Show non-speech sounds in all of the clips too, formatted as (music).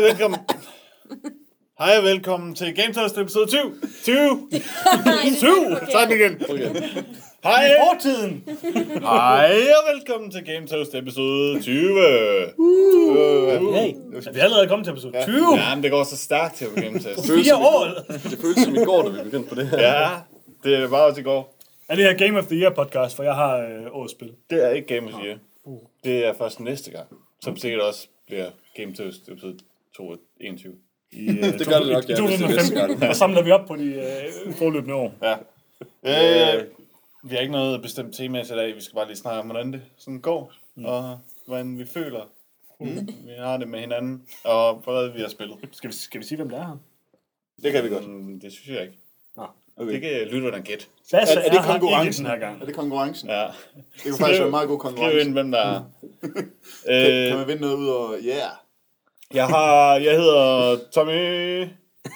Hej, velkommen. Hej og velkommen til Game Toast episode 20. 20. 20. Tag den igen. Hej. Fortiden! Hej og velkommen til Game Toast episode 20. Hey, er vi allerede kommet til episode 20? Ja, men det går så stærkt til på Game Toast. Fire år! Det føles som i går, da vi begyndte på det her. Ja, det var også i går. Er det her Game of the Year podcast, for jeg har øh, årets spil. Det er ikke Game of the Year. Det er først næste gang. Som sikkert også bliver Game Toast episode 21. I, øh, Det gør det nok, i ja, det er næste 2015. Der samler vi op på de øh, forløbende år. Ja. Øh, vi har ikke noget bestemt tema til i dag. Vi skal bare lige snakke om, hvordan det sådan går. Mm. Og hvordan vi føler. Mm. Vi har det med hinanden. Og hvad vi har spillet. Skal vi, skal vi sige, hvem der er her? Det kan vi godt. Mm, det synes jeg ikke. Okay. Det kan lytterne gætte. Lasse Er, er det konkurrencen? her gang. Er det konkurrencen? Ja. Det kunne faktisk være en meget god Skriv konkurrence. ind, hvem der er. (laughs) Kan, kan øh, man vinde noget ud over... Ja. Yeah. Jeg har, jeg hedder Tommy.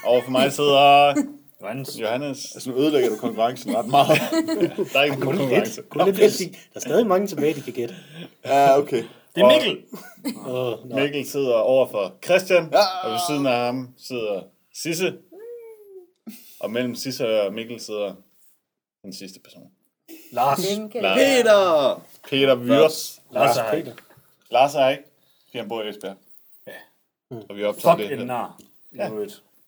Over for mig sidder Johannes. Johannes. Altså nu ødelægger du konkurrencen ret meget. Der er ikke nogen konkurrence. Kun lidt heldig. Der er stadig mange tilbage, de kan gætte. ja, okay. Det er Mikkel. Nå. Mikkel sidder over for Christian, Ja. og ved siden af ham sidder Sisse. Og mellem Sisse og Mikkel sidder den sidste person. Lars. Lars. Peter! Peter Vyrs. Lars er Peter. Lars er ikke, fordi han bor i Esbjerg. Ja. Og vi optager Fuck det. en nar. Ja.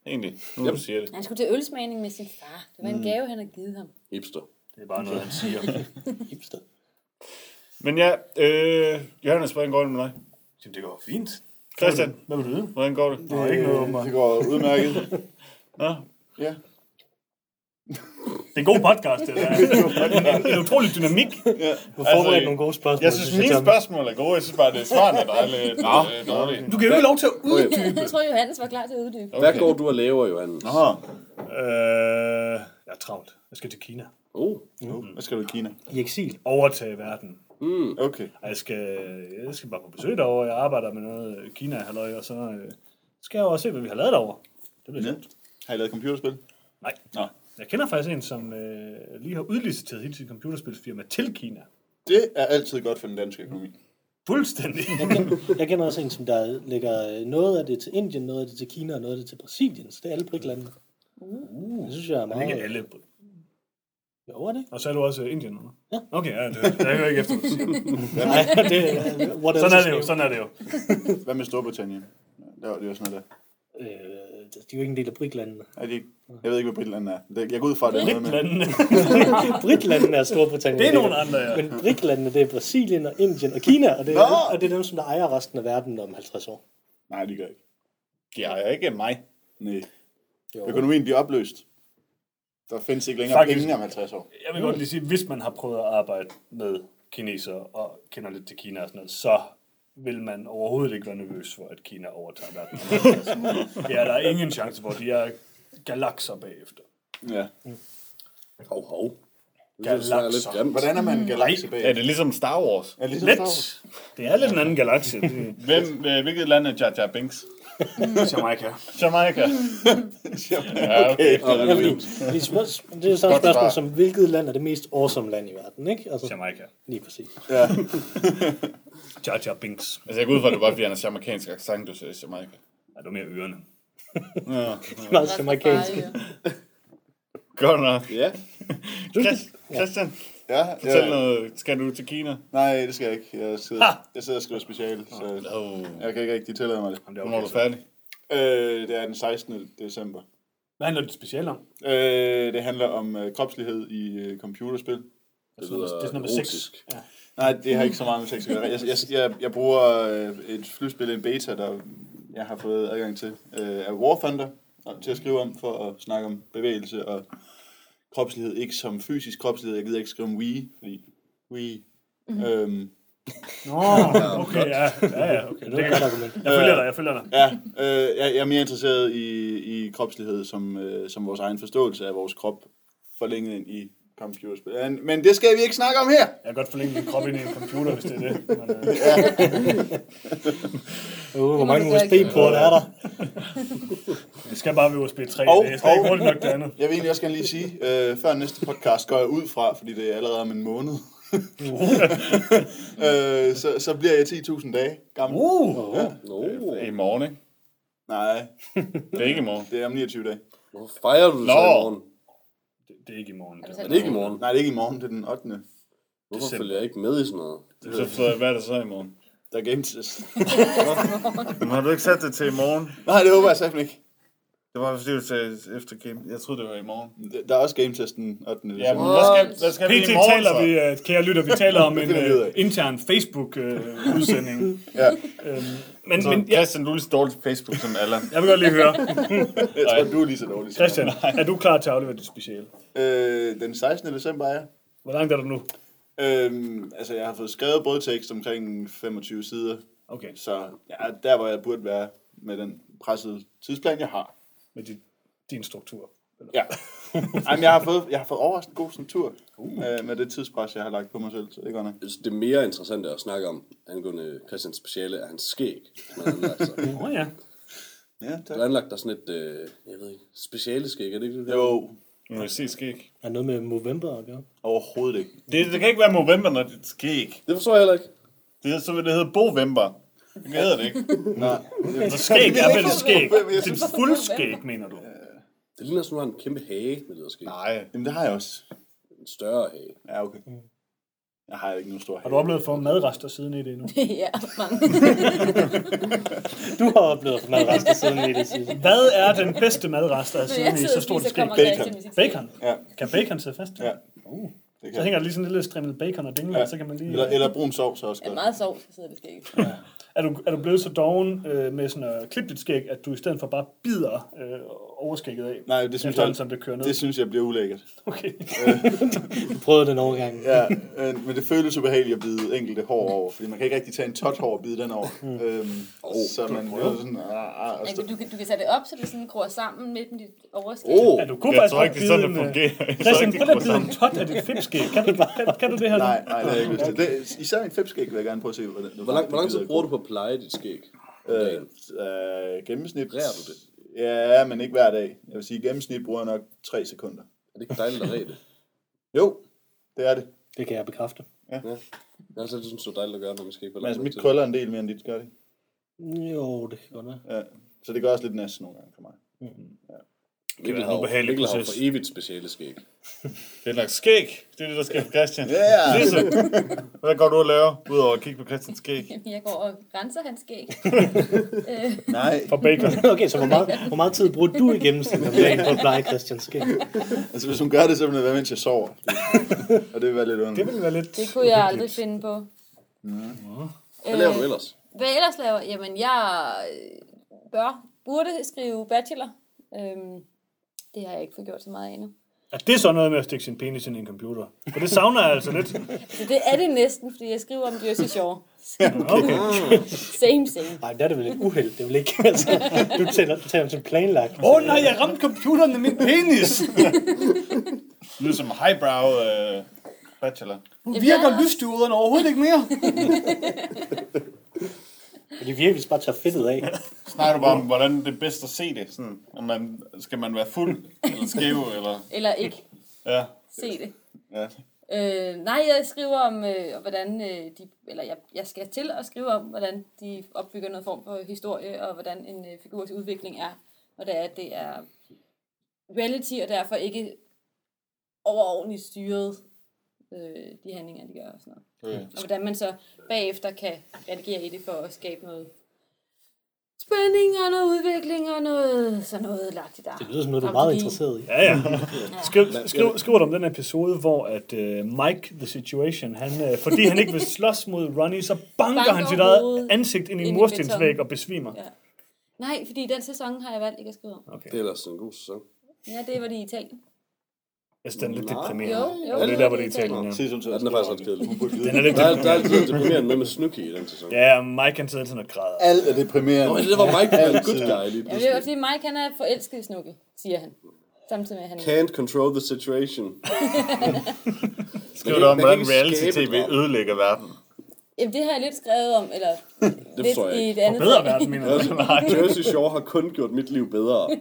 Egentlig, nu du siger det. Han skulle til ølsmagning med sin far. Det var en gave, han havde givet ham. Hipster. Det er bare noget, han siger. (laughs) Hipster. Men ja, øh, Johannes, hvordan går det med dig? Jamen, det går fint. Christian, Hvad vil du vide? hvordan går det? Der er ikke noget om mig. Det går udmærket. (laughs) Nå, Ja. Det er en god podcast, det der. (laughs) En, en utrolig dynamik. Du har Altså, forberedt nogle gode spørgsmål. jeg synes, mine spørgsmål er gode. Jeg synes bare, det er svarene, der er lidt øh, dårlige. Du kan jo ikke lov til at uddybe. Jeg tror, Johannes var klar til at uddybe. Hvad går du og laver, Johannes? Nå. Øh, jeg er travlt. Jeg skal til Kina. Oh. Hvad skal du i Kina? I eksil. Overtage verden. Mm. Okay. Og Jeg skal, jeg skal bare på besøg derovre. Jeg arbejder med noget kina halløj og så øh, skal jeg over og se, hvad vi har lavet derovre. Det bliver Ja. sjovt. Har I lavet computerspil? Nej. Nå. Jeg kender faktisk en, som øh, lige har udliciteret hele sit computerspilsfirma til Kina. Det er altid godt for den danske økonomi. Fuldstændig. Jeg kender også en, som der lægger noget af det til Indien, noget af det til Kina og noget af det til Brasilien. Så det er alle BRIC-landene. Uh. Det synes jeg er Men meget... ikke alle. Jo, er det? Og så er du også øh, Indien, eller? Ja. Okay, ja, det, jeg hører ikke efter, du (laughs) siger. Nej, (laughs) det er... What Sådan er det jo, sådan er det jo. Hvad med Storbritannien? Det var, det var sådan noget der. Øh, de er jo ikke en del af BRIC-landene. Er de ikke? Jeg ved ikke, hvad Britland er. Det- Jeg går ud fra, at det er noget med... Landene. (laughs) BRIC-landene er Storbritannien. Det er nogle andre, ja. Men BRIC-landene, det er Brasilien og Indien og Kina, og det er, og det er dem, som der ejer resten af verden om 50 år. Nej, de gør ikke. De ejer ikke mig. Nej. Jo. Økonomien bliver opløst. Der findes ikke længere Faktisk. penge om 50 år. Jeg vil godt lige sige, hvis man har prøvet at arbejde med kineser og kender lidt til Kina og sådan noget, så vil man overhovedet ikke være nervøs for, at Kina overtager verden. (laughs) ja, der er ingen chance for, de er galakser bagefter. Ja. Hov, hov. Er lidt Galakser. grimt. Hvordan er man en galakse bag? Er det ligesom Star Wars? Er det ligesom Star Lidt. Wars? Det er lidt en anden galakse. Hvem, øh, hvilket land er Jar Jar Binks? Er Jamaica. Jamaica. Ja, okay. Ja, religion. fordi spørg- det er sådan et spørgsmål som, hvilket land er det mest awesome land i verden, ikke? Altså, Jamaica. lige præcis. Ja. (laughs) Jar Jar Binks. Altså, jeg går ud fra, at det var, fordi han har jamaikansk accent, du siger Jamaica. Ja, det var mere ørerne. Ja. (laughs) Meget jamaikansk. Godt nok. Ja. Chris, Christian, Ja, fortæl ja. noget. Skal du til Kina? Nej, det skal jeg ikke. Jeg sidder, jeg sidder og skriver special, så Oh. jeg kan ikke rigtig tillade mig det. Jamen, det Hvornår er du færdig? Øh, det er den 16. december. Hvad handler det specielt om? Øh, det handler om øh, kropslighed i øh, computerspil. Det Det er sådan noget med sex. Ja. Nej, det har ikke så meget med sex at gøre. Jeg, jeg, jeg, jeg bruger øh, et flyspil, en beta, der jeg har fået adgang til, øh, af War Thunder, og- til at skrive om, for at snakke om bevægelse og kropslighed. Ikke som fysisk kropslighed, jeg gider ikke skrive om Wii, fordi Wii... Mm-hmm. Øhm, Nå, okay, (laughs) ja. Ja, ja, okay. Det er et godt argument. Jeg følger dig, jeg følger dig. ja, øh, jeg, jeg er mere interesseret i, i kropslighed som, øh, som vores egen forståelse af vores krop forlænget ind i computerspil. Men- Men det skal vi ikke snakke om her. Jeg kan godt forlænge min krop ind i en computer, hvis det er det. Men, øh, (laughs) Uh, hvor mange Det må du gøre USB-porte er der? det skal bare være USB 3. Og- det er hurtigt nok det andet. Jeg vil egentlig også gerne lige sige, øh, før næste podcast går jeg ud fra, fordi det er allerede om en måned, (laughs) øh, så, så bliver jeg 10.000 dage gammel. Uh, Ja. Nå, I morgen, ikke? Nej, Det er ikke i morgen. det er om 29 dage. hvorfor fejrer du det så i morgen? Det, er ikke i morgen. Det Er det ikke i morgen? Nej, det er ikke i morgen, det er den 8. Hvorfor December. følger jeg ikke med i sådan noget? Så får- hvad er det så i morgen? Der er game test. (laughs) (laughs) Men har du ikke sat det til i morgen? Nej, det håber jeg simpelthen ikke. Det var fordi du sagde efter game. Jeg troede, det var i morgen. Der er også game test den 8. Ja, men december. hvad skal, hvad skal vi PT i morgen taler så? vi, øh, kære lytter, vi taler om (laughs) en uh, intern Facebook-udsending. (laughs) Ja, men, Så men ja, Christian, du er lige så dårlig til Facebook som Allan. jeg vil godt lige høre. (laughs) jeg tror, du er lige så dårlig. som Christian, er du klar til at aflevere dit speciale? Øh, den 16. december er jeg. Hvor langt er du nu? Øhm, altså, jeg har fået skrevet brødtekst omkring 25 sider. Okay, Så ja, der, hvor jeg burde være med den pressede tidsplan, jeg har. Med din, din struktur. Ja. (laughs) Ej, men jeg har fået, jeg har fået overraskende god struktur uh. øh, med det tidspres, jeg har lagt på mig selv, så det går nok. Jeg synes, det er mere interessant at snakke om angående Christians speciale er hans skæg. (laughs) Åh oh, ja. Ja, Du tak. har anlagt dig sådan et, øh, jeg ved ikke, speciale skæg, er det ikke det? Jo, vil se skæg. Er noget med Movember at gøre? overhovedet ikke. Det, det kan ikke være november, når det er skæg. Det forstår jeg heller ikke. Det er, så vil det hedde Bovember. Det hedder det ikke. Nej. Så skæg er vel skæg. Hvem- jeg Det synes- er fuld skæg, mener du? Det ligner sådan, at du har en kæmpe hage med det skæg. Nej. Jamen, det har jeg også. En større hage. Ja, okay. Jeg har ikke nogen stor Har du oplevet at få madrester siden i det endnu? (laughs) ja, mange. (laughs) Du har oplevet for meget resten siden i det sidste. Hvad er den bedste madrest, der er Når siden i så stort et skæg? Bacon. Skæg. Bacon? Ja, Kan bacon sidde fast? ja. Uh. Det Så kan. hænger der lige sådan en lille strimmel bacon og dingle, Ja. og så kan man lige... Eller, eller brun sovs er også Ja, meget sovs, der sidder det skæg. Er du, er du blevet så doven øh, med sådan at klippe dit skæg, at du i stedet for bare bider øh, overskægget af? Nej, det synes, jeg, som det kører ned. det synes jeg bliver ulækkert. Okay. (laughs) Du prøvede den overgang. Ja, øh, men det føles ubehageligt at bide enkelte hår over, fordi man kan ikke rigtig tage en tot hår og bide den over. Øhm, så man bliver sådan... Ah, ah, Ja, du, kan, du kan sætte det op, så det sådan gror sammen midt med dit overskæg. Åh, Ja, du kunne Jeg tror ikke, det er sådan, det en, øh, fungerer. Jeg tror Christian, ikke, prøv at bide en tot af dit fipskæg. Kan du, (laughs) kan, kan du det her? Nej, nej, det har jeg ikke lyst til. Det, især en fipskæg vil jeg gerne prøve at se, hvordan hvor lang, hvor lang tid bruger du på at pleje dit skæg? Øh, øh, gennemsnit... Rærer du det? Ja, men ikke hver dag. Jeg vil sige, gennemsnit bruger jeg nok 3 sekunder. Er det ikke dejligt at ræde det? Jo, det er det. Det kan jeg bekræfte. Jeg har altid synes, det er dejligt at gøre, når man skal ikke Men altså, mit krøller en del mere end dit, gør det? Jo, det kan godt være. Ja. Så det gør også lidt næsten nogle gange for mig. Mikkel være en har jo- ubehagelig Mikkel har for evigt speciale skæg. Det er nok skæg. Det er det, der sker for Christian. Ja. Lise, hvad går du og laver, udover at kigge på Christians skæg? Jamen, jeg går og renser hans skæg. øh, (laughs) Nej, For bacon. (laughs) Okay, så hvor meget, hvor meget tid bruger du i gennemsnit om dagen på at pleje Christian skæg? altså hvis hun gør det, så vil det være, mens jeg sover. Og det vil være lidt Det underligt. ville være lidt... det kunne jeg aldrig finde på. Hvad laver du ellers? Hvad jeg ellers laver? Jamen, jeg øh, bør, burde skrive bachelor. Øhm, det har jeg ikke fået gjort så meget af endnu. Er det så noget med at stikke sin penis ind i en computer? For det savner jeg altså lidt. (laughs) Det er det næsten, fordi jeg skriver om Jersey (laughs) Shore. Okay. Same, same. Nej, der er det vel et uheld. Det er vel ikke, (laughs) altså, du taler, du taler som planlagt. Åh oh, nej, jeg ramte computeren med min penis! Lyder som highbrow øh, bachelor. Nu virker lysdioderne overhovedet ikke mere. Men det virker, hvis bare tager fedtet af. (laughs) Snakker du bare om, hvordan det er bedst at se det? Sådan, om man, skal man være fuld, eller skæv, (laughs) eller... Eller ikke Ja. se det. Ja. Øh, nej, jeg skriver om, øh, hvordan øh, de, eller jeg, jeg skal til at skrive om, hvordan de opbygger noget form for historie, og hvordan en øh, figurs udvikling er, og det er, at det er reality, og derfor ikke overordentligt styret øh, de handlinger, de gør og sådan noget. Okay. Og hvordan man så bagefter kan redigere i det for at skabe noget spænding og noget udvikling og noget, så noget lagt i der. Det lyder som noget, du er meget interesseret i. Ja, ja. Skriv, skriv, skriv om den episode, hvor at uh, Mike, The Situation, han, uh, fordi han ikke vil (laughs) slås mod Ronnie, så banker, Banker han sit eget ansigt ind i en murstensvæg og besvimer. Ja. Nej, fordi den sæson har jeg valgt ikke at skrive om. Okay. Det er ellers en god sæson. Ja, det var det i Italien. Synes, den er lidt Nej. deprimerende. Jo, jo. Ja, det er der, hvor det er Italien, ja. Ja, den er faktisk ret kedelig. Den er lidt Der er, der er altid deprimerende noget med Snooki i den sæson. Ja, Mike han sidder sådan og græder. Alt er deprimerende. Nå, det var Mike, der var good guy lige Jeg vil pludselig. godt sige, Mike han er forelsket i Snukke, siger han. Samtidig med, han... Can't control the situation. (laughs) Skriv du om, hvordan reality-tv ødelægger verden. Jamen, det har jeg lidt skrevet om, eller lidt forstår jeg i et andet Bedre fag. verden, mener du? (laughs) Jersey Shore har kun gjort mit liv bedre. (laughs)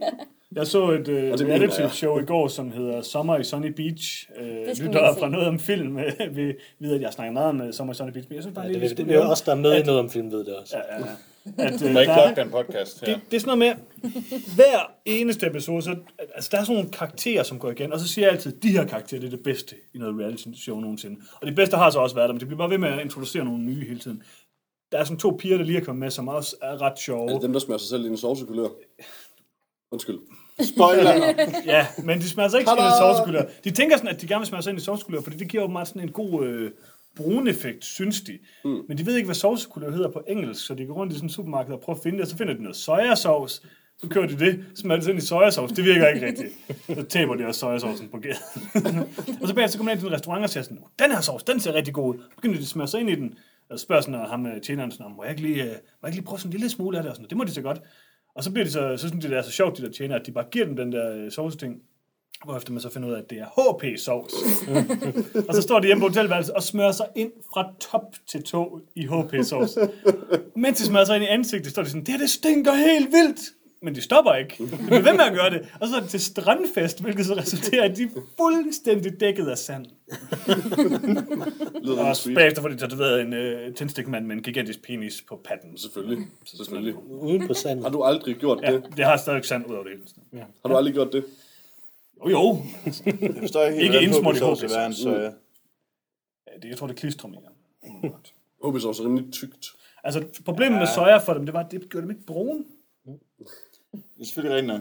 Jeg så et uh, Og det mener reality jeg. show i går, som hedder Summer i Sunny Beach. Uh, skal lytter fra noget om film. Uh, vi ved, at jeg snakker meget om uh, Summer i Sunny Beach, men jeg synes bare, Ja, det, det, skulle det er også der er med i noget om film, ved det også. Ja, ja, ja. (laughs) At, Du må ikke der, klokke den podcast her. det, det er sådan noget med, hver eneste episode, så, altså der er sådan nogle karakterer, som går igen, og så siger jeg altid, de her karakterer, det er det bedste i noget reality show nogensinde. Og det bedste har så også været der, men det bliver bare ved med at introducere nogle nye hele tiden. Der er sådan to piger, der lige er kommet med, som også er ret sjove. Er det dem, der smører sig selv i en sovsekulør? Undskyld. Spoiler! (laughs) Ja, men de smager sig ikke ind i sovskulør. De tænker sådan, at de gerne vil smage sig ind i sovskulør, fordi det giver jo meget sådan en god øh, brun effekt, synes de. Mm. Men de ved ikke, hvad sovskulør hedder på engelsk, så de går rundt i sådan en supermarked og prøver at finde det, og så finder de noget sojasauce. Så kører de det, smager det ind i sojasauce. Det virker ikke rigtigt. Så taber de også sojasaucen på gaden. (laughs) og så bagefter så kommer man ind til en restaurant og siger sådan, den her sovs, den ser rigtig god ud. Begynder de at smøre sig ind i den. Og spørger sådan, og ham øh, tjeneren sådan, må jeg ikke lige, øh, må jeg ikke lige prøve sådan en lille smule af det? Og sådan, det må de så godt. Og så bliver de så, så synes de, det er så sjovt, de der tjener, at de bare giver dem den der øh, sovs-ting. Hvorefter man så finder ud af, at det er HP-sovs. (laughs) og så står de hjemme på hotelværelset og smører sig ind fra top til tå i HP-sovs. Mens de smører sig ind i ansigtet, står de sådan, det her det stinker helt vildt. Men de stopper ikke. De bliver ved med at gøre det. Og så er det til strandfest, hvilket så resulterer i, at de er fuldstændig dækket af sand. Lyder Og bagefter får de tatoveret en øh, tændstikmand med en gigantisk penis på patten. Selvfølgelig. Selvfølgelig. Uden på sandet. Har du aldrig gjort Ja, det? det har stadig sand ud over det hele. Ja. Har du aldrig gjort det? Jo, jo. Jeg forstår ikke helt, Ikke i er end soja. Ja, det, jeg tror, det er klistrum i. Håber så også rimelig tykt. Altså, problemet med soja for dem, det var, at det gjorde dem ikke brune. Det er selvfølgelig rigtigt nok.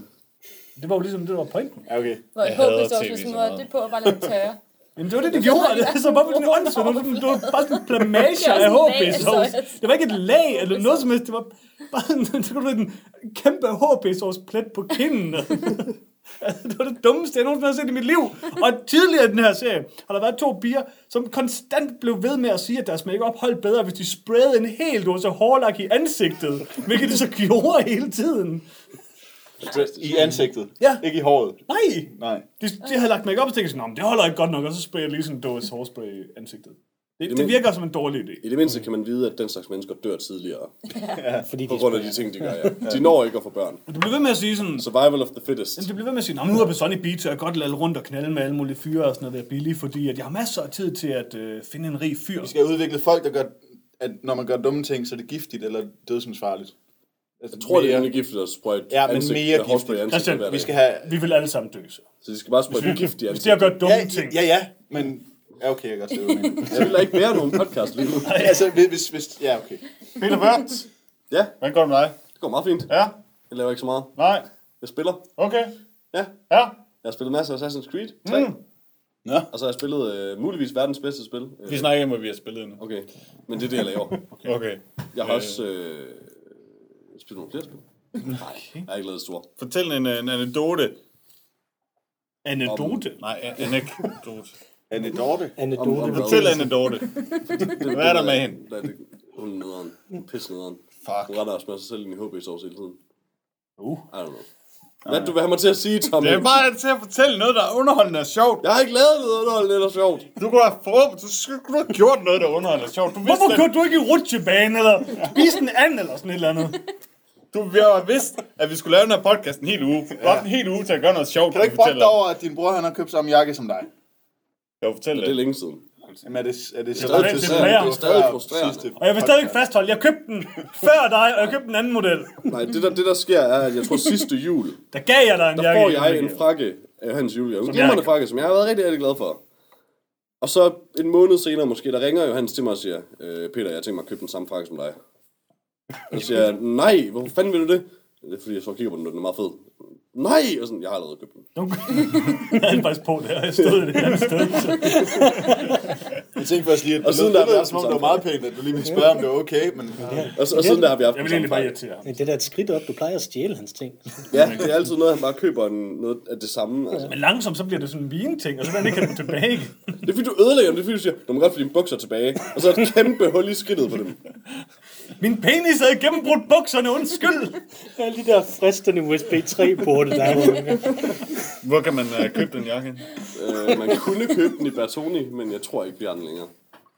Det var jo ligesom, det var pointen. Ja, okay. Hvor Jeg så TV så så smørede meget. det på og bare lade det tørre. (laughs) Jamen, det var det, de gjorde. Det er så bare sådan en åndssvagt. Det var sådan- det var bare sådan en plamage Det af af HP-sauce. soja. Det var ikke et lag eller noget som helst. Det var bare sådan, det var en kæmpe HP-sauce plet på kinden. (laughs) Altså, det var det dummeste, jeg nogensinde har set i mit liv. Og tidligere i den her serie har der været to piger, som konstant blev ved med at sige, at deres make-up holdt bedre, hvis de sprayede en hel dåse hårlak i ansigtet. Hvilket de så (laughs) gjorde hele tiden. I ansigtet. Ja. Ikke i håret. Nej! Nej. De, de havde lagt make op og tænkte sådan, "Nå, men det holder ikke godt nok, og så sprayer jeg lige sådan en dåse hårspray i ansigtet. Det, det men- virker som en dårlig idé. I det mindste kan man vide, at den slags mennesker dør tidligere. Fordi På grund af de ting, de gør, (laughs) ja. De når ikke at få børn. Og du bliver ved med at sige sådan, Survival of the fittest. det bliver ved med at sige, "Nå, nu er jeg på Sunny Beach, og jeg godt lade rundt og knalde med alle mulige fyre og sådan noget, være billig, fordi at jeg har masser af tid til at øh, finde en rig fyr. Vi skal have udviklet folk, der gør, at når man gør dumme ting, så er det giftigt eller dødsensfarligt. Altså, Jeg tror, det er mere- egentlig giftigt at sprøjte Ja, men ansigt, mere i giftigt. ansigtet Christian, Vi skal have... Vi vil alle sammen dø, så. Så de skal bare sprøjte gift i Hvis det er at ansigtet. gøre dumme Ja, ting. ja, ja, men... Ja, okay, jeg kan godt se, hvad. (laughs) Jeg vil ikke være nogen podcast lige nu. altså, hvis, hvis... Ja, okay. Peter Børt, Ja, hvordan går det med dig? det går meget fint. Ja? Jeg laver ikke så meget. Nej? Jeg spiller. Okay. Ja. Ja? Jeg har spillet masser af Assassin's Creed 3. Mm. Nå. Og så har jeg spillet øh, muligvis verdens bedste spil. Øh, Vi snakker ikke om, hvad vi har spillet endnu. Okay, men det er det, jeg laver. (laughs) Okay. Jeg har også øh, spillet nogle flere spil. Nej, jeg har ikke lavet det store. Fortæl en, en anekdote. Anekdote. Nej, en (laughs) anekdote. Anekdote. Anekdote. Fortæl en anekdote. Hvad er der med hende? Hun er nederen. Hun er pisse nederen. Fuck. Hun retter og smager sig selv ind i HB-sovs hele tiden. Uh. I don't know. Hvad er du vil have mig til at sige, Tommy? Det er bare til at fortælle noget, der er underholdende og sjovt. Jeg har ikke lavet noget underholdende eller sjovt. Du kunne have, fået, du skulle du have gjort noget, der er underholdende og sjovt. Du vidste, Hvorfor kørte du ikke i rutsjebane, eller spiste en and, eller sådan et eller andet? du vi har vidst, at vi skulle lave den her podcast en hel uge. Godt en hel uge til at gøre noget sjovt. Kan du ikke brokke dig over, at din bror han har købt samme jakke som dig? Jeg vil fortælle Det er det. længe siden. Jamen, er det, er det, stadig det er frustrerende. Det er stadig frustrerende. sidste Og jeg vil stadig fastholde, jeg købte den før dig, og jeg købte en anden model. Nej, det der, det der sker er, at jeg tror sidste jul, Der gav jeg dig en der får jeg en frakke af hans julegave. En glimrende frakke, som jeg har været rigtig, rigtig glad for. Og så en måned senere måske, der ringer Johannes til mig og siger, øh, Peter, jeg har tænkt mig at købe den samme frakke som dig. Og så siger jeg, nej, hvorfor fanden vil du det? Det er fordi, jeg så kigger på den, den er meget fed. Nej! Og sådan, jeg har allerede købt den. (laughs) Jeg havde faktisk på det, og jeg stod i det andet sted. (laughs) Jeg tænkte først lige, at Og siden der har vi som om haft det var meget pænt, at du lige ville spørge, om det var okay, men Og, så, og siden der har vi haft Jeg vil egentlig bare irritere ham. Men det der er et skridt op, du plejer at stjæle hans ting. Ja, det er altid noget, han bare køber en, noget af det samme. Altså. Men langsomt, så bliver det sådan en vin-ting, og så han ikke tilbage. Det er fordi, du ødelægger dem. Det er fordi, du siger, du må godt få dine bukser tilbage. Og så er et kæmpe hul i skridtet på dem. Min penis havde gennembrudt bukserne, undskyld. (laughs) Alle de der fristende USB 3-porte, der er Hvor kan man uh, købe den jakke? Øh, man kunne købe den i Bertoni, men jeg tror ikke, vi har den længere.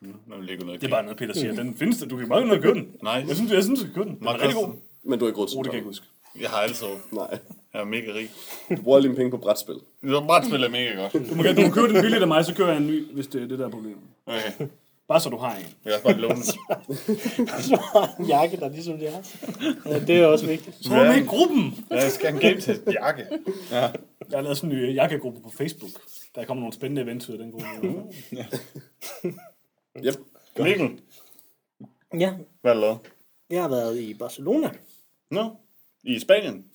Man vil ikke noget Det er bare noget, Peter siger. Den findes der. Du kan bare og købe den. Nej. Jeg synes, jeg synes, du skal købe den. Den er rigtig god. Men du har ikke råd til Oh, det den. kan jeg ikke huske. Jeg har altid. Nej. Jeg er mega rig. Du bruger alle dine penge på brætspil. Det var brætspil er mega godt. Du må, du må købe den billigt af mig, så kører jeg en ny, hvis det er det der er problemet. Okay. Bare så du har en. Jeg også bare låne. (laughs) Så har en jakke, der er ligesom jeres. Ja, det er også vigtigt. Så er du med i gruppen! Jeg skal en game til jakke. Jeg har lavet sådan en ny jakkegruppe på Facebook. Der kommer nogle spændende events ud af den gruppe. Yep. Mikkel, Ja, hvad har du lavet? jeg har været i Barcelona. Nå, i Spanien.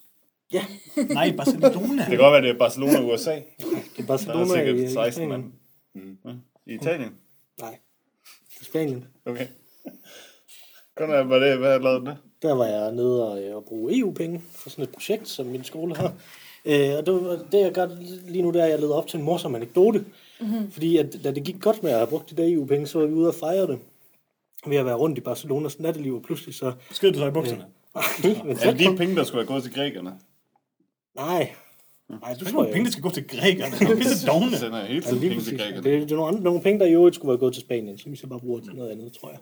Ja, Nej, Barcelona. Det kan godt være, det er Barcelona, USA. det er Der Barcelona er sikkert i, i 16 Spanien. mand. Ja. I Italien? Nej, Spanien. Okay. Hvad, hvad, det, hvad du lavet der? Var jeg nede og, øh, og bruge EU-penge for sådan et projekt, som min skole har. Øh, og det, var, det jeg gør lige nu, der er, at jeg leder op til en morsom anekdote. Mm-hmm. Fordi at, da det gik godt med at have brugt de der EU-penge, så var vi ude og fejre det. Ved at være rundt i Barcelonas natteliv, og pludselig så... Skid du så i bukserne? Nej, (laughs) men Er det de penge, der skulle være gået til grækerne? nej. Nej, det er tror jeg penge, der skal gå til grækerne. Det er pisse (laughs) dogne. Jeg sender hele Ja, tiden lige penge til Det, grækerne. det er nogle, andre, nogle penge, der i øvrigt skulle være gået til Spanien, som vi så bare bruger til noget andet, tror jeg.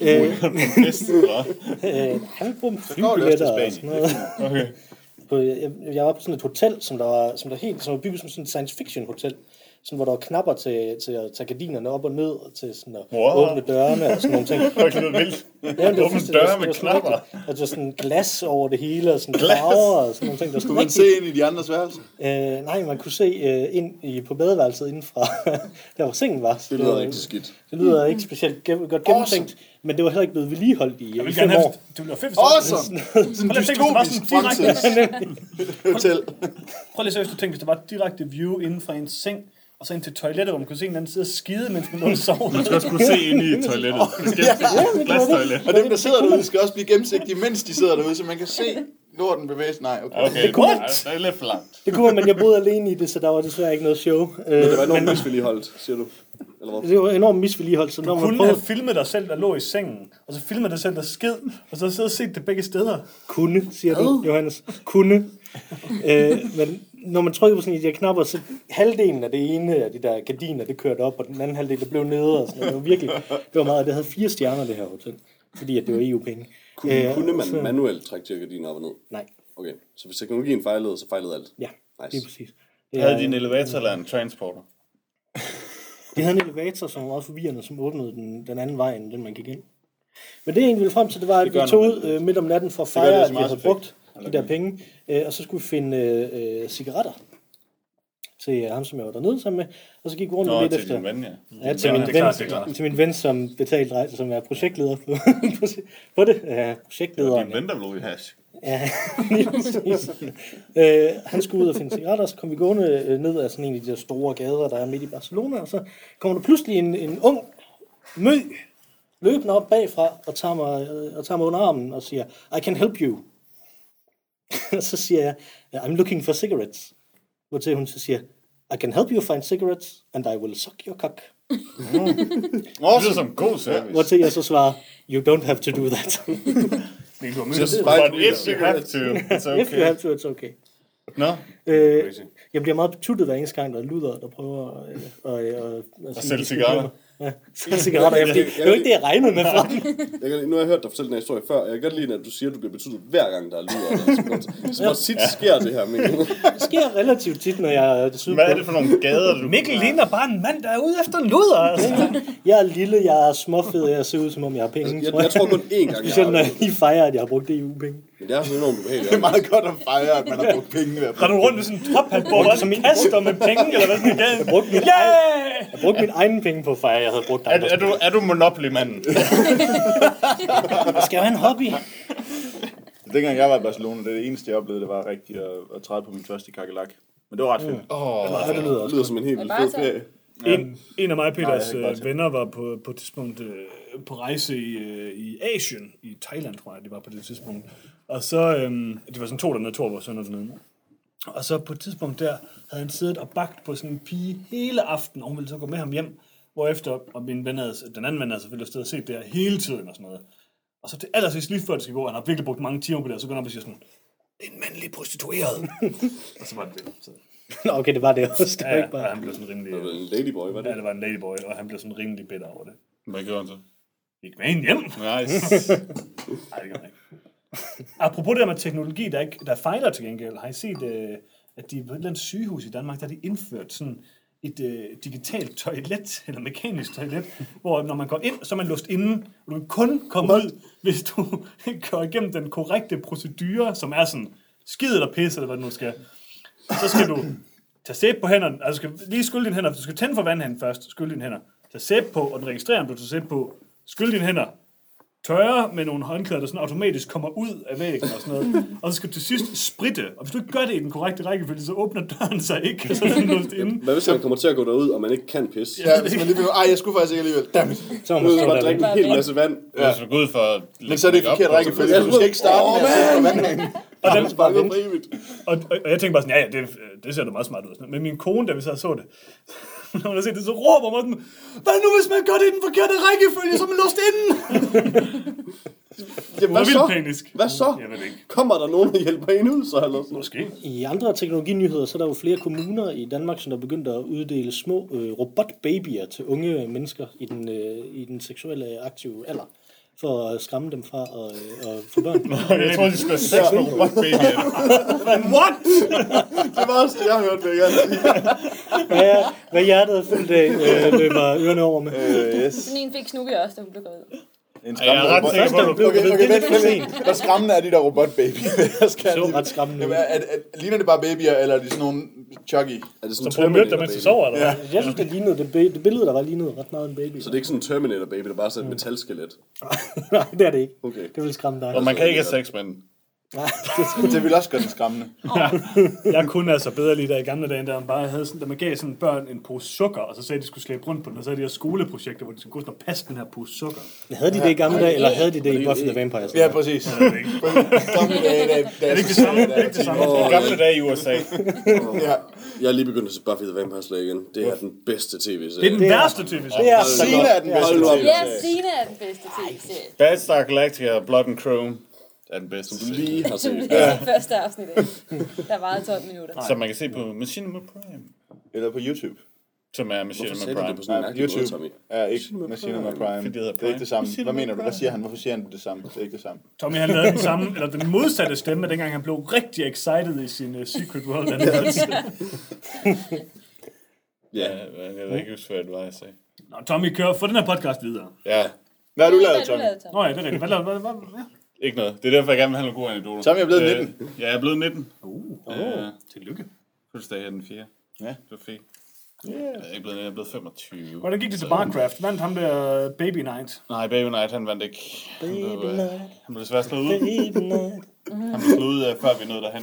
Øh, (laughs) øh, han vil bruge går det også til flybilletter og Spanien. sådan noget. Okay. På, jeg, jeg var på sådan et hotel, som der var, som der helt, som var bygget som sådan et science fiction hotel. Sådan, hvor der var knapper til, til at tage gardinerne op og ned, og til sådan at Wow. åbne dørene og sådan nogle ting. Det var ikke noget vildt. Ja, det var Åbne døre med knapper. Og det var sådan glas over det hele, og sådan farver og sådan nogle ting. Der Kunne man se ind i de andres værelse? øh, nej, man kunne se øh, ind i, på badeværelset indenfra, der hvor sengen var. Det lyder rigtig skidt. Det lyder ikke specielt godt gennemtænkt, men det var heller ikke blevet vedligeholdt i, Jeg i vil fem gerne have, år. det ville være fedt, hvis Awesome! Det var sådan Dystopisk direkte, Hotel. prøv lige seriøst at tænke, hvis der var direkte view inden fra ens seng, og så ind til toilettet, hvor man kunne se en anden sidde og skide, mens man lå og sov. Du skal også kunne se ind i (laughs) toilettet. Det skal glastoilet. Og dem, der sidder derude, skal også blive gennemsigtige, mens de sidder derude, så man kan se lorten bevæge sig. Nej, okay. Okay, kunne det, man. det er lidt for langt. Det kunne man, men jeg boede alene i det, så der var desværre ikke noget show. Øh, Det var enormt misvedligeholdt, siger du. Eller hvad? det var enormt misvedligeholdt, så når man kunne have prøvede, filmet dig selv, der lå i sengen, og så filmet dig selv, der skid, og så sidde og set det begge steder. kunne, siger du, Johannes, kunne. øh, men når man trykkede på sådan de her knapper, så halvdelen af det ene af de der gardiner, det kørte op, og den anden halvdel, det blev nede. Og sådan noget. Det var virkelig, det var meget, det havde fire stjerner, det her hotel, fordi at det var EU-penge. Kunne, kunne man så- manuelt trække de her gardiner op og ned? Nej, Okay, så hvis teknologien fejlede, så fejlede alt. ja, Nice. lige præcis. Det Havde er- de en elevator eller en transporter? De havde en elevator, som var også forvirrende, som åbnede den, den anden vej, end den man gik ind. Men det jeg egentlig ville frem til, det var, at Det vi tog ud med det. øh, midt om natten for at fejre, det at så vi meget havde effekt. brugt de der penge. Øh, og så skulle vi finde øh, cigaretter til ham, som jeg var dernede sammen med. Og så gik vi rundt Nå, lidt til efter... din ven, ja. Ja, til, Ja, min det ven, klart, det klart. til min ven, som betalte rejse, som er projektleder på, (laughs) på det. Ja, Det var projektlederen. din ven, der blev i hash. Ja, øh, han skulle ud og finde cigaretter, så kom vi gående øh, ned ad sådan en af de der store gader, der er midt i Barcelona, og så kommer der pludselig en, en ung mø løbende op bagfra og tager, mig, øh, og tager mig under armen og siger, I can help you. Og (laughs) så siger jeg, I'm looking for cigarettes. Hvortil hun så siger, I can help you find cigarettes, and I will suck your cock. (laughs) Det lyder som god service. Hvortil jeg så svarer, you don't have to do that. (laughs) Just But if you have to, it's If you okay. have to, it's okay. Nå, Øh, jeg bliver meget betuttet hver eneste gang, der er luder, der prøver at, øh, øh, øh, at, at sælge cigaretter. Ja, sælge cigaretter. Ja, det, det var ikke det, jeg regnede med fra. (laughs) Jeg kan, nu har jeg hørt dig fortælle den her historie før. Jeg kan godt lide, at du siger, at du bliver betydet hver gang, der er lyder. Så hvor tit sker det her, Mikkel? Det sker relativt tit, når jeg er sydpå. Hvad er det for nogle gader, du... Mikkel ligner bare en mand, der er ude efter en luder. Altså. (laughs) Jeg er lille, jeg er småfed, jeg ser ud, som om jeg har penge. Jeg, jeg tror kun én gang, Specielt når jeg lige fejrer, at jeg har brugt EU-penge. Men det er så enormt ubehageligt. (laughs) Det er meget godt at fejre, at man har brugt penge ved at Render du rundt med sådan en tophat på, og sådan en kaster med penge, eller hvad sådan en Jeg brugte min, Yeah! jeg brugte min egen penge på at fejre, jeg havde brugt Er, er, du, er du Monopoly-manden? Jeg skal jo have en hobby. Dengang jeg var i Barcelona, det, er det eneste, jeg oplevede, det var rigtigt at, at træde på min første kakelak. Men det var ret fedt. Ja, det lyder Det lyder som en helt fed ferie. En, en af mig og Nej, Peters jeg godt øh, venner var på, på et tidspunkt øh, på rejse i, øh, i Asien, i Thailand tror jeg, det var på det tidspunkt. Og så, øh, de var sådan to dernede, to af vores sønner dernede. Og så på et tidspunkt der, havde han siddet og bagt på sådan en pige hele aften, og hun ville så gå med ham hjem, hvorefter, og min ven havde, den anden ven havde selvfølgelig stået og set det her hele tiden og sådan noget. Og så til allersidst lige før det skal gå, han har virkelig brugt mange timer på det, og så går han op og siger sådan, det er en mandlig prostitueret. (laughs) og så var det det. Så, Nå, okay, det var det også. Det var ja, ikke ja, og bare... han blev sådan rimelig... Det var en ladyboy, var det? Ja, det var en ladyboy, og han blev sådan rimelig bitter over det. Hvad gjorde han så? Gik med hende hjem? Nice. (laughs) Nej, det gør han ikke. Apropos det der med teknologi, der, ikke, der fejler til gengæld. Har I set, øh, at de på et eller andet sygehus i Danmark, der har de indført sådan et øh, digitalt toilet, (laughs) eller mekanisk toilet, hvor når man går ind, så er man låst inde, og du kan kun komme ud, hvis du (laughs) går igennem den korrekte procedure, som er sådan skid eller pisse, eller hvad du nu skal. Så skal du tage sæbe på hænderne, altså skal lige skylle dine hænder, du skal tænde for vandhænden først, skylle dine hænder, tage sæbe på, og den registrerer, om du tager sæbe på, skylle dine hænder, tørre med nogle håndklæder, der sådan automatisk kommer ud af væggen og sådan noget. Og så skal du til sidst spritte. Og hvis du ikke gør det i den korrekte rækkefølge, så åbner døren sig ikke, og (laughs) så er den låst inde. Hvad hvis man kommer til at gå derud, og man ikke kan pisse? Ja, hvis man lige vil, ej, jeg skulle faktisk ikke alligevel. Dammit. Så må man der drikke en Bare hel masse vand. Ja. Hvis du går ud for at Men så er det lægge forkert rækkefølge. Du skal ikke starte med at vandhængen. (laughs) Og, den, Bare og, og, og jeg tænkte bare sådan, ja, ja, det, det ser da meget smart ud. sådan noget. Men min kone, da vi så så det, når hun har set det, så råber mig sådan, hvad nu hvis man gør det i den forkerte rækkefølge, så er man låst inde? Ja, Hun hvad var så? panisk. Hvad så? Jeg ved det ikke. Kommer der nogen, der hjælper en ud, så eller sådan? Måske. I andre teknologinyheder, så er der jo flere kommuner i Danmark, som der er begyndt at uddele små øh, robotbabyer til unge mennesker i den, øh, i den seksuelle aktive alder, for at skræmme dem fra at, øh, at få børn. (laughs) Jeg tror, de skulle have sex med robotbaby. What? (laughs) Det var også det, jeg hørte, vil jeg. Hvad, er- hvad hjertet er fyldt af, øh, løber ørerne over med. Øh, yes. Sådan en fik Snubi også, da hun blev gravid. En Jeg er ret robot. sikker på, at du Okay, okay, Det er vent, vent, vent. Hvor skræmmende er de der robotbabyer? Jeg skal Så lige- ret skræmmende. Jamen, er, er, er, ligner det bare babyer, eller er de sådan nogle Chucky? Er det Så sådan prøv at møde dig, Terminator mens baby? sover, eller Ja. hvad? Jeg synes, det, lignede, det, det billede, der var, lignede ret meget en baby. Så det er ikke sådan en Terminator baby, der bare er sådan et metalskelet. (laughs) Nej, det er det ikke. Okay. Det vil skræmme dig. Og man kan ikke have sex med den. Nej, (laughs) det, Det vil også gøre den skræmmende. Jeg kunne altså bedre lige der i gamle dage, der man bare havde sådan, der man gav sådan børn en pose sukker, og så sagde, at de skulle slæbe rundt på den, og så havde de her skoleprojekter, hvor de skulle gå sådan og passe den her pose sukker. havde de det i gamle dage, eller havde de det i Buffy the Vampire Slayer? Ja, præcis. Gamle dage, da- da- Er det ikke det samme? Er det ikke det samme? I gamle dage i USA. Ja. Jeg er lige begyndt at se Buffy the Vampire Slayer igen. Det er den bedste Det er tv-serie. den Det er- værste tv Det er så Sina er den bedste til. Ja, Sina er den bedste tv-serie. Battlestar Galactica og Blood and Chrome er den bedste. Du lige har set. (laughs) det er første afsnit af. Der varede 12 minutter. Som man kan se på Machinima Prime. Eller på YouTube. Som er Machinima Hvorfor sagde du det Prime. på sådan en mærkelig måde, YouTube Tommy? er ikke Machinima Prime. Fordi det hedder Det er ikke det samme. Machinima Hvad mener du? Hvad Prime. siger han? Hvorfor siger han det samme? Det er ikke det samme. Tommy han lavede den samme, eller den modsatte stemme, dengang han blev rigtig excited i sin uh, Secret World anmeldelse. Ja. (laughs) Ja, jeg ved ikke huske, hvad det var, jeg sagde. Nå, Tommy, kør, få den her podcast videre. Ja, Hvad har du lavet, du Tommy? Nå ja, det er rigtigt. Hvad lavede hvad, hvad, hvad? Ikke noget. Det er derfor, jeg gerne vil have nogle gode anekdoter. Tommy er blevet Øh, 19. Ja, jeg er blevet 19. Uh, Ja, tillykke. fødselsdag er den 4. Ja. Det var fedt. Jeg er ikke blevet, jeg er blevet 25. Hvordan gik det til Barcraft? Vandt ham der Baby Night? Nej, Baby Night, han vandt ikke. Han blev, Baby øh, night, han blev desværre slået ud. baby night. Han blev slået ud, øh, før vi nåede derhen.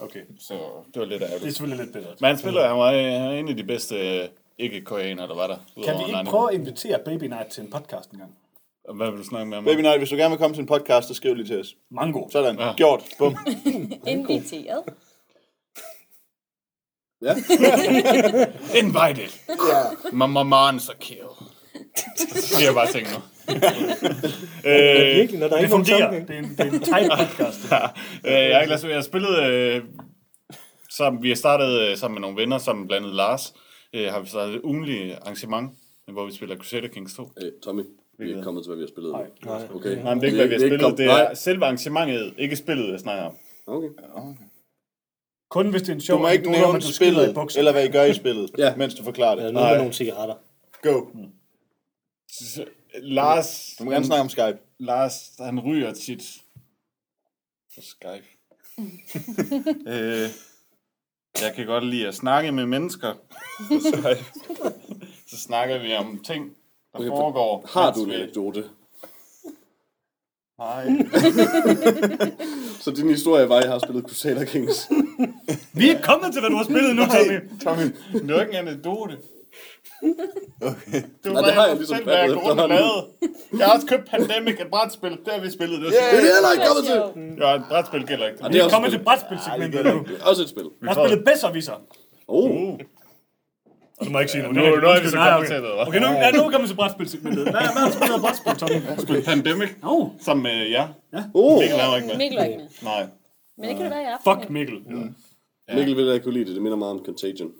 Okay, Så det var lidt det er ærgerligt. selvfølgelig lidt bedre. Men han spiller, han var øh, han er en af de bedste øh, ikke-koreanere, der var der. Kan vi ikke prøve at invitere Baby Night til en podcast en gang? Hvad vil du snakke med ham Baby? Night, hvis du gerne vil komme til en podcast, så skriv lige til os. Mango. Sådan. Ja. Gjort. Bum. (laughs) Inviteret. Ja. (laughs) Invited. Ja. Mama Mons are kill. Det jeg bare tænkt nu. (laughs) øh, Virkelig, når der er Det ikke fungerer. Det er en, det er en tight podcast. øh, jeg har jeg har spillet øh, sammen, vi har startet øh, sammen med nogle venner, sammen blandt andet Lars, øh, har vi startet et ugenligt arrangement, hvor vi spiller Crusader Kings 2. Hey, Tommy, vi er ikke kommet til, hvad vi har spillet. Nej. Nej. Okay. Nej, men det er ikke, hvad vi har spillet, kom- det er selve arrangementet, ikke spillet, jeg snakker om. Okay. Kun hvis det er en Du sjov må ikke nævne du i spillet, eller hvad I gør i spillet, Ja. mens du forklarer Ja, det. noget med Nej. nogle cigaretter. Go. Så, Lars, Du må gerne snakke om Skype. Lars, han ryger tit på Skype. (laughs) øh, jeg kan godt lide at snakke med mennesker på Skype. (laughs) Så snakker vi om ting, der Okay, foregår. Har du en vi- anekdote? Nej. (laughs) Så din historie var, at jeg har spillet Crusader Kings. (laughs) Vi er kommet til, hvad du har spillet nu, Tommy. Tommy, det var ikke en anekdote. Okay. Det var Nej, bare, det har jeg jeg ligesom hvad jeg går rundt og efterhånden. lavede. Jeg har også købt Pandemic, et brætspil. Det har vi spillet. Det, var Det er det heller ikke kommet til. Ja, et brætspil gælder ikke. Vi det er er også kommet et til spil. brætspilsegmentet nu. Det er også et spil. Jeg har spillet Besserwisser. Oh. Og du må ikke sige noget. Nu- nu er vi så det, hva'? Okay, nu, ja, nu er vi til brætspilsegmentet. Hvad, hvad har du spillet brætspil, Tommy? spillet Pandemic Oh, sammen med jer. Oh. Mikkel var ikke med. Mikkel var ikke med. Nej. Men det kan det være i aften. fuck Mikkel. Mikkel vil jeg ikke kunne lide det. Det minder meget om Contagion.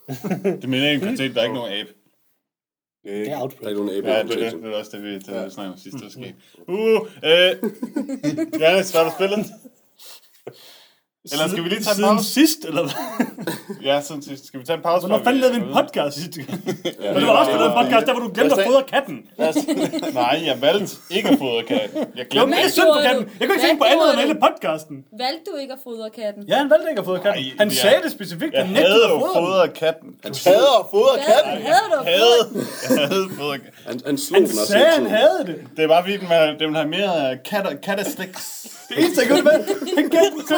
(laughs) Det mener ikke, at der er ikke nogen abe. Det er Der er outbreak. ikke nogen Ja, æble. det er det. Det er også det, vi, det, vi snakkede om sidst, der skete. (laughs) Uh, øh, Janis, hvad har du spillet? (laughs) Eller skal vi lige tage en Siden pause? sidst, eller hvad? Ja, sådan sidst. Skal vi tage en pause? Hvornår fanden lavede vi en podcast sidste gang? Men det var også en podcast, der hvor du glemte at fodre katten. Nej, jeg valgte ikke at fodre katten. Jeg Det var glemte mere ikke. synd på gjorde katten. du? Jeg kunne ikke Hvad tænke på andet end gjorde hele du? podcasten. Valgte du ikke at fodre katten? Ja, han valgte ikke at fodre katten. Nej, Han det er- sagde det specifikt. Jeg Han nægtede havde at jo fodre den. fodret katten. Han hader at fodre katten. Hvad havde du? Havde. Jeg havde fodret katten. Han, han slog Han den også sagde, hele han tiden. havde det. Det er bare fordi, den, var, den vil have mere øh, kat, kattesticks. Det eneste, jeg kunne det med, han gav den til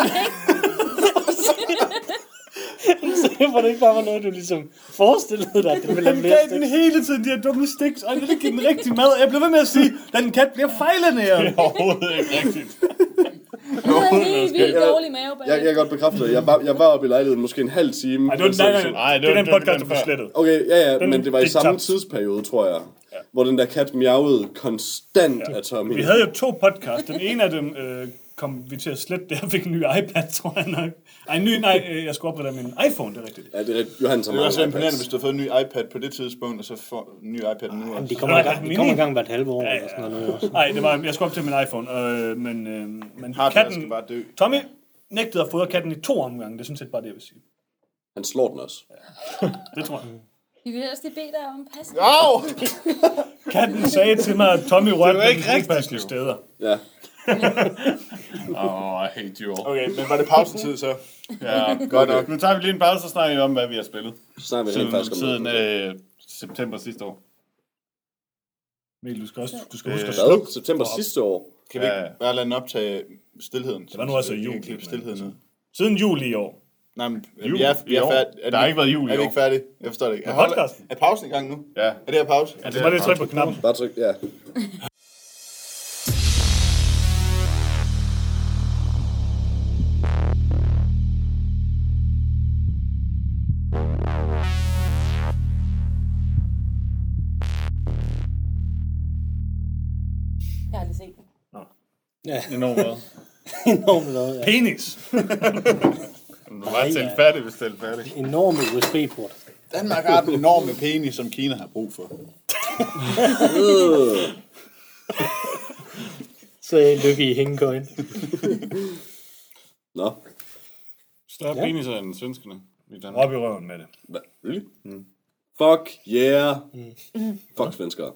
(laughs) Var det ikke bare var noget, du ligesom forestillede dig, at det ville have Han mere gav den hele tiden de her dumme sticks, og han ville ikke give den rigtig mad. Jeg blev ved med at sige, at den kat bliver fejlernæret. Overhovedet ikke rigtigt. (laughs) Du havde helt vildt dårlig mave Jeg, jeg kan godt bekræfte det. Jeg var, jeg var oppe i lejligheden måske en halv time. Nej, det var, nej, nej, Nej, nej, det det er var- den det var podcast, den der blev slettet. Okay, ja, ja, Den- men det var i det er samme tidsperiode, tror jeg. Hvor den der kat miavede konstant af Tommy. Vi havde jo to podcasts. Den ene af dem øh, kom vi til at slette, da jeg fik en ny iPad, (laughs) tror jeg nok. Ej, en ny, nej, øh, jeg skulle opgradere min iPhone, det er rigtigt. Ja, det er rigtigt. Johan som Det er også har imponerende, hvis du har fået en ny iPad på det tidspunkt, og så får en ny iPad nu Jamen, de kommer, i gang, de kommer i gang hvert halve år, eller sådan noget også. Nej, det var, jeg skulle op til min iPhone, øh, men, øh, men Hardware skal katten, bare dø. Tommy nægtede at fodre katten i to omgange. Det er sådan set bare det, jeg vil sige. Han slår den også. Det tror jeg. Vi vil ellers lige bede dig om pas. Au! Katten sagde til mig, at Tommy rørte var på ikke de rigtigt, steder. Ja. Oh, I hate you all. Okay, men var det pausetid så? Ja, godt nok. Nu tager vi lige en pause, så snakker vi om, hvad vi har spillet. Så snakker vi Siden, faktisk om siden øh, september sidste år. Mikkel, du skal, også, du skal huske at Øh, slukke. September sidste år? Kan vi Ja. ikke bare lade den optage stillheden? Det var nu altså jul. klippe stillheden ud. Siden juli i år. Nej, men Jul vi er, vi i er år? færdige. Der har ikke været jul i Er vi år. ikke færdige? Jeg forstår det ikke. Er, podcasten? er pausen i gang nu? Ja. Er det her pause? Altså, bare lige tryk på knappen. Bare tryk, ja. Ja, Enormt meget. enormt noget. Ja. Penis. (laughs) Du var tælle færdig, hvis det er færdig. Enorme USB-port. Danmark har den enorme penis, som Kina har brug for. (laughs) Så er jeg lykke i hængekøjen. Nå. Større Ja. peniser end svenskerne. i Danmark. Op i røven med det. Hvad? Really? Fuck yeah. Fuck svenskere.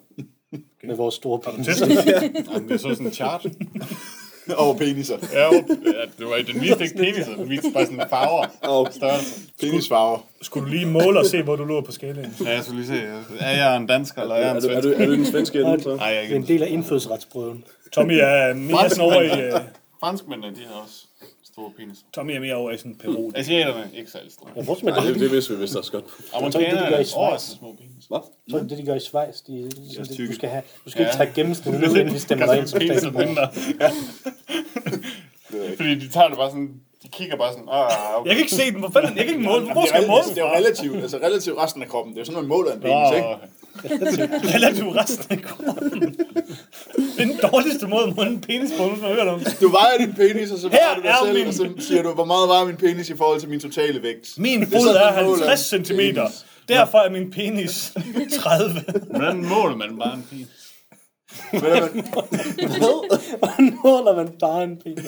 Med vores store penis. (laughs) Jamen, det er så sådan en chart. (laughs) Over peniser. Ja, jo. ja, det var den viste ikke peniser, den viste bare sådan farver. Og Størrelse. Penisfarver. Skulle du lige måle og se, hvor du lå på skalaen? Ja, jeg skulle lige se. Er jeg en dansker, eller er jeg er en du, er, svensk? du, er du den svenske ende, så? Nej, jeg er Det er en ikke. del af indfødsretsprøven. Tommy er mere sådan over i... Uh, Franskmændene, de har også store peniser. Tommy er mere over i sådan Peru. (laughs) Asiaterne, ikke særlig store. Ja, hvorfor man Det, det? det vidste vi vist også godt. Amerikanerne er Schweiz. overraskende små peniser. Hvad? Så det de gør i Schweiz. De, ligesom, det, du skal, have, du skal ikke Ja. tage gennemsnit (laughs) nu, inden vi stemmer dig ind som statsborger. mindre. (laughs) Fordi de tager det bare sådan, de kigger bare sådan, ah, okay. Jeg kan ikke se den. Hvor fanden? Jeg kan ikke måle. Hvor skal jeg det, måle er, det er jo relativt, altså relativt resten af kroppen. Det er jo sådan, man måler en penis, ikke? Relativt resten af kroppen. Det er den dårligste måde at måle en penis på, nu har jeg hørt om. Du vejer din penis, og så Her vejer du dig er selv, min- og så siger du, hvor meget vejer min penis i forhold til min totale vægt. Min er fod er måler 50 en cm. Derfor er min penis (laughs) 30. Hvordan måler man bare en penis? Hvad? Hvordan måler man bare en? Okay.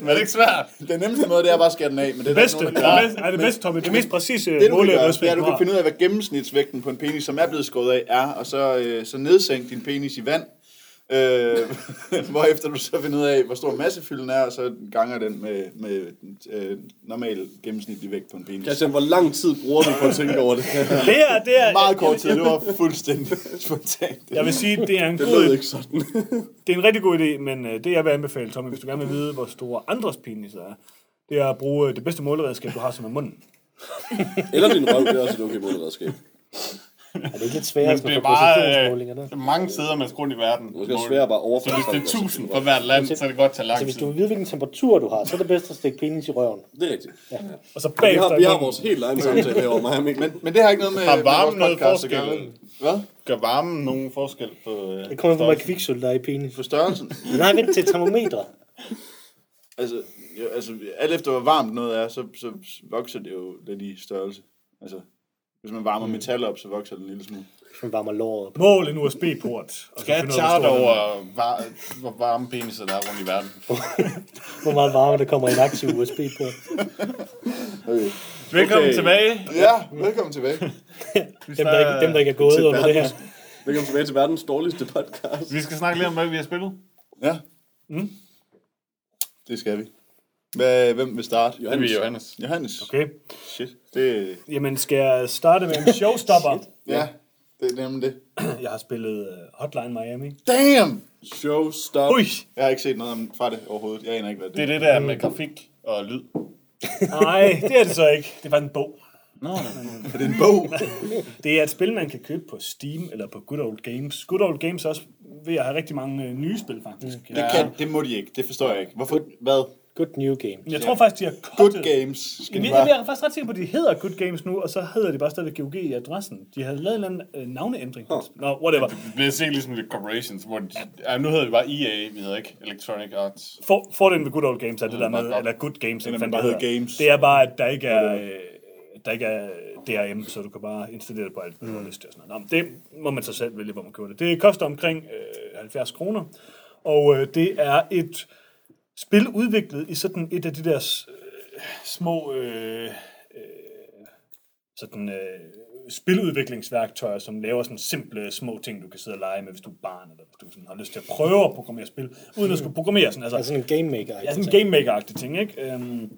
Men er det ikke svært? Den nemmeste måde, det er bare at skære den af, men det er Bedste, nogen, der er bedste, er det bedste, Tommy. Det mest præcise Det du kan gøre, det er, at du kan finde ud af, hvad gennemsnitsvægten på en penis, som er blevet skåret af, er, og så, øh, så nedsænk din penis i vand, øh, (laughs) hvorefter du så finder ud af, hvor stor massefylden er, og så ganger den med, med øh, normal gennemsnitlig vægt på en penis. Christian, hvor lang tid bruger du på at tænke over det? (laughs) Det er, det er, Meget kort tid, det var fuldstændig (laughs) spontant. jeg vil sige, det er en Det god ikke sådan. Det er en rigtig god idé, men øh, det jeg vil anbefale, Tommy, hvis du gerne vil vide, hvor store andres peniser er, det er at bruge øh, det bedste måleredskab, du har, som er munden. Eller din røv, det er også et okay måleredskab. (laughs) Er det ikke lidt sværere Men det er for bare øh, mange steder, man skal rundt i verden. Det er svært bare over. Så hvis det er 1000 for hvert land, så er det godt tage Så lang hvis tid. du vil vide, hvilken temperatur du har, så er det bedst at stikke penis i røven. Det er rigtigt. Og så Vi bagefter... har, vi har vores helt egen samtale herovre, mig og Mikkel. Men, men det har ikke noget med, Har varmen noget vores podcast at forskel? Hvad? Gør varmen nogen forskel på... Øh, Det kommer på mig kviksøl, der er i penis. På størrelsen? Nej, vent til termometer. Altså, jo, altså alt efter hvor varmt noget er, så, så vokser det jo lidt i størrelse. Altså, Hvis man varmer metal op, så vokser den en lille smule. Som varmer låret op. Mål en USB-port. og så Skal jeg tage er. over, var, hvor varme peniser der er rundt i verden? (laughs) Hvor meget varme der kommer i en aktiv USB på. Okay. Velkommen Okay. tilbage. Ja, velkommen tilbage. (laughs) Dem, der ikke, dem, der ikke er gået under det her. Velkommen tilbage til verdens dårligste podcast. Vi skal snakke lidt om, hvad vi har spillet. Ja. Mm. Det skal vi. Hvad, hvem vil starte? Det er Johannes. Johannes. Okay. Shit. Det, Jamen, skal jeg starte med en showstopper? ja, det er nemlig det. (clears throat) jeg har spillet uh, Hotline Miami. Damn! Show stop. Ui! Jeg har ikke set noget om fra det overhovedet. Jeg aner ikke, hvad det Det er er. det der med grafik og lyd. Nej, det er det så ikke. Det var en bog. Nå, (laughs) Er det en bog? (laughs) Det er et spil, man kan købe på Steam eller på Good Old Games. Good Old Games er også ved at have rigtig mange øh, nye spil, faktisk. Det, kan, det må de ikke. Det forstår jeg ikke. Hvorfor? Hvad? Good new game. Jeg tror faktisk, de har Good cuttet- games. Skal Jamen, det jeg, jeg er faktisk ret sikker på, at de hedder Good Games nu, og så hedder de bare stadig GOG i adressen. De havde lavet en eller anden øh, navneændring. Nå, whatever. det bliver set ligesom lidt corporations, hvor de, ja, nu hedder det bare EA, vi hedder ikke Electronic Arts. For, fordelen ved Good Old Games er det der med, eller Good Games, Eller fanden bare det hedder hedder. Games. Det er bare, at der ikke er, øh, der ikke er DRM, så du kan bare installere det på alt, hvad du har lyst til. og Sådan noget. Nå, men det må man så selv vælge, hvor man køber det. Det koster omkring øh, 70 kroner, og øh, det er et spil udviklet i sådan et af de der øh, små øh, øh, sådan, øh, spiludviklingsværktøjer, som laver sådan simple små ting, du kan sidde og lege med, hvis du er barn, eller hvis du sådan har lyst til at prøve at programmere spil, uden at skulle programmere sådan. Altså, Altså en game maker. Ja, sådan en game maker-agtig ting, ikke? Øhm,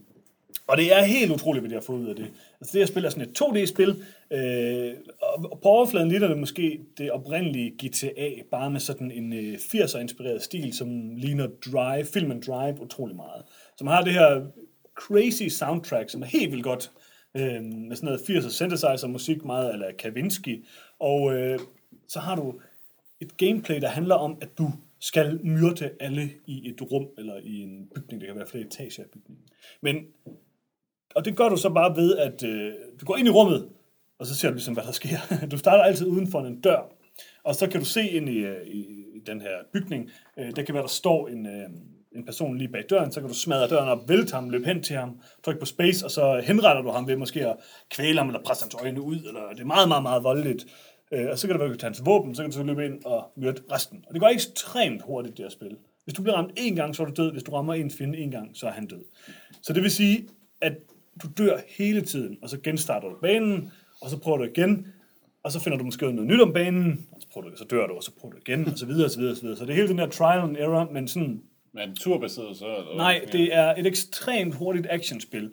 og det er helt utroligt, hvad de har fået ud af det. Altså det her spil er sådan et 2D-spil, øh, og på overfladen ligner det måske det oprindelige GTA, bare med sådan en øh, 80'er-inspireret stil, som ligner Drive, filmen Drive utrolig meget. Som har det her crazy soundtrack, som er helt vildt godt, øh, med sådan noget 80'er synthesizer-musik, meget eller Kavinsky, og øh, så har du et gameplay, der handler om, at du skal myrde alle i et rum, eller i en bygning, det kan være flere etager af bygningen. Men, og det gør du så bare ved, at øh, du går ind i rummet, og så ser du ligesom, hvad der sker. (laughs) Du starter altid uden for en dør, og så kan du se ind i, øh, i, i den her bygning, øh, der kan være, der står en, øh, en person lige bag døren, så kan du smadre døren op, vælte ham, løbe hen til ham, trykke på space, og så henretter du ham ved måske at kvæle ham, eller presse hans øjne ud, eller det er meget, meget, meget voldeligt. Øh, og så kan du være, at du tage hans våben, så kan du så løbe ind og myrde resten. Og det går ekstremt hurtigt, det her spil. Hvis du bliver ramt én gang, så er du død. Hvis du rammer en fjende én gang, så er han død. Så det vil sige, at du dør hele tiden, og så genstarter du banen, og så prøver du igen, og så finder du måske noget nyt om banen, og så, prøver du, så dør du, og så prøver du igen, og så videre, og så videre, og så videre. Så det er hele den der trial and error, men sådan Men er turbaseret så? Eller? Nej, det er et ekstremt hurtigt actionspil.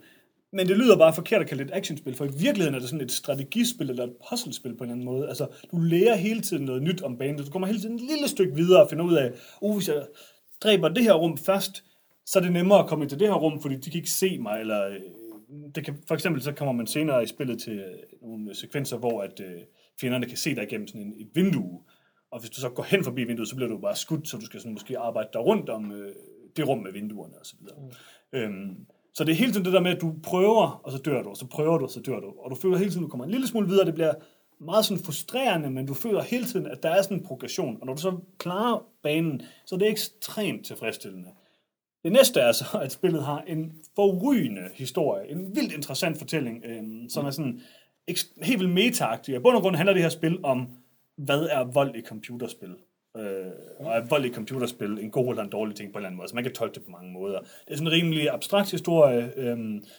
Men det lyder bare forkert at kalde det et actionspil, for i virkeligheden er det sådan et strategispil eller et puzzlespil på en eller anden måde. Altså, du lærer hele tiden noget nyt om banen. Du kommer hele tiden et lille stykke videre og finder ud af, uh, hvis jeg dræber det her rum først, så er det nemmere at komme ind til det her rum, fordi de kan ikke se mig, eller det kan, for eksempel så kommer man senere i spillet til øh, nogle sekvenser, hvor at øh, fjenderne kan se dig igennem sådan en, et vindue, og hvis du så går hen forbi vinduet, så bliver du bare skudt, så du skal sådan måske arbejde der rundt om øh, det rum med vinduerne og så videre. Mm. Øhm, så det er hele tiden det der med, at du prøver, og så dør du, og så prøver du, og så dør du. Og du føler hele tiden, at du kommer en lille smule videre. Det bliver meget sådan frustrerende, men du føler hele tiden, at der er sådan en progression. Og når du så klarer banen, så er det ekstremt tilfredsstillende. Det næste er så, at spillet har en forrygende historie. En vildt interessant fortælling, øh, som er sådan helt vildt meta i bund og grund handler det her spil om, hvad er vold i computerspil? Øh, og er vold i computerspil en god eller en dårlig ting på en eller anden måde? Så man kan tolke det på mange måder. Det er sådan en rimelig abstrakt historie, øh,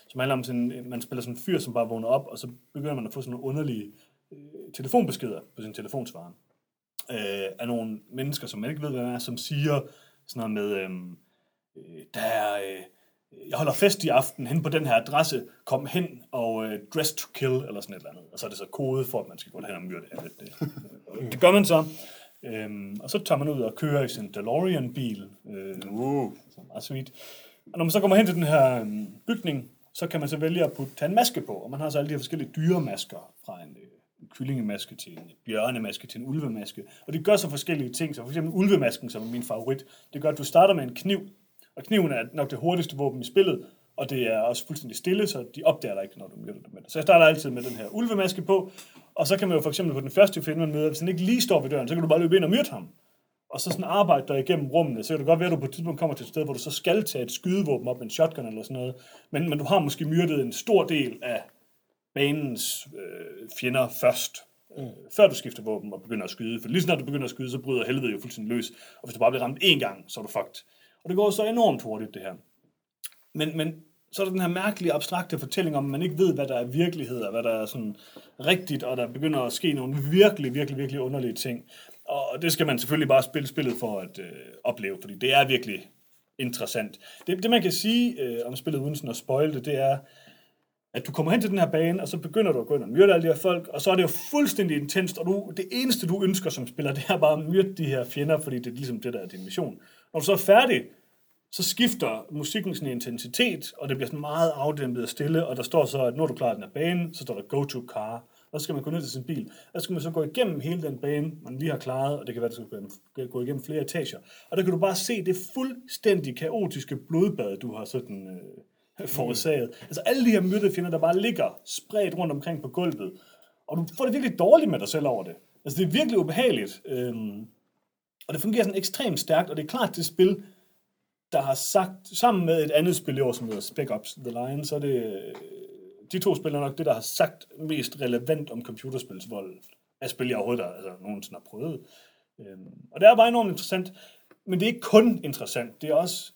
som handler om, sådan, man spiller sådan en fyr, som bare vågner op, og så begynder man at få sådan nogle underlige øh, telefonbeskeder på sin telefonsvarer. Øh, af nogle mennesker, som man ikke ved, hvad er, som siger sådan noget med, Øh, øh, der er, øh, jeg holder fest i aften hen på den her adresse, kom hen og øh, dress to kill, eller sådan et eller andet. Og så er det så kode for, at man skal gå hen og myrde alle. Det, det, det gør man så. Øhm, og så tager man ud og kører i sin DeLorean-bil. Øh, uh. Så meget sweet. Og når man så kommer hen til den her øhm, bygning, så kan man så vælge at putte, tage en maske på. Og man har så alle de her forskellige dyremasker, fra en, øh, en kyllingemaske til en bjørnemaske til en ulvemaske. Og det gør så forskellige ting. Så for eksempel ulvemasken, som er min favorit, det gør, at du starter med en kniv. Og kniven er nok det hurtigste våben i spillet, og det er også fuldstændig stille, så de opdager dig ikke, når du møder dem med det. Så jeg starter altid med den her ulvemaske på, og så kan man jo for eksempel på den første fjende, man møder, hvis han ikke lige står ved døren, så kan du bare løbe ind og myrde ham. Og så sådan arbejde dig igennem rummene, så kan det godt være, at du på et tidspunkt kommer til et sted, hvor du så skal tage et skydevåben op med en shotgun eller sådan noget, men, men du har måske myrdet en stor del af banens øh, fjender først, øh, før du skifter våben og begynder at skyde. For lige snart du begynder at skyde, så bryder helvede jo fuldstændig løs. Og hvis du bare bliver ramt én gang, så er du fucked. Og det går så enormt hurtigt, det her. Men, men så er der den her mærkelige, abstrakte fortælling om, at man ikke ved, hvad der er virkelighed, og hvad der er sådan rigtigt, og der begynder at ske nogle virkelig, virkelig, virkelig underlige ting. Og det skal man selvfølgelig bare spille spillet for at øh, opleve, fordi det er virkelig interessant. Det, det man kan sige øh, om spillet uden sådan at spoil det, det er, at du kommer hen til den her bane, og så begynder du at gå ind og myrde alle de her folk, og så er det jo fuldstændig intenst, og du, det eneste, du ønsker som spiller, (laughs) det er bare at myrde de her fjender, fordi det er ligesom det, der er din mission. Når du så er færdig, så skifter musikken sin intensitet, og det bliver sådan meget afdæmpet og stille, og der står så, at når du klarer den her bane, så står der go to car, og så skal man gå ned til sin bil. Og så skal man så gå igennem hele den bane, man lige har klaret, og det kan være, at du skal gå igennem flere etager. Og der kan du bare se det fuldstændig kaotiske blodbad, du har sådan øh, (laughs) forårsaget. Mm. Altså alle de her myrdefjender, der bare ligger spredt rundt omkring på gulvet. Og du får det virkelig dårligt med dig selv over det. Altså det er virkelig ubehageligt. Øhm, og det fungerer sådan ekstremt stærkt, og det er klart, det spil, der har sagt, sammen med et andet spil i år, som hedder Spec Ops The Line, så er det øh, de to spillere nok det, der har sagt mest relevant om computerspilsvold af spil, jeg overhovedet altså, nogensinde har prøvet. Øhm, og det er bare enormt interessant, men det er ikke kun interessant, det er også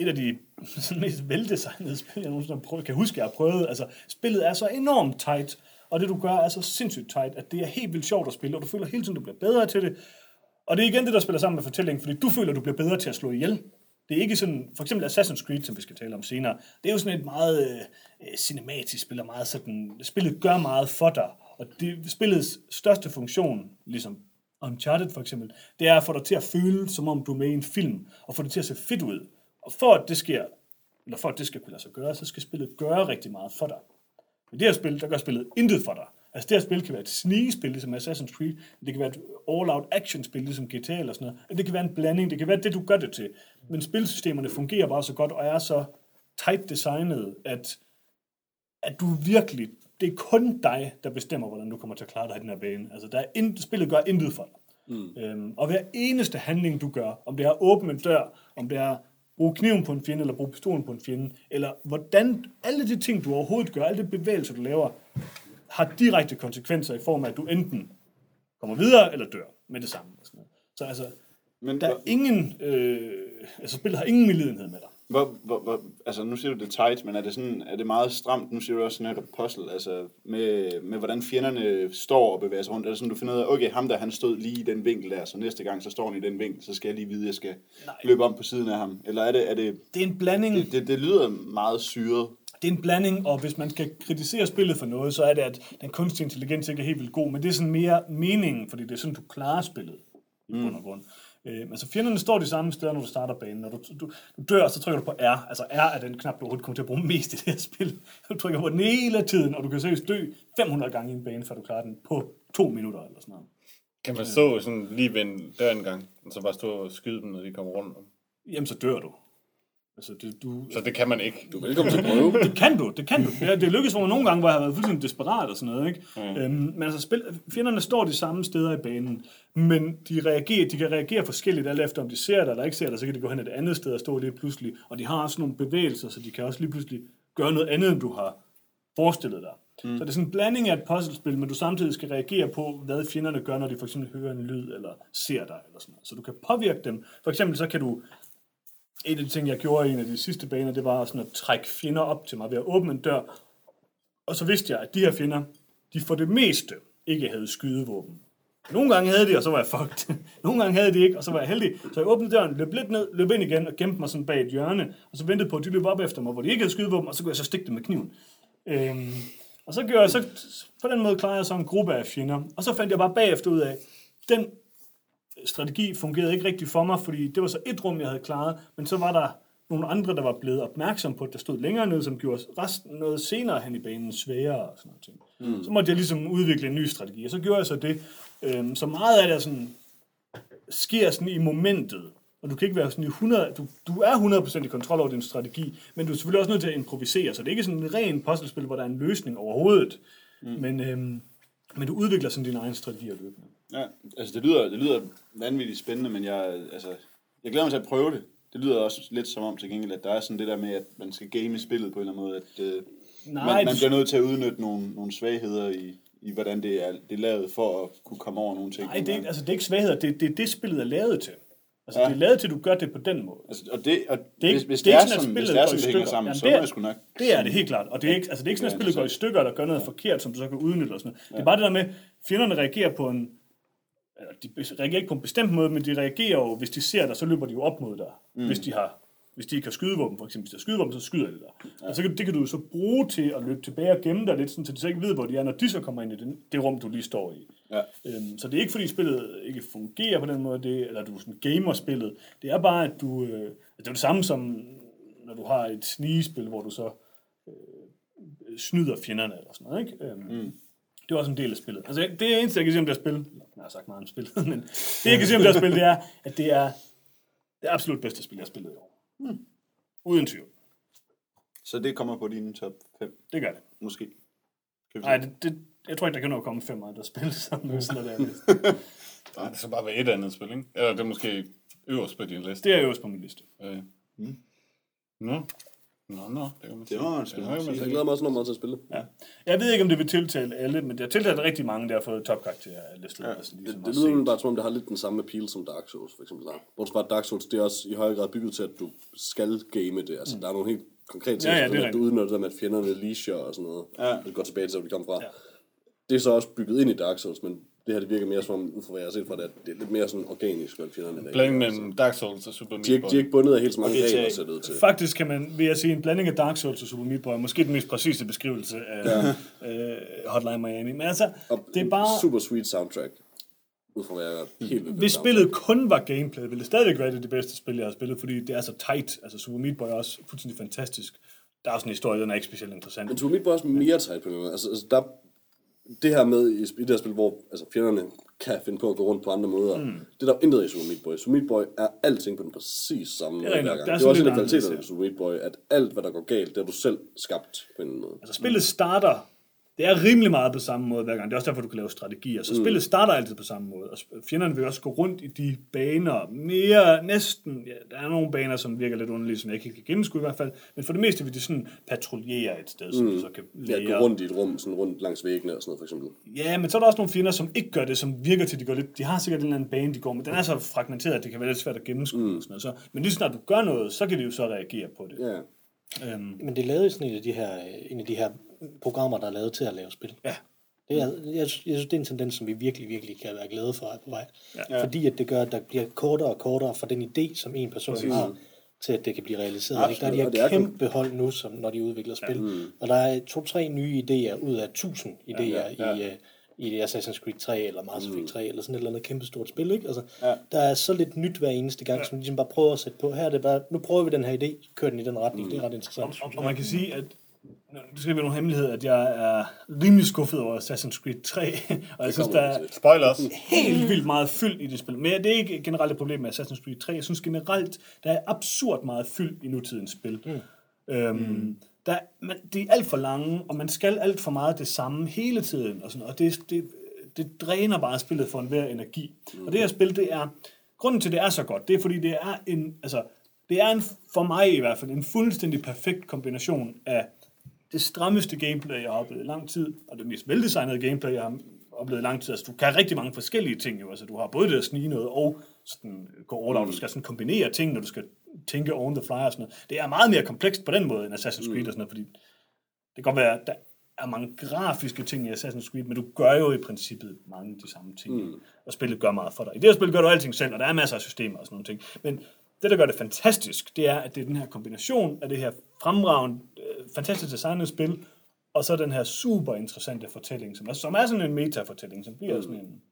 et af de (laughs) mest veldesignede spil, jeg nogensinde har prøvet, kan huske, jeg har prøvet. Altså, spillet er så enormt tight, og det du gør er så sindssygt tight, at det er helt vildt sjovt at spille, og du føler hele tiden, du bliver bedre til det. Og det er igen det, der spiller sammen med fortællingen, fordi du føler, du bliver bedre til at slå ihjel. Det er ikke sådan, for eksempel Assassin's Creed, som vi skal tale om senere, det er jo sådan et meget øh, øh, cinematisk spil, og meget sådan, spillet gør meget for dig, og det, spillets største funktion, ligesom Uncharted for eksempel, det er at få dig til at føle, som om du er med i en film, og få det til at se fedt ud. Og for at det sker, eller for at det skal kunne lade sig gøre, så skal spillet gøre rigtig meget for dig. I det her spil, der gør spillet intet for dig. Altså det her spil kan være et snigespil, ligesom Assassin's Creed. Det kan være et all-out action-spil, ligesom GTA eller sådan noget. Det kan være en blanding. Det kan være det, du gør det til. Men spilsystemerne fungerer bare så godt, og er så tight designet, at, at du virkelig... Det er kun dig, der bestemmer, hvordan du kommer til at klare dig i den her bane. Altså, der er in, spillet gør intet for dig. Mm. Øhm, og hver eneste handling, du gør, om det er at åbne en dør, om det er bruge kniven på en fjende, eller bruge pistolen på en fjende, eller hvordan alle de ting, du overhovedet gør, alle de bevægelser, du laver, har direkte konsekvenser i form af, at du enten kommer videre eller dør med det samme. Og sådan noget. Så altså, Men der er ingen, øh, altså spillet har ingen medlidenhed med dig. Hvor, hvor, hvor, altså nu siger du det tight, men er det, sådan, er det meget stramt? Nu siger du også sådan et puzzle, altså med, med hvordan fjenderne står og bevæger sig rundt. Er det sådan, du finder ud af, okay, ham der, han stod lige i den vinkel der, så næste gang, så står han i den vinkel, så skal jeg lige vide, at jeg skal Nej. løbe om på siden af ham. Eller er det, er det, Det er en blanding, det, det, det lyder meget syret. Det er en blanding, og hvis man skal kritisere spillet for noget, så er det, at den kunstige intelligens ikke er helt vildt god, men det er sådan mere meningen, fordi det er sådan, du klarer spillet i bund og grund. Øh, altså fjenderne står de samme steder, når du starter banen. Når du, du, du dør, så trykker du på R. Altså R er den knap, du overhovedet kommer til at bruge mest i det her spil. (laughs) Du trykker på den hele tiden, og du kan seriøst dø 500 gange i en bane, før du klarer den på to minutter eller sådan noget. Kan man stå sådan lige ved en dør en gang, og så bare stå og skyde dem, når de kommer rundt om? Jamen, så dør du. Altså, det, du, Så det kan man ikke. Du er velkommen til at prøve. (laughs) det kan du, det kan du. Det, det lykkes for mig nogle gange, hvor jeg har været fuldstændig desperat og sådan noget. Ikke? Mm. Øhm, men altså, spil, fjenderne står de samme steder i banen, men de, reagerer, de kan reagere forskelligt, alt efter om de ser dig eller ikke ser dig, så kan de gå hen et andet sted og stå lige pludselig. Og de har også nogle bevægelser, så de kan også lige pludselig gøre noget andet, end du har forestillet dig. Mm. Så det er sådan en blanding af et puzzlespil, men du samtidig skal reagere på, hvad fjenderne gør, når de for eksempel hører en lyd eller ser dig. Eller sådan noget. Så du kan påvirke dem. For eksempel så kan du en af de ting, jeg gjorde i en af de sidste baner, det var sådan at trække fjender op til mig ved at åbne en dør. Og så vidste jeg, at de her fjender, de for det meste ikke havde skydevåben. Nogle gange havde de, og så var jeg fucked. (laughs) Nogle gange havde de ikke, og så var jeg heldig. Så jeg åbnede døren, løb lidt ned, løb ind igen og gemte mig sådan bag et hjørne. Og så ventede på, at de løb op efter mig, hvor de ikke havde skydevåben, og så kunne jeg så stikke dem med kniven. Øhm, og så gjorde jeg så, på den måde klarede jeg så en gruppe af fjender. Og så fandt jeg bare bagefter ud af, den strategi fungerede ikke rigtigt for mig, fordi det var så et rum, jeg havde klaret, men så var der nogle andre, der var blevet opmærksom på, at der stod længere ned, som gjorde resten noget senere hen i banen sværere og sådan noget. Mm. Så måtte jeg ligesom udvikle en ny strategi, og så gjorde jeg så det. Øhm, så meget af det sådan, sker sådan i momentet, og du kan ikke være sådan i 100, du, du er 100% i kontrol over din strategi, men du er selvfølgelig også nødt til at improvisere, så det er ikke sådan en ren puzzlespil, hvor der er en løsning overhovedet, mm. men, øhm, men du udvikler sådan din egen strategi og løbende. Ja, altså det lyder, det lyder vanvittigt spændende, men jeg, altså, jeg glæder mig til at prøve det. det lyder også lidt som om til gengæld, at der er sådan det der med, at man skal game spillet på en eller anden måde, at øh, Nej, man, man bliver nødt til at udnytte nogle, nogle svagheder i, i hvordan det er, det er lavet for at kunne komme over nogle ting. Nej, det er, altså, det er ikke svagheder. Det, det er det, spillet er lavet til. Altså, Ja. ja. det er lavet til, at du gør det på den måde. Altså, og det, og Det er hvis, ikke- hvis det er det, er sådan, hvis det er sådan, det hænger sammen, Jamen, så det er- jeg sgu nok. Det er det helt klart. Og det er ikke, altså, det er ikke sådan, at Det er spillet går i stykker, der gør noget forkert, som du så kan udnytte og sådan noget. Det er bare det der med, fjenderne reagerer på en... De reagerer ikke på en bestemt måde, men de reagerer jo, hvis de ser dig, så løber de jo op mod dig. Mm. Hvis de har hvis de ikke har skydevåben, for eksempel hvis de har skydevåben, så skyder de dig. Ja. Og så kan, det kan du så bruge til at løbe tilbage og gemme dig lidt, sådan, så de så ikke ved, hvor de er, når de så kommer ind i det, det rum, du lige står i. Ja. Øhm, så det er ikke, fordi spillet ikke fungerer på den måde, det, eller du sådan gamer spillet. Det er bare, at du... Øh, det er det samme som, når du har et snigespil, hvor du så øh, snyder fjenderne eller sådan noget, ikke? Øhm, mm. Det er også en del af spillet. Altså, det eneste, jeg kan sige om det her spil, jeg har sagt meget om spil, (laughs) men det, jeg kan sige om det her spil, det er, at det er det absolut bedste spil, jeg har spillet i år. Mm. Uden tvivl. Så det kommer på din top 5, Det gør det. måske. Nej, det, det, jeg tror ikke, der kan nå at komme fem andre spil, (laughs) som løsner det. (laughs) Nej, det skal bare være et andet spil, ikke? Eller det er måske øverst på din liste. Det er øverst på min liste. Øh. Mm. Nå. Nå, nå, det kan man sige. det nok kan man Jeg sige. glæder mig også enormt meget til at spille. Ja. Jeg ved ikke, om det vil tiltale alle, men det har tiltalt rigtig mange, der har fået topkarakterer af listet. Ja, altså, ligesom Det, det lyder jo bare som om, det har lidt den samme appeal som Dark Souls, for eksempel. Bortset fra, Dark Souls, det er også i højere grad bygget til, at du skal game det. Altså, der er nogle helt konkrete ting, Ja, ja, det er at du udnytter det med, at fjenderne leasher og sådan noget. Ja. Og det går tilbage til, hvor de kom fra. Ja. Det er så også bygget ind i Dark Souls, men det her det virker mere som, om, ud fra hvad jeg har set fra det, at det er lidt mere sådan organisk, at fjenderne er. Blanding mellem Dark Souls og Super Meat De er, ikke- de er ikke bundet af helt så mange regler, ser det til. Faktisk kan man, vil jeg sige, en blanding af Dark Souls og Super Meat Boy, måske den mest præcise beskrivelse af ja. øh, Hotline Miami. Men altså, Og det er bare... Super sweet soundtrack. Ud fra hvad jeg er helt Hvis spillet kun var gameplay, ville det stadigvæk være det, det bedste spil, jeg har spillet, fordi det er så tight. Altså, Super Meat Boy er også fuldstændig fantastisk. Der er også en historie, den er ikke specielt interessant. Men Super Meat Boy er også mere tight på noget. Altså, altså der, det her med i, i det her spil, hvor altså, fjenderne kan finde på at gå rundt på andre måder. Mm. Det er der intet i Super Meat Boy. Super Meat Boy er alting på den præcis samme måde hver gang. Der er Det er også en af kvaliteterne ved Super Meat Boy, at alt, hvad der går galt, det har du selv skabt på en måde. Altså, spillet starter... Det er rimelig meget på samme måde hver gang. Det er også derfor, du kan lave strategier. Så spillet starter altid på samme måde. Og fjenderne vil også gå rundt i de baner. Mere, næsten... Ja, der er nogle baner, som virker lidt underlige, som jeg ikke kan gennemskue i hvert fald. Men for det meste vil de sådan patruljere et sted, som du så kan Ja, lære. gå rundt i et rum, sådan rundt langs væggene og sådan noget, for eksempel. Ja, men så er der også nogle fjender, som ikke gør det, som virker til, at de går lidt... De har sikkert en eller anden bane, de går, men den er så fragmenteret, at det kan være lidt svært at gennemskue. Mm. Og sådan noget. Så, men lige snart du gør noget, så kan de jo så reagere på det. Ja. Øhm, Men det lavet i sådan en af de her, en af de her programmer, der er lavet til at lave spil. Ja. Det er, jeg, jeg synes, det er en tendens, som vi virkelig, virkelig kan være glade for at på vej. Ja. Fordi at det gør, at der bliver kortere og kortere fra den idé, som en person Præcis. har, til at det kan blive realiseret. Ikke? Der er de og det her er kæmpe hold nu, som, når de udvikler spil. Ja. Og der er to-tre nye idéer ud af tusind idéer ja, ja, ja. i, uh, i Assassin's Creed 3 eller Mass Effect 3 eller sådan et eller andet kæmpe stort spil. Ikke? Altså, ja. Der er så lidt nyt hver eneste gang, ja. som de ligesom bare prøver at sætte på. Her er det bare, nu prøver vi den her idé, kører den i den retning. Mm. Det er ret interessant. og, og man kan sige, at nu skal vi nogen hemmelighed, at jeg er rimelig skuffet over Assassin's Creed 3, (laughs) og jeg synes, der er Spoilers. (laughs) helt vildt meget fyld i det spil. Men det er ikke generelt et problem med Assassin's Creed 3. Jeg synes generelt, der er absurd meget fyld i nutidens spil. Mm. Øhm, mm. Der, man, det er alt for lange, og man skal alt for meget det samme hele tiden. Og, sådan, og det, det, det dræner bare spillet for enhver energi. Mm. Og det her spil, det er... Grunden til, det er så godt, det er, fordi det er en... Altså, det er en, for mig i hvert fald en fuldstændig perfekt kombination af det strammeste gameplay, jeg har oplevet i lang tid, og det mest veldesignede gameplay, jeg har oplevet i lang tid. Altså, du kan rigtig mange forskellige ting jo. Altså, du har både det at snige noget, og sådan gå all out. Du skal sådan kombinere ting, når du skal tænke on the fly og sådan noget. Det er meget mere komplekst på den måde, end Assassin's Creed og sådan noget, fordi det kan godt være, at der er mange grafiske ting i Assassin's Creed, men du gør jo i princippet mange af de samme ting. Mm. Og spillet gør meget for dig. I det her spil gør du alting selv, og der er masser af systemer og sådan nogle ting. Men det, der gør det fantastisk, det er, at det er den her kombination af det her fremragende, øh, fantastisk designede spil, og så den her super interessante fortælling, som er, som er sådan en metafortælling, som bliver mm. sådan en,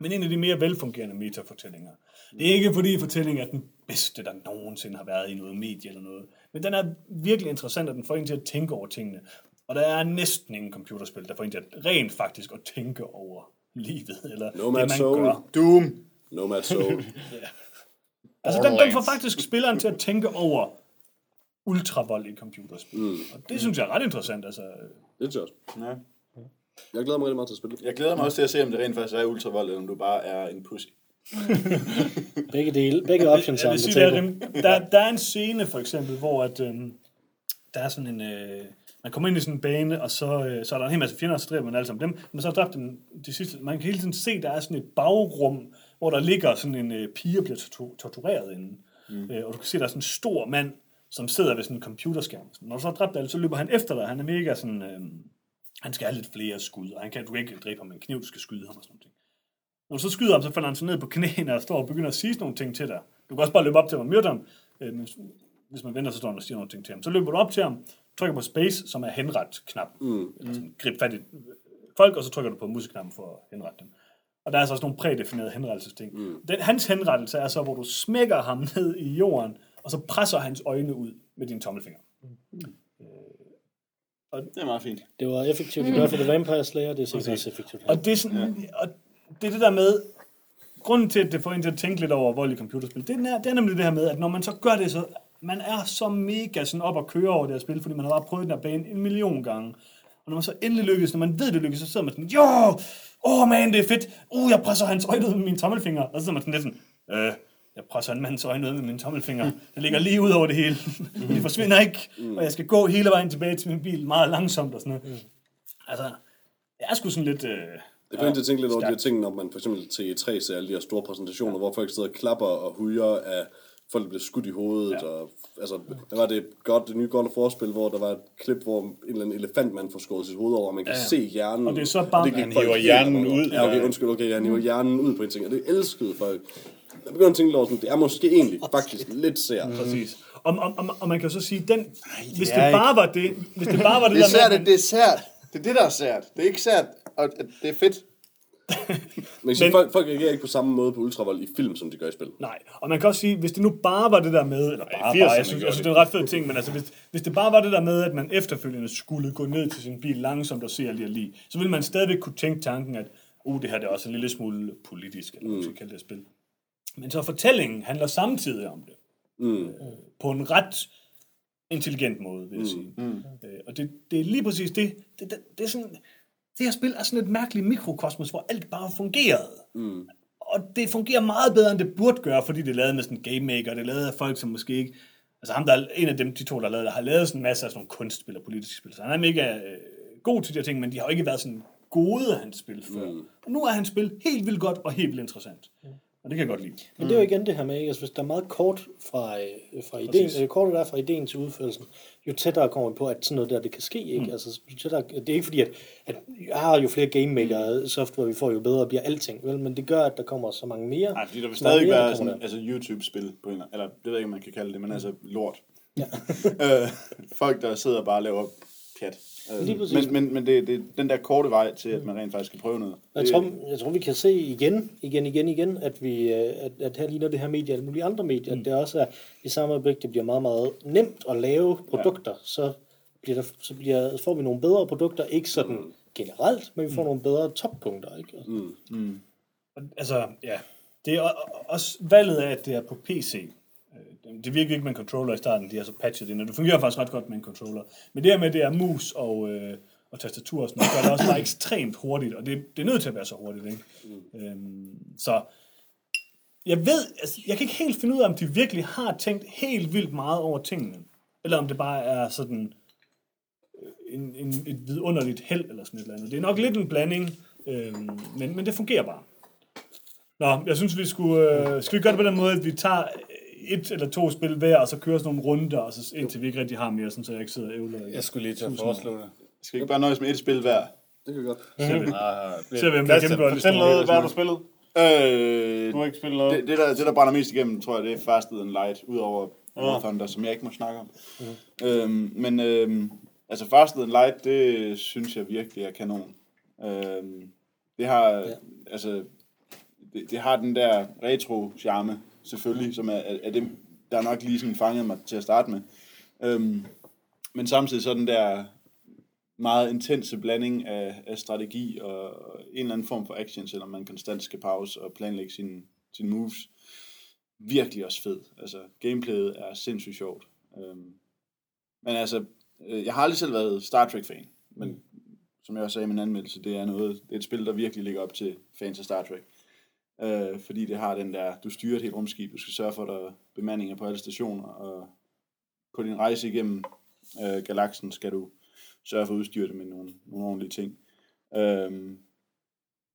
men en af de mere velfungerende metafortællinger. Det er ikke fordi fortællingen er den bedste, der nogensinde har været i noget medie eller noget, men den er virkelig interessant, og den får en til at tænke over tingene. Og der er næsten ingen computerspil, der får en til at rent faktisk at tænke over livet, eller No det, man Soul. gør. Doom. Nomad Soul. (laughs) Altså, den, den får faktisk spilleren til at tænke over ultravold i computerspil. Mm. Og det synes jeg er ret interessant. Altså, det synes jeg også. Ja. Jeg glæder mig rigtig meget til at spille det. Jeg glæder mig også til at se, om det rent faktisk er ultravold, eller om du bare er en pussy. (laughs) Begge dele, begge options jeg er the sige, der, er, der, der er en scene, for eksempel, hvor at, øhm, der er sådan en... Øh, man kommer ind i sådan en bane, og så, øh, så er der en hel masse fjender, og så dræber man alle sammen dem. Men så har dræbt dem de sidste... Man kan hele tiden se, der er sådan et bagrum, hvor der ligger sådan en øh, pige og bliver tortu- tortureret inde. Mm. Øh, og du kan se, der er sådan en stor mand, som sidder ved sådan en computerskærm. Når du så har dræbt alle, så løber han efter dig. Han er mega sådan... Øh, han skal have lidt flere skud, og han kan, du kan ikke dræbe ham med en kniv, du skal skyde ham og sådan noget. Når du så skyder ham, så falder han så ned på knæene og står og begynder at sige sådan nogle ting til dig. Du kan også bare løbe op til ham og myrde ham. Øh, men hvis- man venter, så står han og siger nogle ting til ham. Så løber du op til ham, trykker på space, som er henret knap. Mm. Eller sådan, grib fat i folk, og så trykker du på museknappen for at henrette dem. Og der er så også nogle prædefinerede henrettelsesting. Mm. Den, hans henrettelse er så, hvor du smækker ham ned i jorden, og så presser hans øjne ud med din tommelfinger. Det er meget fint. Det var effektivt i hvert fald The Vampire Slayer, det er sikkert også effektivt. Og det er, sådan, ja. og det er det der med, grunden til, at det får en til at tænke lidt over vold i computerspil, det er, det er nemlig det her med, at når man så gør det, så man er så mega sådan op og køre over det her spil, fordi man har bare prøvet den her bane en million gange. Og når man så endelig lykkes, når man ved, det lykkes, så sidder man sådan, jo, åh oh man, det er fedt, uh, jeg presser hans øjne ud med min tommelfinger, og så sidder man sådan lidt sådan, øh, jeg presser en mands øjne ud med min tommelfinger. Det ligger lige ud over det hele. det forsvinder ikke, og jeg skal gå hele vejen tilbage til min bil meget langsomt og sådan noget. Altså, det er sgu sådan lidt... Øh, Det får en til at tænke lidt over de her ting, når man for eksempel til E3 ser alle de her store præsentationer, ja. hvor folk sidder og klapper og hujer af folk, der bliver skudt i hovedet. Ja. Og, altså, der var det, godt, det nye God of War-spil, hvor der var et klip, hvor en eller anden elefant, man får skåret sit hoved over, og man kan ja. se hjernen. Og det er så bare- folk hiver hjernen ud. Ja, okay, undskyld, okay, han hiver hjernen ud på en ting, og det elskede folk. Jeg begyndte at tænke lidt over sådan, det er måske egentlig faktisk lidt sært. Præcis. Og, og, og, og man kan jo så sige, den, Ej, hvis det er bare var det, hvis det bare var (laughs) det, Det er der med, sært, at det er sært. Det er det, der er sært. Det er ikke sært, og at det er fedt. (laughs) Men, Men Men- folk, folk reagerer ikke på samme måde på ultravold i film, som de gør i spil. Nej, og man kan også sige, hvis det nu bare var det der med, eller bare, 80'erne bare jeg, synes, jeg synes, det er en ret fed ting, men altså, hvis, hvis det bare var det der med, at man efterfølgende skulle gå ned til sin bil langsomt og se lige lige, så ville man stadigvæk kunne tænke tanken, at uh, det her det er også en lille smule politisk, eller hvad man skal kalde det spil. Men så fortællingen handler samtidig om det. Mm. Øh, på en ret intelligent måde, vil jeg sige. Mm. Øh, og det, det er lige præcis det. Det, det, det er sådan, det her spil er sådan et mærkeligt mikrokosmos, hvor alt bare fungerede. Mm. Og det fungerer meget bedre, end det burde gøre, fordi det er lavet med sådan en game maker, det er lavet af folk, som måske ikke... Altså ham, der er en af dem, de to, der har lavet det, har lavet sådan en masse af sådan nogle kunstspil og politiske spil. Så han er mega øh, god til de her ting, men de har jo ikke været sådan gode, hans spil før. Mm. Og nu er hans spil helt vildt godt og helt vildt interessant. Og det kan jeg godt lide. Men det er jo igen det her med? Altså, hvis der er meget kort fra, øh, fra ideen, eller kortet der er fra ideen til udførelsen, jo tættere kommer man på, at sådan noget der, det kan ske, ikke? Mm. Altså, jo tættere, det er ikke fordi, at, at jeg har jo flere game maker software, vi får jo bedre bliver alting, vel? Men det gør, at der kommer så mange mere. Nej, fordi der vil stadig være sådan, der. altså YouTube-spil på en eller det ved jeg ikke, man kan kalde det, men altså lort. Ja. (laughs) øh, folk, der sidder bare og laver pjat. Lige præcis. men men, men det, det er den der korte vej til, at man rent faktisk skal prøve noget. Jeg Det- tror, jeg tror, vi kan se igen, igen, igen, igen, at, vi, øh, at, at her ligner det her medie, alle mulige andre medier, mm. at det også er i samme øjeblik, det bliver meget, meget nemt at lave produkter, ja. så, bliver der, så bliver, får vi nogle bedre produkter, ikke sådan mm. generelt, men vi får mm. nogle bedre toppunkter, ikke? Mm. Altså, ja. Det er også valget af, at det er på PC. Det virker ikke med en controller i starten, de har så patchet ind, og det fungerer faktisk ret godt med en controller. Men det her med, det er mus og, øh, og tastatur og sådan noget, gør det også bare ekstremt hurtigt, og det, det er nødt til at være så hurtigt, ikke? Mm. Øhm, så jeg ved, altså, jeg kan ikke helt finde ud af, om de virkelig har tænkt helt vildt meget over tingene, eller om det bare er sådan øh, en, en, et vidunderligt held eller sådan et eller andet. Det er nok lidt en blanding, øhm, men, men det fungerer bare. Nå, jeg synes, vi skulle... Øh, skal vi gøre det på den måde, at vi tager et eller to spil hver, og så kører sådan nogle runder, og så, indtil vi ikke rigtig har mere, sådan, så jeg ikke sidder og ævler. Jeg skulle lige til at foreslå det. Skal vi ikke bare nøjes med et spil hver? Det kan vi godt. Ah, Ser vi, (laughs) om vi Christian, gennemgår det Fortæl noget, hvad har du spillet? Øh, Du har ikke spillet noget? det, det, der, det, der brænder mest igennem, tror jeg, det er Fasted and Light, udover War Thunder, som jeg ikke må snakke om. Øhm, men øhm, altså Fasted and Light, det synes jeg virkelig er kanon. Øhm, det har, ja. altså, det, det har den der retro-charme, selvfølgelig, som er, er, dem, det, der nok lige sådan fangede mig til at starte med. Øhm, men samtidig så den der meget intense blanding af, af strategi og en eller anden form for action, selvom man konstant skal pause og planlægge sine sin moves. Virkelig også fed. Altså, gameplayet er sindssygt sjovt. Øhm, men altså, øh, jeg har aldrig selv været Star Trek-fan, men som jeg også sagde i min anmeldelse, det er noget, det er et spil, der virkelig ligger op til fans af Star Trek. Øh, fordi det har den der, du styrer et helt rumskib, du skal sørge for, at der er bemandinger på alle stationer, og på din rejse igennem øh, galaksen skal du sørge for at udstyre det med nogle, nogle ordentlige ting. Øhm,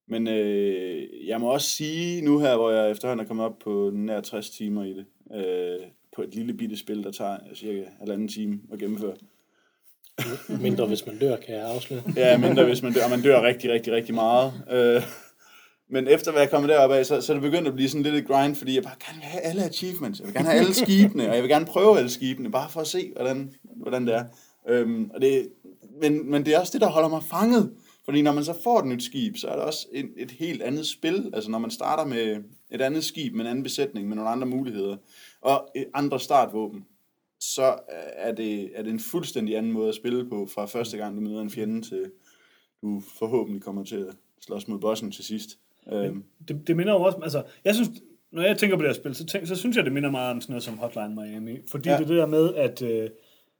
men øh, jeg må også sige nu her, hvor jeg efterhånden er kommet op på nær 60 timer i det, øh, på et lille bitte spil, der tager cirka halvanden time at gennemføre. Mindre hvis man dør, kan jeg afsløre. Ja, mindre hvis man dør, og man dør rigtig, rigtig, rigtig meget. Øh, men efter hvad jeg kom derop af, så, så er det begyndt at blive sådan lidt et grind, fordi jeg bare gerne vil have alle achievements. Jeg vil gerne have alle skibene, og jeg vil gerne prøve alle skibene, bare for at se, hvordan, hvordan det er. Øhm, og det, men, men det er også det, der holder mig fanget. Fordi når man så får et nyt skib, så er det også et, et helt andet spil. Altså når man starter med et andet skib, med en anden besætning, med nogle andre muligheder, og andre startvåben, så er det, er det en fuldstændig anden måde at spille på, fra første gang du møder en fjende, til du forhåbentlig kommer til at slås mod bossen til sidst. Øhm, Det, det minder jo også, altså, jeg synes, når jeg tænker på det her spil, så, tænk, så synes jeg, det minder meget om sådan noget som Hotline Miami. Fordi Ja. det er det der med, at, øh,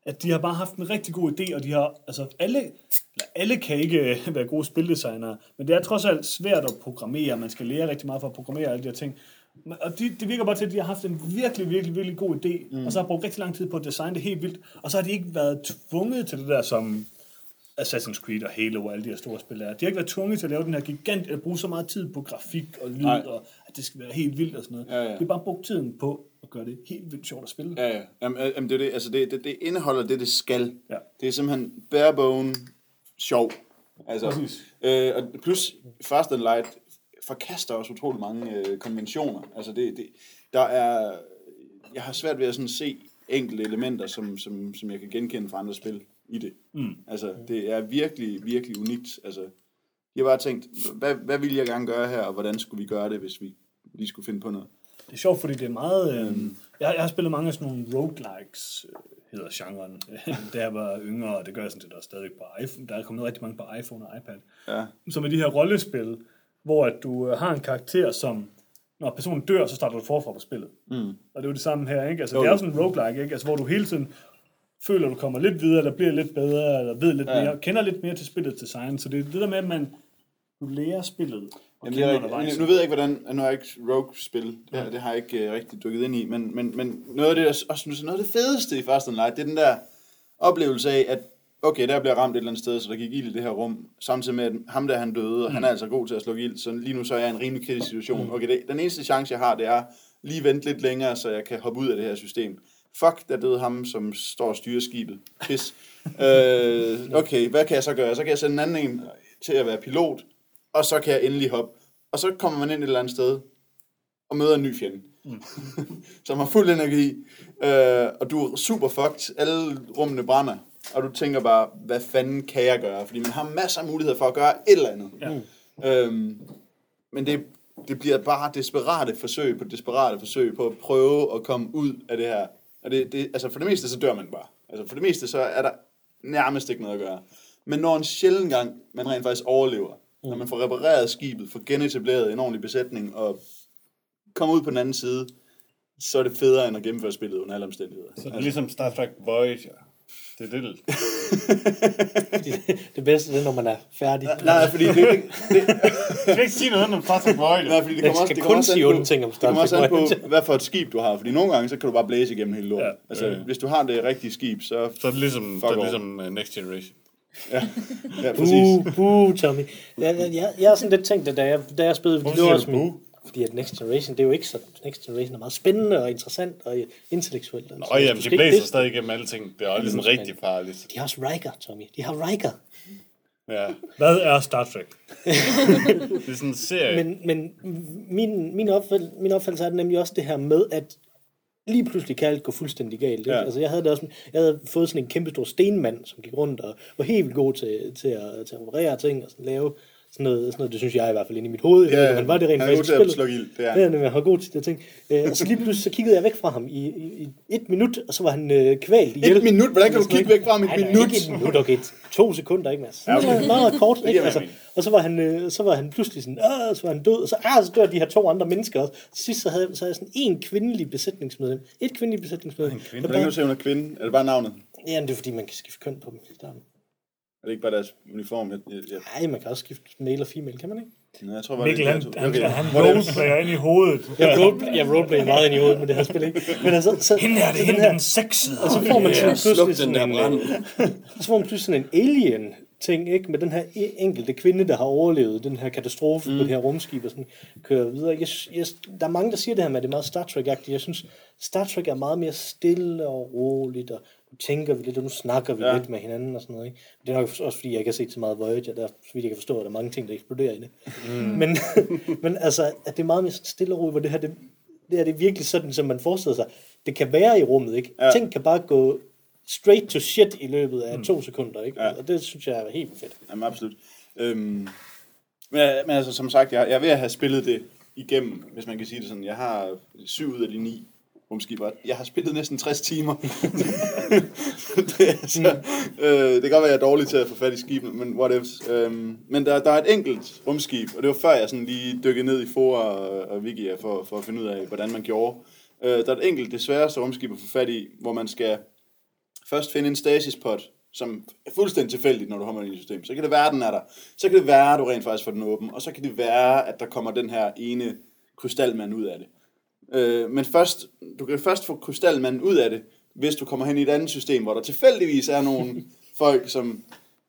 at de har bare haft en rigtig god idé, og de har, altså alle, eller alle kan ikke øh, være gode spildesignere, men det er trods alt svært at programmere, man skal lære rigtig meget for at programmere alle de her ting. Og de, det virker bare til, at de har haft en virkelig, virkelig, virkelig god idé, mm. og så har brugt rigtig lang tid på at designe det helt vildt, og så har de ikke været tvunget til det der, som Assassin's Creed og Halo og alle de her store spil er. De har ikke været tvunget til at lave den her gigant, at bruge så meget tid på grafik og lyd, Nej. og at det skal være helt vildt og sådan noget. Ja, ja. De har bare brugt tiden på at gøre det helt vildt sjovt at spille. Ja, ja. Jamen, øh, jamen, det, er det, altså det, det, det indeholder det, det skal. Ja. Det er simpelthen barebone sjov. Altså, Præcis. øh, og plus Fast and Light forkaster også utrolig mange øh, konventioner. Altså det, det, der er, jeg har svært ved at sådan se enkelte elementer, som, som, som jeg kan genkende fra andre spil i det. Mm. Altså det er virkelig, virkelig unikt. Altså, jeg har bare tænkt, hvad, hvad ville jeg gerne gøre her, og hvordan skulle vi gøre det, hvis vi lige skulle finde på noget? Det er sjovt, fordi det er meget... Øh, jeg, jeg har spillet mange af sådan nogle roguelikes, øh, hedder genren, (laughs) da jeg var yngre, og det gør jeg sådan set også stadig på iPhone. Der er kommet rigtig mange på iPhone og iPad. Ja, Som er de her rollespil, hvor at du øh, har en karakter, som når personen dør, så starter du forfra på spillet. Mm. Og det er jo det samme her, ikke? Altså, Jo, det er jo. jo sådan en roguelike, ikke? Altså, hvor du hele tiden føler, du kommer lidt videre, eller bliver lidt bedre, eller ved lidt Ja. mere, kender lidt mere til spillets design. Så det er det der med, at man du lærer spillet og Jamen, jeg, nu ved jeg ikke, hvordan... Nu har jeg ikke Rogue-spil. Det, ja. det har jeg ikke uh, rigtig dykket ind i. Men, men, men noget af det, der også synes, noget af det fedeste i Fast Light, det er den der oplevelse af, at okay, der bliver ramt et eller andet sted, så der gik ild i det her rum, samtidig med, at ham der han døde, og Mm. han er altså god til at slukke ild, så lige nu så er jeg i en rimelig kritisk situation. Okay, det, den eneste chance, jeg har, det er lige vente lidt længere, så jeg kan hoppe ud af det her system. Fuck, der døde ham, som står og styrer skibet. Pis. (laughs) øh, okay, hvad kan jeg så gøre? Så kan jeg sende en anden en til at være pilot, og så kan jeg endelig hoppe. Og så kommer man ind et eller andet sted, og møder en ny fjende, mm. (laughs) som har fuld energi, øh, og du er super fucked, alle rummene brænder, og du tænker bare, hvad fanden kan jeg gøre? Fordi man har masser af muligheder for at gøre et eller andet. Ja. Øhm, men det, det bliver bare desperate forsøg på desperate forsøg på at prøve at komme ud af det her. Og det, det, altså for det meste, så dør man bare. Altså for det meste, så er der nærmest ikke noget at gøre. Men når en sjælden gang, man rent faktisk overlever, mm. når man får repareret skibet, får genetableret en ordentlig besætning, og kommer ud på den anden side, så er det federe end at gennemføre spillet under alle omstændigheder. Så det er ligesom Star Trek Voyager. Det er det. Det bedste det er, når man er færdig. Nej, fordi det, det, det, Jeg kan ikke sige noget om Trek Voyager. nej, fordi det kommer også, skal det kun sige onde ting om det Star kommer også an på, hvad for et skib du har. Fordi nogle gange, så kan du bare blæse igennem hele lorten. Ja. Altså, Ja. hvis du har det rigtige skib, så... Så er det ligesom, så er det ligesom uh, Next Generation. Ja, præcis. Buh, buh, Tommy. Jeg, jeg, jeg, jeg har sådan lidt tænkt, at da jeg, da jeg spillede, det siger også du min? Fordi at Next Generation, det er jo ikke så, Next Generation er meget spændende og interessant og intellektuelt. Og hvis jamen, de blæser det- stadig igennem alting. Det er også ligesom rigtig farligt. De har også Riker, Tommy. De har Riker. Ja. Hvad er Star Trek? (laughs) Det er sådan en serie. Men, men min, min, opfald, min opfattelse er det nemlig også det her med, at lige pludselig kan alt gå fuldstændig galt. Ikke? Ja. Altså, jeg havde det også, jeg havde fået sådan en kæmpe stor stenmand, som gik rundt og var helt vildt god til, til, at, til at operere ting og sådan, lave sådan noget, sådan noget, det synes jeg i hvert fald inde i mit hoved. Om han var det rent han er god faktisk til at slukke ild. Det er Ja, han. var god til det ting. Øh, og så lige pludselig så kiggede jeg væk fra ham i, i, i et minut, og så var han øh, kvalt ihjel. Et minut? Hvordan kan du kigge væk fra ham i et Nej, nej, minut? Ikke et minut, okay. To sekunder, ikke Mads? Ja, okay. Meget, meget kort, ikke? Altså, og så var, han, øh, så var han pludselig sådan, Åh, så var han død, og så, ah, så dør de her to andre mennesker også. Til sidst så havde, så havde jeg sådan en kvindelig besætningsmedlem. Et kvindeligt besætningsmedlem. En Hvordan kan du se, hun er kvinde? Er det bare navnet? Ja, men det er fordi, man kan skifte køn på dem i starten. Er det ikke bare deres uniform? Jeg, jeg, jeg, Nej, man kan også skifte male og female, kan man ikke? nej, jeg tror bare, Mikkel, det, han, han, okay. han roleplayer ind i hovedet. Jeg, roleplay, jeg roleplay meget ind i hovedet med det her spil, ikke? Men altså, så, Hende er det, så hende den er her, den sexede. og så får man Sluk pludselig den sådan der en, (laughs) så får man pludselig sådan en alien ting, ikke? Med den her e- enkelte kvinde, der har overlevet den her katastrofe mm. på det her rumskib og sådan kører videre. Jeg, jeg, der er mange, der siger det her med, at det er meget Star Trek-agtigt. Jeg synes, Star Trek er meget mere stille og roligt, og tænker vi lidt, og nu snakker vi ja. Lidt med hinanden og sådan noget. Ikke? Det er nok også, fordi jeg ikke har set så meget Voyager, der, så vidt jeg kan forstå, at der er mange ting, der eksploderer i det. Mm. Men, (laughs) men altså, at det er meget mere stille og roligt, hvor det her, det, det er det virkelig sådan, som man forestiller sig. Det kan være i rummet, ikke? Ja. Ting kan bare gå straight to shit i løbet af mm. to sekunder, ikke? Ja. Og det synes jeg er helt fedt. Jamen, absolut. Øhm, men, men altså, som sagt, jeg, jeg er ved at have spillet det igennem, hvis man kan sige det sådan. Jeg har syv ud af de ni rumskiber. Jeg har spillet næsten 60 timer. (laughs) det, er altså, øh, det kan godt være, jeg er dårlig til at få fat i skibene, men what else. Øhm, men der, der er et enkelt rumskib, og det var før jeg sådan lige dykkede ned i Fora og, og Wikia for, for at finde ud af, hvordan man gjorde. Øh, der er et enkelt, det sværeste rumskib at få fat i, hvor man skal først finde en stasis-pot, som er fuldstændig tilfældigt, når du kommer ind i systemet. Så kan det være, at den er der. Så kan det være, at du rent faktisk får den åben. Og så kan det være, at der kommer den her ene krystalmand ud af det. Øh, men først, du kan først få krystalmanden ud af det, hvis du kommer hen i et andet system, hvor der tilfældigvis er nogle (laughs) folk, som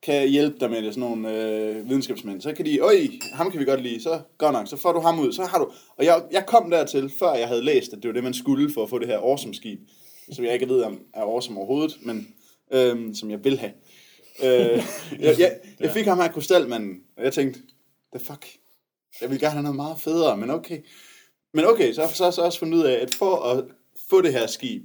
kan hjælpe dig med det, sådan nogle øh, videnskabsmænd. Så kan de, øj, ham kan vi godt lide, så godt nok, så får du ham ud, så har du... Og jeg, jeg kom dertil, før jeg havde læst, at det var det, man skulle for at få det her awesome skib, som jeg ikke ved, om er awesome overhovedet, men øhm, som jeg vil have. Øh, (laughs) jeg, jeg, jeg fik ham her krystalmanden, og jeg tænkte, the fuck, jeg vil gerne have noget meget federe, men okay. Men okay, så har jeg så, så også fundet ud af, at for at få det her skib,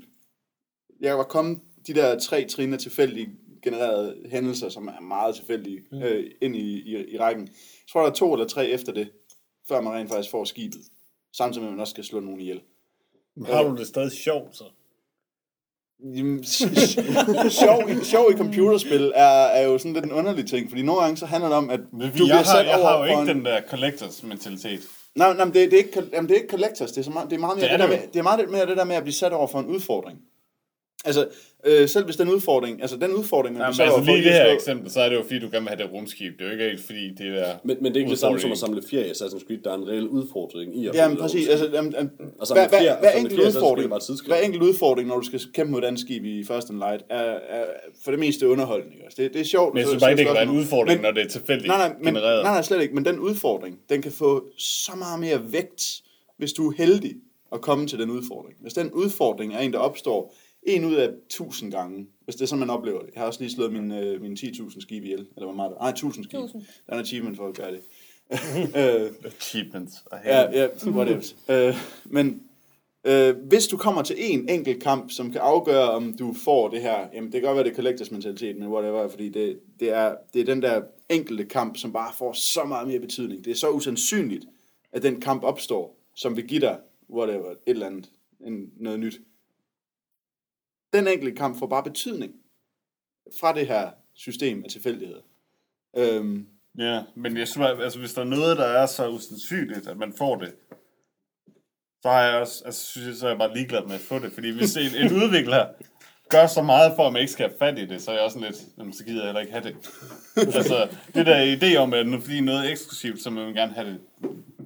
jeg var kommet de der tre trin af tilfældige genererede hændelser, som er meget tilfældige, mm. øh, ind i, i, i rækken. Jeg tror, der er to eller tre efter det, før man rent faktisk får skibet. Samtidig med, at man også skal slå nogen ihjel. Har du det stadig sjovt, så? Jamen, (laughs) sjov, i- sjov i computerspil er, er jo sådan lidt en underlig ting, fordi nogle gange så handler det om, at Men du jeg, bliver har, sat jeg over har jo ikke en... den der collectors mentalitet. Nej, nej, men det, det, er ikke, jamen, det er ikke collectors, det er, så meget, det er meget mere Det er det, det, der det med, jo. det er meget mere det der med at blive sat over for en udfordring. Altså, øh, selv hvis den udfordring, altså den udfordring, man Jamen, sat altså for, lige det her slå- eksempel, så er det jo fordi, du gerne vil have det rumskib. Det er jo ikke helt fordi, det er... Men, men det er ikke det samme som at samle fjer i Assassin's Creed. Der er en reel udfordring i at Jamen, præcis. det Altså, jamen, jamen, samle hver, hver, hver, enkelt så er udfordring, hver enkelt udfordring, når du skal kæmpe mod et andet skib i First and Light, er, er for det meste underholdende. ikke også? Det, det er sjovt. Men jeg synes bare ikke, det kan være en udfordring, Men- når det er tilfældigt Nej, nej, men, genereret. nej, nej, slet ikke. Men den udfordring, den kan få så meget mere vægt, hvis du er heldig at komme til den udfordring. Hvis den udfordring er en, der opstår en ud af 1000 gange, hvis det er sådan, man oplever det. Jeg har også lige slået min, øh, min 10.000 skib ihjel, eller hvor meget? Nej, 1000 skib. 1000. Der er en achievement for at gøre det. (laughs) øh, Achievements. og Ja, ja, whatever. øh, men øh, hvis du kommer til en enkelt kamp, som kan afgøre, om du får det her, jamen det kan godt være, det er collectors mentalitet, men whatever, fordi det, det, er, det er den der enkelte kamp, som bare får så meget mere betydning. Det er så usandsynligt, at den kamp opstår, som vil give dig, whatever, et eller andet, en, noget nyt. Den enkelte kamp får bare betydning fra det her system af tilfældigheder. Øhm, Ja, men jeg synes, altså, hvis der er noget, der er så usandsynligt, at man får det, så, har jeg også, altså, synes jeg, så er jeg bare ligeglad med at få det. Fordi hvis en, en udvikler gør så meget for, at man ikke skal have fat i det, så er jeg også sådan lidt, jamen, så gider jeg heller ikke have det. altså, det der idé om, at nu fordi noget er eksklusivt, så man vil gerne have det,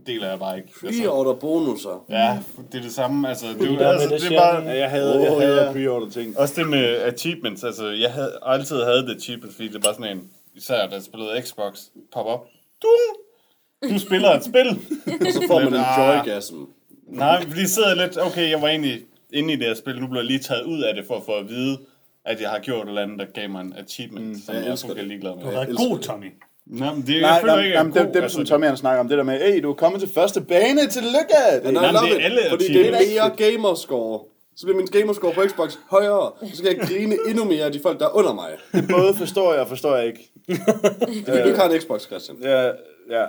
deler jeg bare ikke. Altså, Pre-order bonusser. ja, det er det samme. Altså, det, er med altså, det det er bare, ja, jeg havde, jeg Åh, havde ja. pre-order ting. også det med achievements, altså jeg havde altid havde det achievements, fordi det er bare sådan en, især da jeg spillede Xbox, pop op, du, du spiller et spil. (laughs) Og så får man en Ah. joygasm. Nej, fordi sidder lidt, okay, jeg var egentlig inde i det her spil, nu bliver jeg lige taget ud af det, for at få at vide, at jeg har gjort et eller andet, der gav mig en achievement, mm, som jeg jeg, jeg er det. ligeglad med. Du har været god, det. Tommy. Nå, men det, Nej, jeg føler nej, ikke, nej, er dem, god, dem altså, som Tommy han snakker om, det der med, hey, du er kommet til første bane, tillykke! Det, Jamen, love det er alle fordi det er mere gamerscore. Så bliver min gamerscore på Xbox højere, og så skal jeg grine endnu mere af de folk, der er under mig. både forstår jeg og forstår jeg ikke. (laughs) Det er du ikke har en Xbox, Christian. Ja, ja.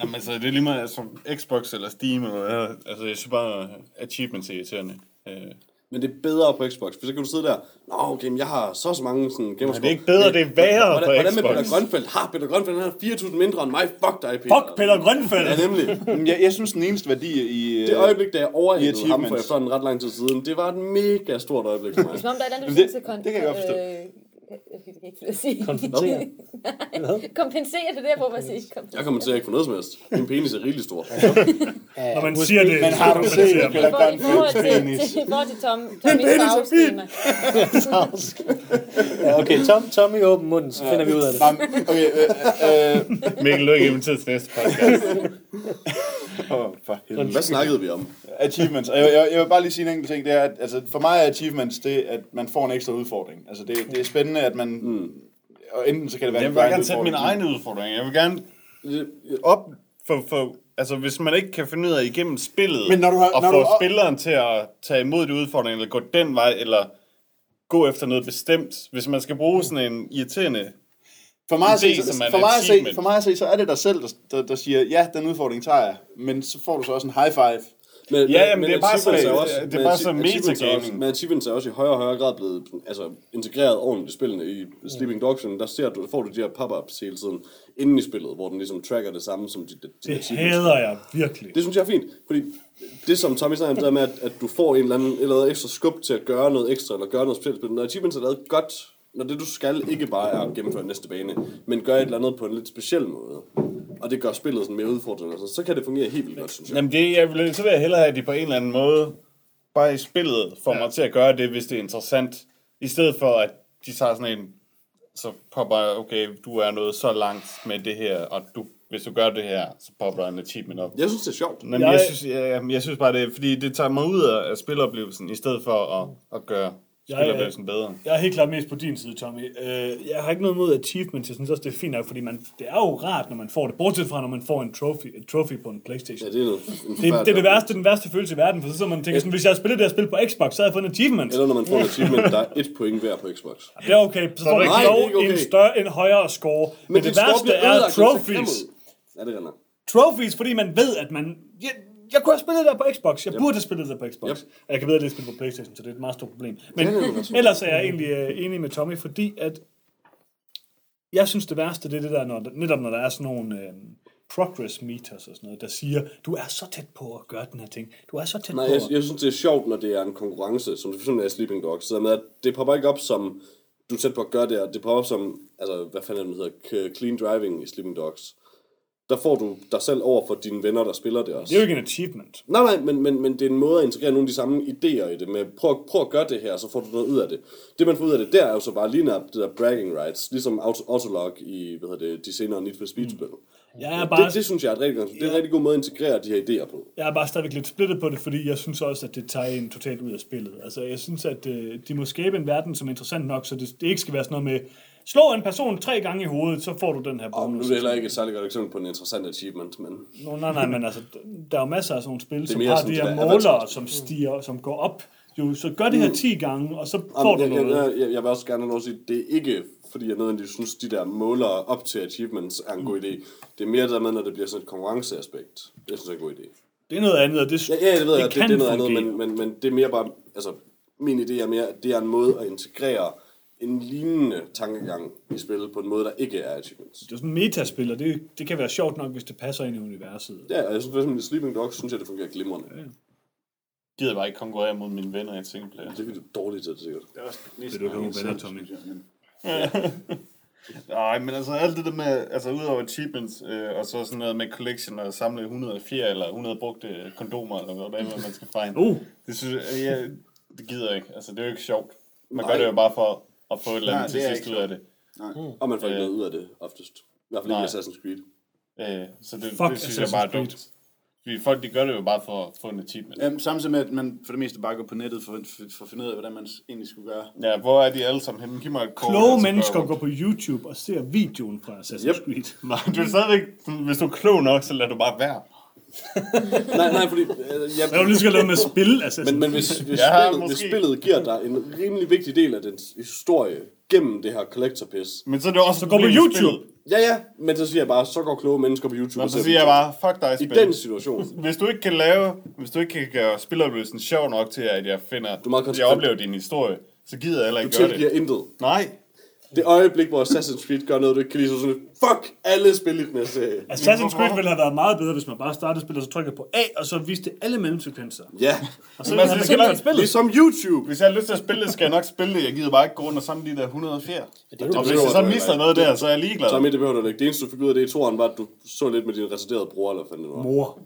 Jamen, altså, det er lige meget, altså, Xbox eller Steam, eller altså, jeg synes bare, achievements er irriterende. Øh, Men det er bedre på Xbox, for så kan du sidde der, Nå, okay, men jeg har så så mange sådan, gamerscore. det er ikke bedre, det er værre hvordan, på Hvordan med Xbox. Peter Grønfeldt? Har Peter Grønfeldt, han har 4.000 mindre end mig. Fuck dig, Peter. Fuck Peter Grønfeldt! Ja, nemlig. Jeg, jeg synes, den eneste værdi i... Det øjeblik, da jeg overhældede I ham for efterhånden ret lang tid siden, det var et mega stort øjeblik for mig. Det- skal det kan jeg godt forstå. Øh, det kan ikke sige. Hvad? (laughs) Kompensere, det er det, jeg prøver at sige. Jeg kommenterer ikke på noget som helst. Min penis er rigeligt stor. Når man siger det, Men har du set kompenserer man. Peter I forhold- i forhold Grønfeldts til, penis? til, i forhold til Tom, Tommys farveskema. ja, okay, Tom, Tommy åbn munden, så finder vi ud af det. Okay, øh, øh, Mikkel, du er ikke inviteret til næste podcast. Åh, for helvede. Hvad snakkede vi om? Achievements. Og jeg, jeg, jeg vil bare lige sige en enkelt ting. Det er, at altså, for mig er achievements det, at man får en ekstra udfordring. Altså, det, det er spændende, at man... Mm. Og enten så kan det være Jeg vil bare gerne sætte min udfordring. egen udfordring. Jeg vil gerne op for, for, altså hvis man ikke kan finde ud af igennem spillet, Men når du har- og når få du spilleren til at tage imod de udfordringer, eller gå den vej, eller gå efter noget bestemt, hvis man skal bruge sådan en irriterende For mig, se, idé, er for, mig at se, for mig at se, så er det dig selv, der, der, der siger, ja, den udfordring tager jeg. Men så får du så også en high five. Men, Ja, jamen, det er bare så- også- det er men bare så metagaming. Men achievements er også i højere og højere grad blevet altså, integreret ordentligt i spillene. I Sleeping Dogs, der ser du, får du de her pop-ups hele tiden inden i spillet, hvor den ligesom tracker det samme som de, de, de Det hader jeg virkelig. Det synes jeg er fint, fordi det som Tommy snakker om, det er med, at, at du får en eller anden eller andet ekstra skub til at gøre noget ekstra, eller gøre noget specielt. Når achievements er lavet godt, når det du skal ikke bare er at gennemføre næste bane, men gøre et eller andet på en lidt speciel måde, og det gør spillet sådan mere udfordrende, så, så kan det fungere helt vildt godt, synes jeg. Jamen det, jeg vil, så vil jeg hellere have, at de på en eller anden måde, bare i spillet, får ja. mig til at gøre det, hvis det er interessant. I stedet for, at de tager sådan en, så popper, okay, du er nået så langt med det her, og du, hvis du gør det her, så popper der en achievement op. Jeg synes, det er sjovt. Men jeg, jeg, synes, jeg, jeg synes bare, det er, fordi det tager mig ud af spiloplevelsen, i stedet for at, at gøre Jeg- spiloplevelsen bedre. Jeg er helt klart mest på din side, Tommy. Øh, jeg har ikke noget mod achievements. Jeg synes også, det er fint nok, fordi man, det er jo rart, når man får det. Bortset fra, når man får en trophy, et trophy på en Playstation. Ja, det er noget, en Det, det er det værste, den værste følelse i verden, for så sidder man og tænker sådan, hvis jeg spillet det her spil på Xbox, så havde jeg fået en achievement. Eller når man får en achievement, der er et point hver på Xbox. Det er okay, så får det man ikke- dog er ikke en, okay. større, en højere score. Men, Men det værste er trophies. Ja, det render. Trophies, fordi man ved, at man... Jeg, jeg kunne have spillet der på Xbox. Jeg burde have spillet der på Xbox. Yep. Og jeg kan det er spillet på Playstation, så det er et meget stort problem. Men det er ellers er jeg egentlig øh, enig med Tommy, fordi at jeg synes, det værste, det er det der, når, netop når der er sådan nogle øh, progress meters og sådan noget, der siger, du er så tæt på at gøre den her ting. Du er så tæt Nej, på jeg, at... jeg synes, det er sjovt, når det er en konkurrence, som det eksempel er i Sleeping Dogs. Så med, at det popper ikke op som, du er tæt på at gøre det, og det popper op som, altså, hvad fanden det, hedder, clean driving i Sleeping Dogs. Der får du dig selv over for dine venner, der spiller det også. Det er jo ikke en achievement. Nej, nej, men, men, men det er en måde at integrere nogle af de samme idéer i det med, prøv, prøv at gøre det her, så får du noget ud af det. Det man får ud af det der er jo så bare lige det der bragging rights, ligesom auto, Autolog i, hvad hedder det, de senere Need for Speed-spil. Jeg er bare, Det, det, synes jeg er et rigtig, godt- det er en rigtig god måde at integrere de her idéer på. jeg er bare stadigvæk lidt splittet på det, fordi jeg synes også, at det tager en totalt ud af spillet. Altså, jeg synes, at øh, de må skabe en verden, som er interessant nok, så det, det ikke skal være sådan noget med, slå en person tre gange i hovedet, så får du den her Og nu er bonus. det heller ikke et særligt godt eksempel på en interessant achievement, men Nå, nej, nej, men altså, der er jo masser af sådan nogle spil, som har de det her målere, som stiger, som går op. Jo, så gør det her 10 gange, og så får Jamen, du jeg, jeg, noget. jeg, jeg vil også gerne have lov at sige, det er ikke, fordi jeg nødvendigvis synes, de der målere op til achievements er en god idé. Det er mere der med, når det bliver sådan et konkurrenceaspekt. Det synes jeg er en god idé. Det er noget andet, og det, Ja, ja det ved jeg, det, kan det er noget andet, fungere. men, men, men det er mere bare, altså, min idé er mere, at det er en måde at integrere en lignende tankegang i spillet på en måde, der ikke er achievements. Det er sådan en metaspil, og det, det kan være sjovt nok, hvis det passer ind i universet. Ja, og jeg synes for Sleeping Dogs, synes jeg, det fungerer glimrende. gider bare ikke konkurrere mod mine venner i et singleplayer. Det er du er dårlig til det, sikkert. Det er også Det er du venner, Tommy. (laughs) Nej, men altså alt det der med, altså udover achievements, øh, og så sådan noget med collection og samle 100 fjer eller 100 brugte kondomer, eller hvordan man skal fejre. Uh, Det synes jeg, ja, det gider jeg ikke. Altså det er jo ikke sjovt. Man Nej. gør det jo bare for at få et eller Nej, andet til det er sidst ikke ud af det. Og man får ikke Øh. noget ud af det, oftest. I hvert fald ikke i Nej. Assassin's Creed. Øh, så det, Fuck det synes jeg Assassin's bare er Creed. dumt. Fordi folk de gør det jo bare for at få en achievement. Jamen, samtidig med, at man for det meste bare går på nettet for, for, for at finde ud af, hvordan man egentlig skulle gøre. Ja, hvor er de alle sammen henne? Giv mig et kort. kloge mennesker går på YouTube og ser videoen fra Assassin's Yep. Creed. (laughs) Nej, du er stadigvæk, hvis du er klog nok, så lad du bare være. (laughs) Nej, nej, fordi... Øh, jeg, Jeg vil lige skal lave med spil, Assassin's Men, men hvis, hvis, Ja, spillet, hvis spillet giver dig en rimelig vigtig del af dens historie gennem det her collector piss. Men så er det også Så et gå på YouTube. spillet. Ja, ja, men så siger jeg bare, så går kloge mennesker på YouTube. Nå, og så siger jeg bare, fuck dig, I spil. den situation. (laughs) Hvis du ikke kan lave, hvis du ikke kan gøre spiloplevelsen sjov nok til, at jeg finder, Du meget jeg oplever din historie, så gider jeg heller Du ikke gøre det. tilgiver intet. Nej. Det øjeblik, hvor Assassin's Creed gør noget, du ikke kan lide, så sådan, fuck alle spil i den her serie. Assassin's Creed ville have været meget bedre, hvis man bare startede spillet, og så trykkede på A, og så viste alle mellemsekvenser. Ja, Og så man det er have sådan- spillet. ligesom YouTube. Hvis jeg har lyst til at spille det, skal jeg nok spille det. Jeg gider bare ikke gå rundt og samle de der 100 fjer. Det er Og hvis jeg så mister noget der, så er jeg ligeglad. Tommy, det behøver du ikke. Det eneste, du fik ud af det i toren, var, at du så lidt med din retarderede bror, eller hvad fanden det var. Mor.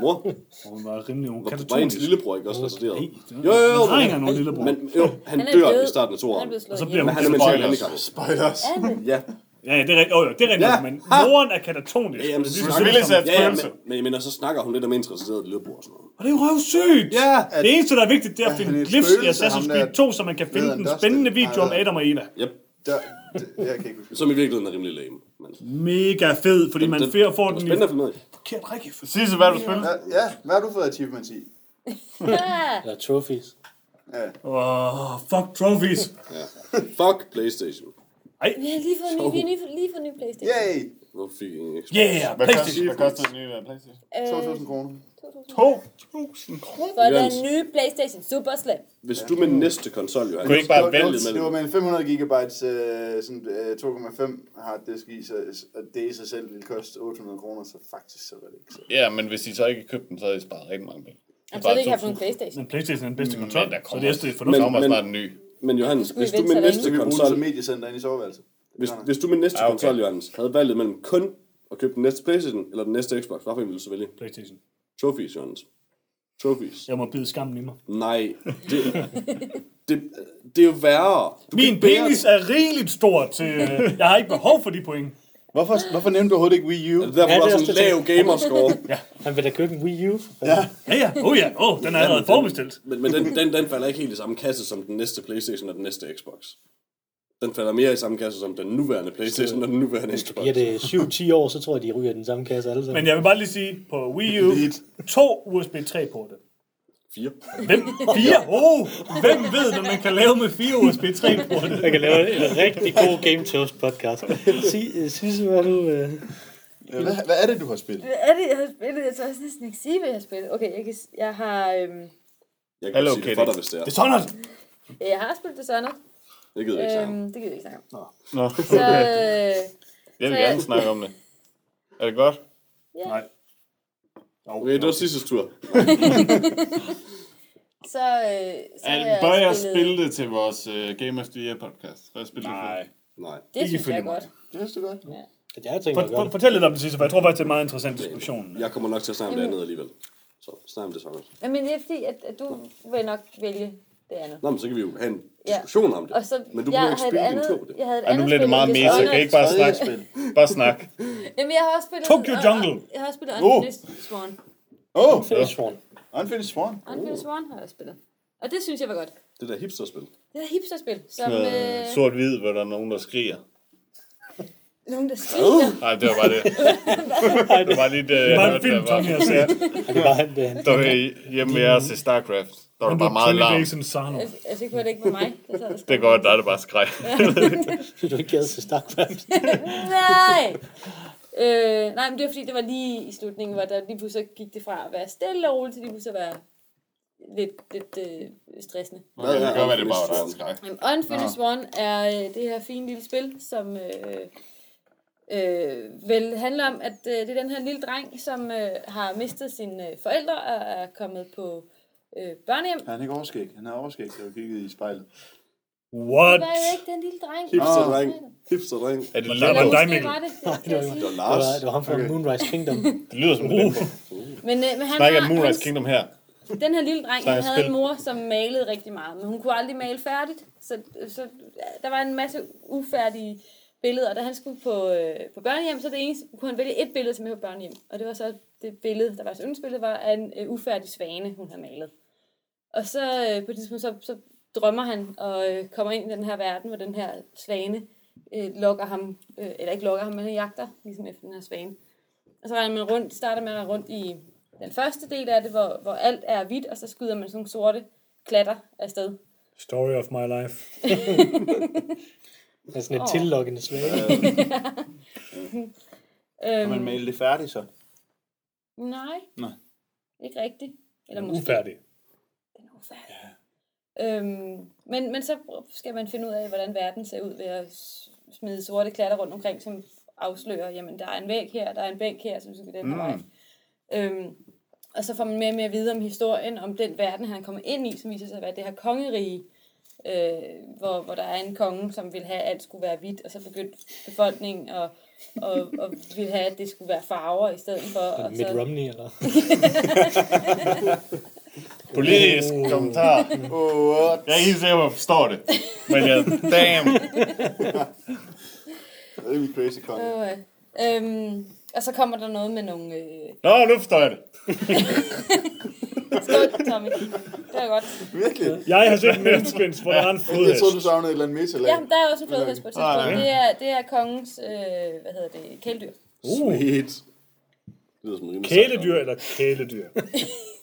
Mor? Hun var rimelig ung. Var, var ens lillebror ikke også retarderet? Nej, Jo, jo, jo. Han har nogen lillebror. Men jo, han, Han dør død. i starten af blevet slået Og så bliver hun Men han er Spoilers. Spoilers. Er? Ja, Ja, ja, det er rigtigt. Oh, det er rigtigt. Ja. Men moren er katatonisk. Ja, jamen, Det er så snakker vi lidt af- ja, men, men, men, og så snakker hun lidt om ens retarderede lillebror og sådan noget. Og det er jo røvsygt. Ja, Det eneste, der er vigtigt, det er at finde glyphs i Assassin's Creed der- 2, så man kan finde den spændende video om Adam og Eva. yep. Der, det, jeg kan ikke huske. Som i virkeligheden er rimelig lame. Men, Mega fed, fordi man den- får det var den forkert. Sig så, hvad du spiller. Ja, ja, hvad har du fået achievements i? Ja. Eller trophies. Ja. Åh, oh, fuck trophies. Ja. Fuck Playstation. Vi har lige fået en ny, vi har lige fået, lige fået en ny Playstation. Yay! Hvorfor fik jeg Xbox? Yeah, Hvad Playstation. hvad koster den nye der Playstation? Øh, 2.000 kroner. 2.000 kroner. for den nye Playstation Super Slim. Hvis du med næste konsol, Johan, Kunne ikke bare valget vente? Det var med en 500 gigabytes øh, sådan, øh, 2,5 harddisk i, så, og det i sig selv ville koste 800 kroner, så faktisk så var det ikke så. Ja, men hvis I så ikke købte den, så havde I sparet rigtig mange penge. Jamen, så havde vi ikke haft nogen Playstation. Men Playstation er den bedste konsol, Men der så kommer det er det er Nu fornuftigt. kommer men- snart en ny. men Johannes, hvis vi du vente med så næste Så vi bruger den konsol, mediecenter inde i soveværelset. hvis, hvis du med næste Ah, okay. konsol, Johannes, havde valget mellem kun at købe den næste Playstation eller den næste Xbox, hvorfor ville du så vælge? Playstation. Trophies, Johannes. Trophies. Jeg må bide skammen i mig. Nej, det, det, det er jo værre. Du Min bære penis er rigeligt stor til... øh, Jeg har ikke behov for de point. Hvorfor, hvorfor nævnte du overhovedet ikke Wii U? Ja, er det er der også sådan en det, lav gamerscore. (laughs) Han vil da købe en Wii U. Ja. Ja, ja. Oh ja. Oh, den er allerede forbestilt. Men, men den, den, den falder ikke helt i samme kasse som den næste Playstation og den næste Xbox. Den falder mere i samme kasse som den nuværende Playstation og den nuværende Xbox. Giver det 7-10 år, så tror jeg, de ryger den samme kasse alle sammen. Men jeg vil bare lige sige, på Wii U, to USB 3-porte. Fire. Hvem? Fire? Oh, hvem ved, hvad man kan lave med fire USB 3-porte? Jeg kan lave en rigtig god Game Toast podcast. Sig, sig hvad du... Øh... Hvad, hvad er det, du har spillet? Hvad er det, jeg har spillet? Jeg tør næsten ikke sige, hvad jeg har spillet. Okay, jeg, kan, jeg har... Øhm, Jeg kan Hello sige det for dig, hvis det er. Det er sådan, jeg har spillet Dishonored. Det gider jeg ikke sige. Øhm, det gider vi ikke snakke om. Nå, (laughs) Så, øh, (laughs) jeg vil Så- gerne snakke om det. Er det godt? Nej. Okay, det var sidste tur. (laughs) så, øh, så Er, bør jeg spillet- spille det til vores uh, Game of the Year podcast? Bør jeg spille det Nej. Nej. Det Ikke synes jeg er mig. godt. Det vidste du godt. Jeg har tænkt mig For, for, det. fortæl lidt om det sidste, for jeg tror faktisk, det er en meget interessant diskussion. Jeg kommer nok til at snakke om det andet alligevel. Så snak om det så. Men det er fordi, at, at du vil nok vælge det andet. Nå, men så kan vi jo have en Ja. diskussion om det. Og så, Men du jeg ikke spille et din andet, tur på det. Jeg havde et Ej, nu andet bliver det meget men meta. Kan I ikke bare snakke? spil. Bare snak. (laughs) Jamen, jeg har også spillet... Tokyo og- Jungle. og- Jeg har også spillet Oh. Unfinished Swan. Åh, oh, Finish Swan. Unfinished Swan. Unfinished Swan har jeg spillet. Og det synes jeg var godt. Det der hipsterspil. Det er hipsterspil, som Øh, øh, Sort-hvid, hvor der er nogen, der skriger. (laughs) nogen, der skriger. Nej, det var bare det. (laughs) Det var lige det, Det jeg var en hørte, film, der var. Tommy har set. Det var det. Der hjemme ved jer til StarCraft. Der var der bare meget 20 larm. Jeg, jeg er at det ikke var mig, sad og Det er godt, der er det bare skræk. (laughs) Du ikke gad til StarCraft. (laughs) Nej! Øh, nej, men det var fordi, det var lige i slutningen, hvor der lige pludselig gik det fra at være stille og roligt, til lige pludselig at være lidt, lidt øh, stressende. Det kan godt være, det bare var der er skræk. Jamen, Unfinished Swan er øh, det her fine lille spil, som øh, øh, vel handler om, at øh, det er den her lille dreng, som øh, har mistet sine øh, forældre og er kommet på øh, børnehjem. Han er ikke overskæg. Han er overskæg, der var kigget i spejlet. What? Det var jo ikke den lille dreng. Hipsterdreng. Hipsterdreng. Er det Eller Eller var det måske Mikkel? var det. Det, det, det, var Lars. det var ham fra okay. Moonrise Kingdom. Det lyder som en men, øh, men han Snakker har, Moonrise hans, Kingdom her. den her lille dreng, han havde en mor, som malede rigtig meget, men hun kunne aldrig male færdigt. Så, så der var en masse ufærdige billeder, og da han skulle på, øh, på børnehjem, så det eneste, kunne han vælge et billede til med på børnehjem. Og det var så det billede, der var hans yndlingsbillede, var af en øh, ufærdig svane, hun havde malet. Og så øh, på et tidspunkt, så, så drømmer han og øh, kommer ind i den her verden, hvor den her svane øh, lokker ham, øh, eller ikke lokker ham, men han jagter ligesom efter den her svane. Og så regner man rundt, starter man at rundt i den første del af det, hvor, hvor alt er hvidt, og så skyder man sådan nogle sorte klatter afsted. Story of my life. (laughs) Det er sådan en Åh. tillokkende svage. (laughs) Kan man male det færdigt så? nej. Nej. Ikke rigtigt. Eller måske. Ufærdig. Er ufærdig. Øhm, men, men så skal man finde ud af, hvordan verden ser ud ved at smide sorte klatter rundt omkring, som afslører, jamen der er en væg her, der er en bænk her, du skal den her vej. Øhm, og så får man mere og mere at vide om historien, om den verden, han er kommet ind i, som viser sig at være det her kongerige, øh, hvor, hvor der er en konge, som vil have, at alt skulle være hvidt, og så begyndte befolkningen at og, og ville have, at det skulle være farver i stedet for. Og Mitt så, Romney, eller? (laughs) Politisk kommentar. What? Jeg er helt sikker på, at jeg forstår det. Men jeg, damn. Rimelig crazy konge. øh, øhm, og så kommer der noget med nogle... Øh, Nå, nu forstår jeg det. skål, Tommy. Det er godt. Virkelig? Jeg har set Menneskens, hvor der er en Jeg flodhest. troede, du savnede et eller andet metalag. Ja, der er også en flodhest på et Ah, tidspunkt. ja. Det er, det er kongens, øh, hvad hedder det, kæledyr. Sweet. Det lyder som en rimelig Kæledyr eller kæledyr? (laughs)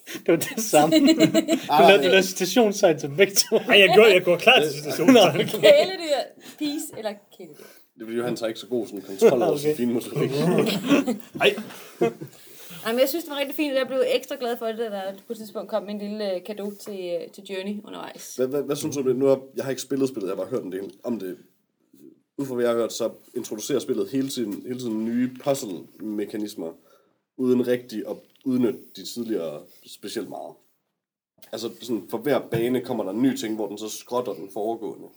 Det var det samme. (laughs) Du lavede, du lavede citationstegn til begge to. Ej, jeg går, jeg går klar til situationstegn. (laughs) Kæledyr, peace eller kæledyr. Det er fordi, Johan har ikke så god sådan, kontrol over (laughs) sin fine motorik. Ej, Ej, men jeg synes, det var rigtig fint, og jeg blev ekstra glad for det, da der på et tidspunkt kom en lille øh, gave til, øh, til Journey undervejs. Hvad, hvad, hvad synes du om det? Nu har, jeg har ikke spillet spillet, jeg har bare hørt en del om det. Ud fra hvad jeg har hørt, så introducerer spillet hele tiden, hele tiden nye puzzle-mekanismer, uden rigtig at udnytte de tidligere specielt meget. Altså sådan, for hver bane kommer der en ny ting, hvor den så skrotter den foregående.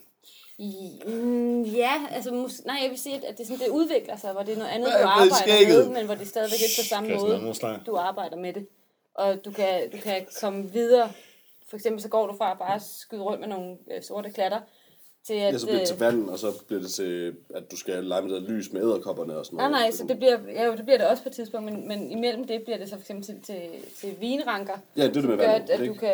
Mm, ja, altså mus- nej, jeg vil sige, at det, sådan, det udvikler sig, hvor det er noget andet, du er arbejder med, men hvor det stadigvæk ikke på samme måde, er du arbejder med det. Og du kan, du kan komme videre. For eksempel så går du fra at bare skyde rundt med nogle øh, sorte klatter, til at... Ja, så bliver det til øh, vand, og så bliver det til, at du skal lege med det lys med æderkopperne og sådan Nej, noget. nej, så det bliver, ja, jo, det bliver det også på et tidspunkt, men, men imellem det bliver det så for eksempel til, til, til vinranker. Ja, det er det med vandet, at, at du kan,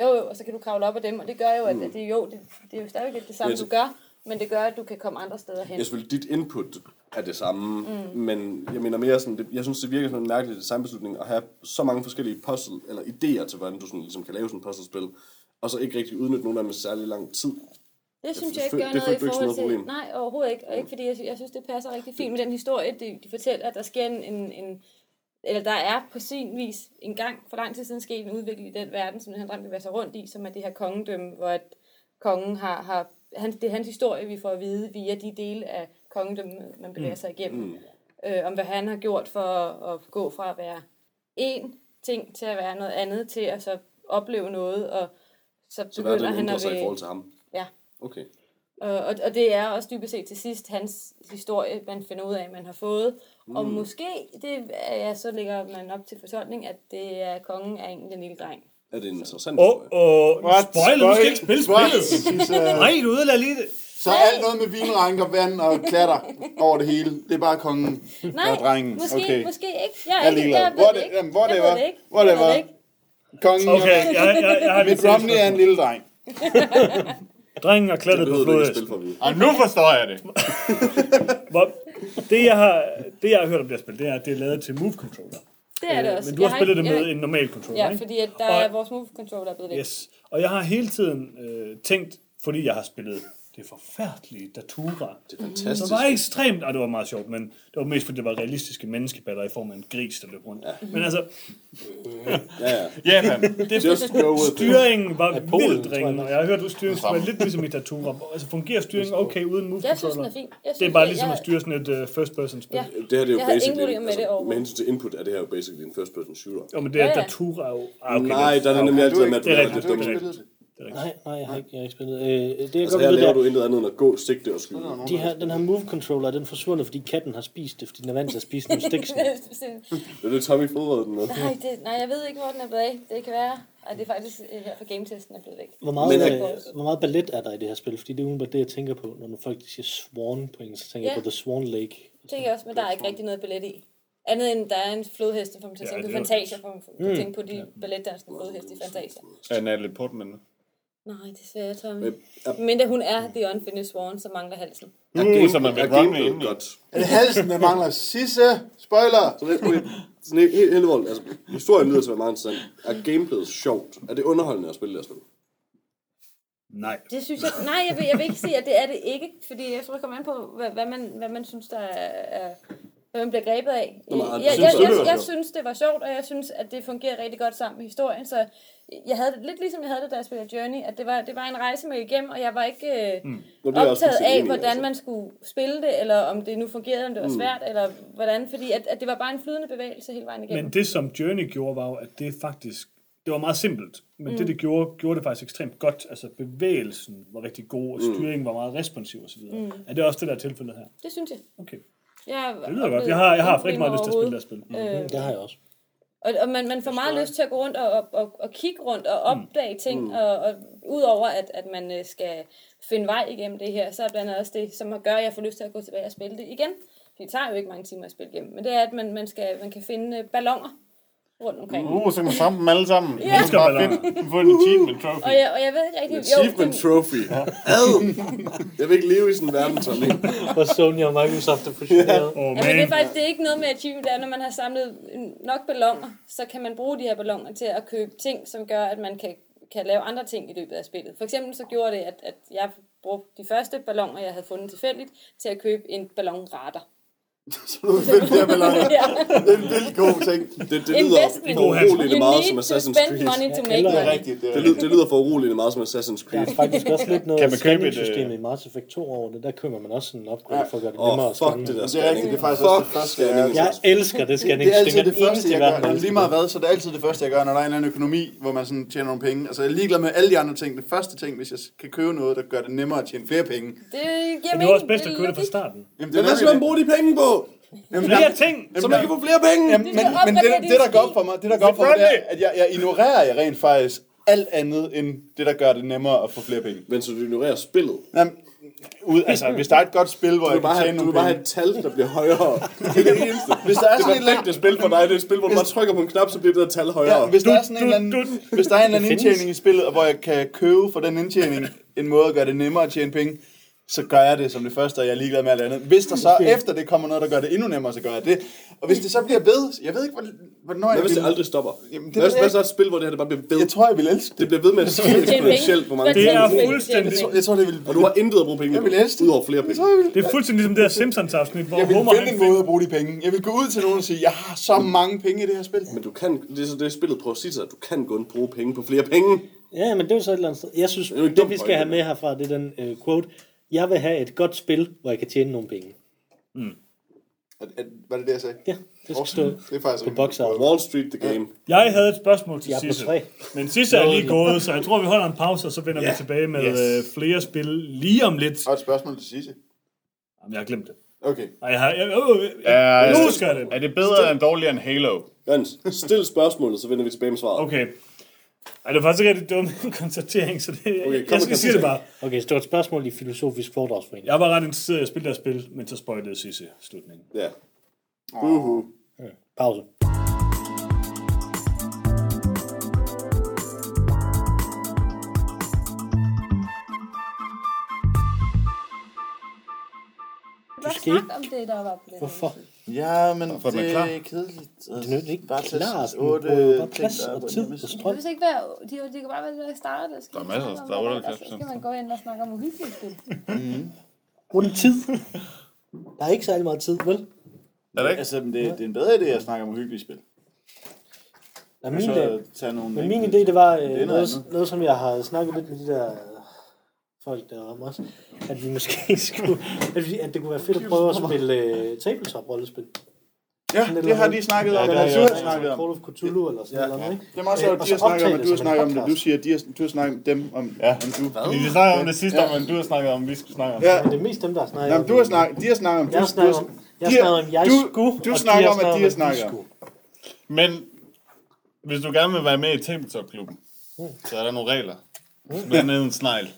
jo, jo, og så kan du kravle op af dem, og det gør jo, at, at det, jo, det, det er jo stadigvæk det samme, Ja, du så- gør, men det gør, at du kan komme andre steder hen. Jeg selvfølgelig, dit input er det samme, mm. men jeg mener mere sådan, det, jeg synes, det virker som en mærkelig designbeslutning at have så mange forskellige puzzle, eller idéer til, hvordan du sådan, ligesom kan lave sådan et puzzlespil, og så ikke rigtig udnytte nogen af dem i særlig lang tid. Det synes det jeg ikke gør det noget i ikke som forhold til... problem? Nej, overhovedet ikke. Og ikke fordi jeg, jeg synes, det passer rigtig fint med den historie, de, de fortæller, at der sker en, en, en eller der er på sin vis en gang for lang tid siden sket en udvikling i den verden, som han drømte bevæger sig rundt i, som er det her kongedømme, hvor at kongen har, har han, det er hans historie, vi får at vide via de dele af kongedømmet, man bevæger sig igennem. Mm. Øh, om hvad han har gjort for at, at gå fra at være én ting til at være noget andet, til at så opleve noget, og så Så hvad er begynder det, han at sig i forhold til ham? Okay. og, og, og det er også dybest set til sidst hans historie, man finder ud af, man har fået. Mm. Og måske, det er, ja, så lægger man op til fortolkning, at det er kongen er egentlig en lille dreng. Er det en interessant Åh, historie? åh, spoiler, du skal ikke spille spillet. Synes, uh, Nej, du er lade lige det. så alt noget med vinranker, vand og klatter over det hele, det er bare kongen. Nej, Og drengen, måske, okay. måske ikke. Jeg Jeg er er ikke, jeg ved Hvor det det- ikke. jamen, hvor jeg det var. det ikke. Hvor det Jeg var. Kongen Okay, jeg, jeg, jeg har Mitt Romney er en lille dreng. (laughs) Drengen har Det klatret på flodhesten. Og nu forstår jeg det. (laughs) Hvor, det, jeg har, det, jeg har hørt om det her spil, det er, at det er lavet til Move Controller. Det er det også. Men du har Jeg spillet det med en normal controller, Ja, ikke? fordi at der Og- er vores move controller blevet væk. Yes. Og jeg har hele tiden øh, tænkt, fordi jeg har spillet det forfærdelige Datura, Det er fantastisk. som var ekstremt, og det var meget sjovt, men det var mest fordi det var realistiske menneskeballer i form af en gris, der løb rundt. Ja. Men altså, Ja, ja. Det, Just go with it. styringen var vildt nok. og jeg har hørt, at styringen være lidt ligesom i Datura. Altså fungerer styringen okay uden move Jeg synes, den er fin. Jeg synes, Det er bare ligesom jeg- at styre sådan et uh, first person spil. Ja. Ja. Det her det er jo Jeg basically, med det altså, med hensyn til input er det her jo basically en first person shooter. Jo, men det er Ja, ja. Datura jo... Ah, okay, Nej, det, der er det nemlig altid med, at Det er rigtigt, det er rigtigt. Nej, nej, jeg har ikke, jeg har ikke spillet. Øh, det jeg Altså godt her ved, laver det du intet andet end at gå, sigte og skyde. er, de her, den her move controller, den er forsvundet, fordi katten har spist det, fordi den er vant til at spise nogle (laughs) sticks. Det er det Tommy fodrede den med. nej, det, nej, jeg ved ikke, hvor den er blevet af. Det kan være, at det er faktisk øh, her fra gametesten er blevet væk. Hvor meget, Men, øh, hvor meget ballet er der i det her spil? Fordi det er umiddelbart det, jeg tænker på, når folk siger Swan på engelsk, så tænker Ja. jeg på The Swan Lake. Det tænker jeg også, men der er ikke rigtig noget ballet i. Andet end der er en flodhest, der får mig til at Ja, tænke på er Fantasia, for for at tænke på de balletdansende flodheste i Fantasia. Er Natalie Portman med? Nej, desværre, Tommy. Øh, er- Men da hun er The Unfinished Swan, så mangler halsen. Er Uh, game- som er er Mitt Romney gameplayet inde i. godt? Er det halsen, der mangler? Sisse, spoiler! Så det, okay, sådan helt, helt, helt voldt, altså, historien lyder til at være meget interessant. Er gameplayet sjovt? Er det underholdende at spille det her spil? Nej. Det synes jeg... Nej, jeg vil, jeg vil ikke sige, at det er det ikke, fordi jeg tror, det kommer an på, hvad, hvad, man, hvad man synes, der er... er hvad man bliver grebet af. Nå, men, Jeg, synes jeg, jeg, det var jeg, jeg sjovt? synes, det var sjovt, og jeg synes, at det fungerer rigtig godt sammen med historien, så jeg havde det lidt ligesom jeg havde det, da jeg spillede Journey, at det var, det var en rejse med igennem, og jeg var ikke øh, også optaget af, hvordan altså. man skulle spille det, eller om det nu fungerede, om det var svært, eller hvordan, fordi at, at det var bare en flydende bevægelse hele vejen igennem. Men det, som Journey gjorde, var jo, at det faktisk... Det var meget simpelt, men mm. det, det gjorde, gjorde det faktisk ekstremt godt. Altså, bevægelsen var rigtig god, og styringen var meget responsiv osv. Mm. Er det også det, der er tilfældet her? Det synes jeg. Okay. jeg Det lyder godt. Jeg har, jeg har rigtig meget lyst til at spille det spil. Øh, Det har jeg også. Og, og man, man får meget lyst til at gå rundt og, og, og, og kigge rundt og opdage ting, mm. og, og udover at, at man øh, skal finde vej igennem det her, så er blandt andet også det, som gør, at jeg får lyst til at gå tilbage og spille det igen. Det tager jo ikke mange timer at spille igennem, men det er, at man, man, skal, man kan finde øh, ballonger rundt omkring. Uh, så kan man samle dem alle sammen. Ja. Så bare finde, få en achievement trophy. Og jeg, og jeg ved ikke rigtig... Achievement det, trophy. Ad! Jeg vil ikke leve i sådan en verden, Tommy. Hvor Sony og Microsoft er fusioneret. Oh, Ja, men det er man. faktisk det er ikke noget med achievement, det er, når man har samlet nok ballonger, så kan man bruge de her ballonger til at købe ting, som gør, at man kan, kan lave andre ting i løbet af spillet. For eksempel så gjorde det, at, at jeg brugte de første ballonger, jeg havde fundet tilfældigt, til at købe en ballonradar. Så du finder flere balloner. ja. Det er en vildt god ting. Det, det lyder Investment. for uroligende You meget som Assassin's Creed. money to make Det er money. rigtigt. Det er Det lyder, det lyder for uroligende meget som Assassin's Der Creed. er faktisk også lidt noget Kan man købe et, scanning-system øh, i Mass Effect 2 over det. Der køber man også sådan en upgrade for at gøre det Åh, nemmere oh, at fuck scanne. det der Det er rigtigt, det er faktisk også det første, jeg. Jeg elsker det scanning. Det er altid det første, eneste jeg i gør. der lige meget det. hvad, så det er altid det første, jeg gør, når der er en eller anden økonomi, hvor man sådan tjener nogle penge. Altså, jeg er ligeglad med alle de andre ting. Det første ting, hvis jeg kan købe noget, der gør det nemmere at tjene flere penge. Det giver Men det er også bedst at købe det fra starten. Jamen, Men hvad skal man bruge de penge på? Jamen, Flere ting! Så man kan få flere penge? Jamen, men, men det, det, der går op for mig, det der går op for mig, det er, at jeg, jeg ignorerer jeg rent faktisk alt andet, end det, der gør det nemmere at få flere penge. Men så du ignorerer spillet. Jamen, ud, altså, hvis der er et godt spil, hvor Du jeg kan have, tjene du vil nogle bare have et tal, der bliver højere. (laughs) Det er det eneste. Hvis der er Det sådan eller perfekte spil for dig, det er et spil, hvor du bare trykker på en knap, så bliver det der tal højere. Ja, hvis der er sådan en eller anden, du- hvis der er en eller anden Det indtjening i spillet, og hvor jeg kan købe for den indtjening en måde at gøre det nemmere at tjene penge, så gør jeg det som det første, og jeg er ligeglad med alt andet. Hvis der så efter det kommer noget, der gør det endnu nemmere, så gør jeg det. Og hvis det så bliver ved, jeg ved ikke, hvor- hvornår Hvad jeg hvis det vil, aldrig stopper? Jamen, det Hvad jeg hvad så er et spil, hvor det her det bare bliver ved? jeg tror, jeg vil elske det. Det bliver ved med at penge. eksponentielt, hvor mange Hvad Det penge er fuldstændig- penge? Jeg tror, det vil... Og du har intet at bruge penge Jeg vil på, elske det. udover flere penge. Det er fuldstændig ligesom det her Simpsons-afsnit, hvor Jeg vil Homer finde en måde at bruge de penge. Jeg vil gå ud til nogen og sige, jeg har så mange penge i det her spil. Men du kan, det er så det spillet prøver at sige til dig, at du kan kun bruge penge på flere penge. Ja, men det er jo så et eller andet sted. Jeg synes, det dum vi skal have med herfra, det er den uh, quote. Jeg vil have et godt spil, hvor jeg kan tjene nogle penge. Er- er- Var det det, jeg sagde? Ja, det skal stå Det er faktisk på boksarven. Wall Street the game. Jeg havde et spørgsmål til Jeg Sisse. Men Sisse er lige gået, så jeg tror, vi holder en pause, og så vender Ja. vi tilbage med Yes. øh, flere spil lige om lidt. Og et spørgsmål til Sisse. Jamen, jeg har glemt det. Okay. Og jeg har... Jeg, øh, øh, Er, jeg husker det. er det bedre end dårligere end Halo? Jens, stil spørgsmålet, så vender vi tilbage med svaret. Okay. Ej, det er faktisk rigtig dum (laughs) konstatering, så det, Okay, kom jeg skal sige det bare. Okay, så det var et spørgsmål i Filosofisk Foredragsforening. Jeg var ret interesseret i at spille det her spil, men så spoilede Sisse slutningen. Ja. Uhu. Pause. Bare skal ikke- om det, der var på den. Hvorfor? Ja, men For at man er klar. kedeligt. Det er ikke Bare tage klart. Bruger jo bare plads er og på tid og Det strøm. vil ikke være, de, de kan bare være det, der starter. Der, Der er masser, der er 78 Så skal man gå ind og snakke om uhyggelige spil. Uden tid. Der er ikke særlig meget tid, vel? Er det ikke? Altså, det, det er en bedre idé at snakke om uhyggelige spil. Ja, min, Så idé, tage nogle... men min idé, det var øh, Det er noget noget, som jeg har snakket lidt med de der folk der om os, at vi måske (laughs) skulle, at, vi, at det kunne være fedt at prøve at spille øh, tabletop-rollespil. Ja, Sådan det har de snakket om. Ja, det det har du jeg snakket om. Call of Cthulhu eller sådan Ja. noget, ikke? Det er meget sjovt, og at de har snakket om, at du har snakket om det. Du siger, at de har, du har snakket om dem, om, Ja. om du. Fordi vi snakker om det sidste om, men du har snakket om, vi skulle snakke om. Ja, Men det er mest dem, der har snakket Jamen, du har snakket, de har snakket om, Jeg har du, snakket du, om, jeg de snakket om, jeg du- skulle, du snakker de om, at de har snakket om. Men hvis du gerne vil være med i Tabletop-klubben, så er der nogle regler. Blandt andet en snegl.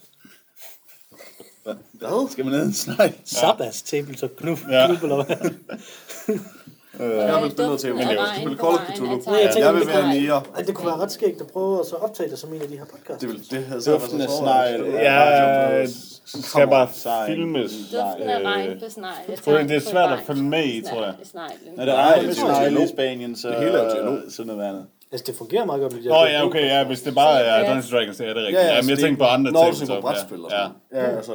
Hvad? Skal man ned en snegl? Sabas tabletop klub, Ja. klub eller hvad? Jeg vil spille noget til, men jeg vil spille Call of Cthulhu. Ja, jeg vil det være kunne- nier. Ej, det kunne være ret skægt at prøve at så optage det som en af de her podcasts. Det vil det havde så af snegl. Ja, skal bare filmes. Duften af regn på det er svært at følge med i, tror jeg. Når er det er dialog. i Spanien, så Det hele er jo dialog. sådan noget andet. Altså, det fungerer meget godt med de Åh, ja, okay, ja, hvis det bare er Dungeons Dragons, så er det rigtigt. Ja, men jeg tænker på andre Når du ting. tænker på brætspil og ja. sådan Ja, altså,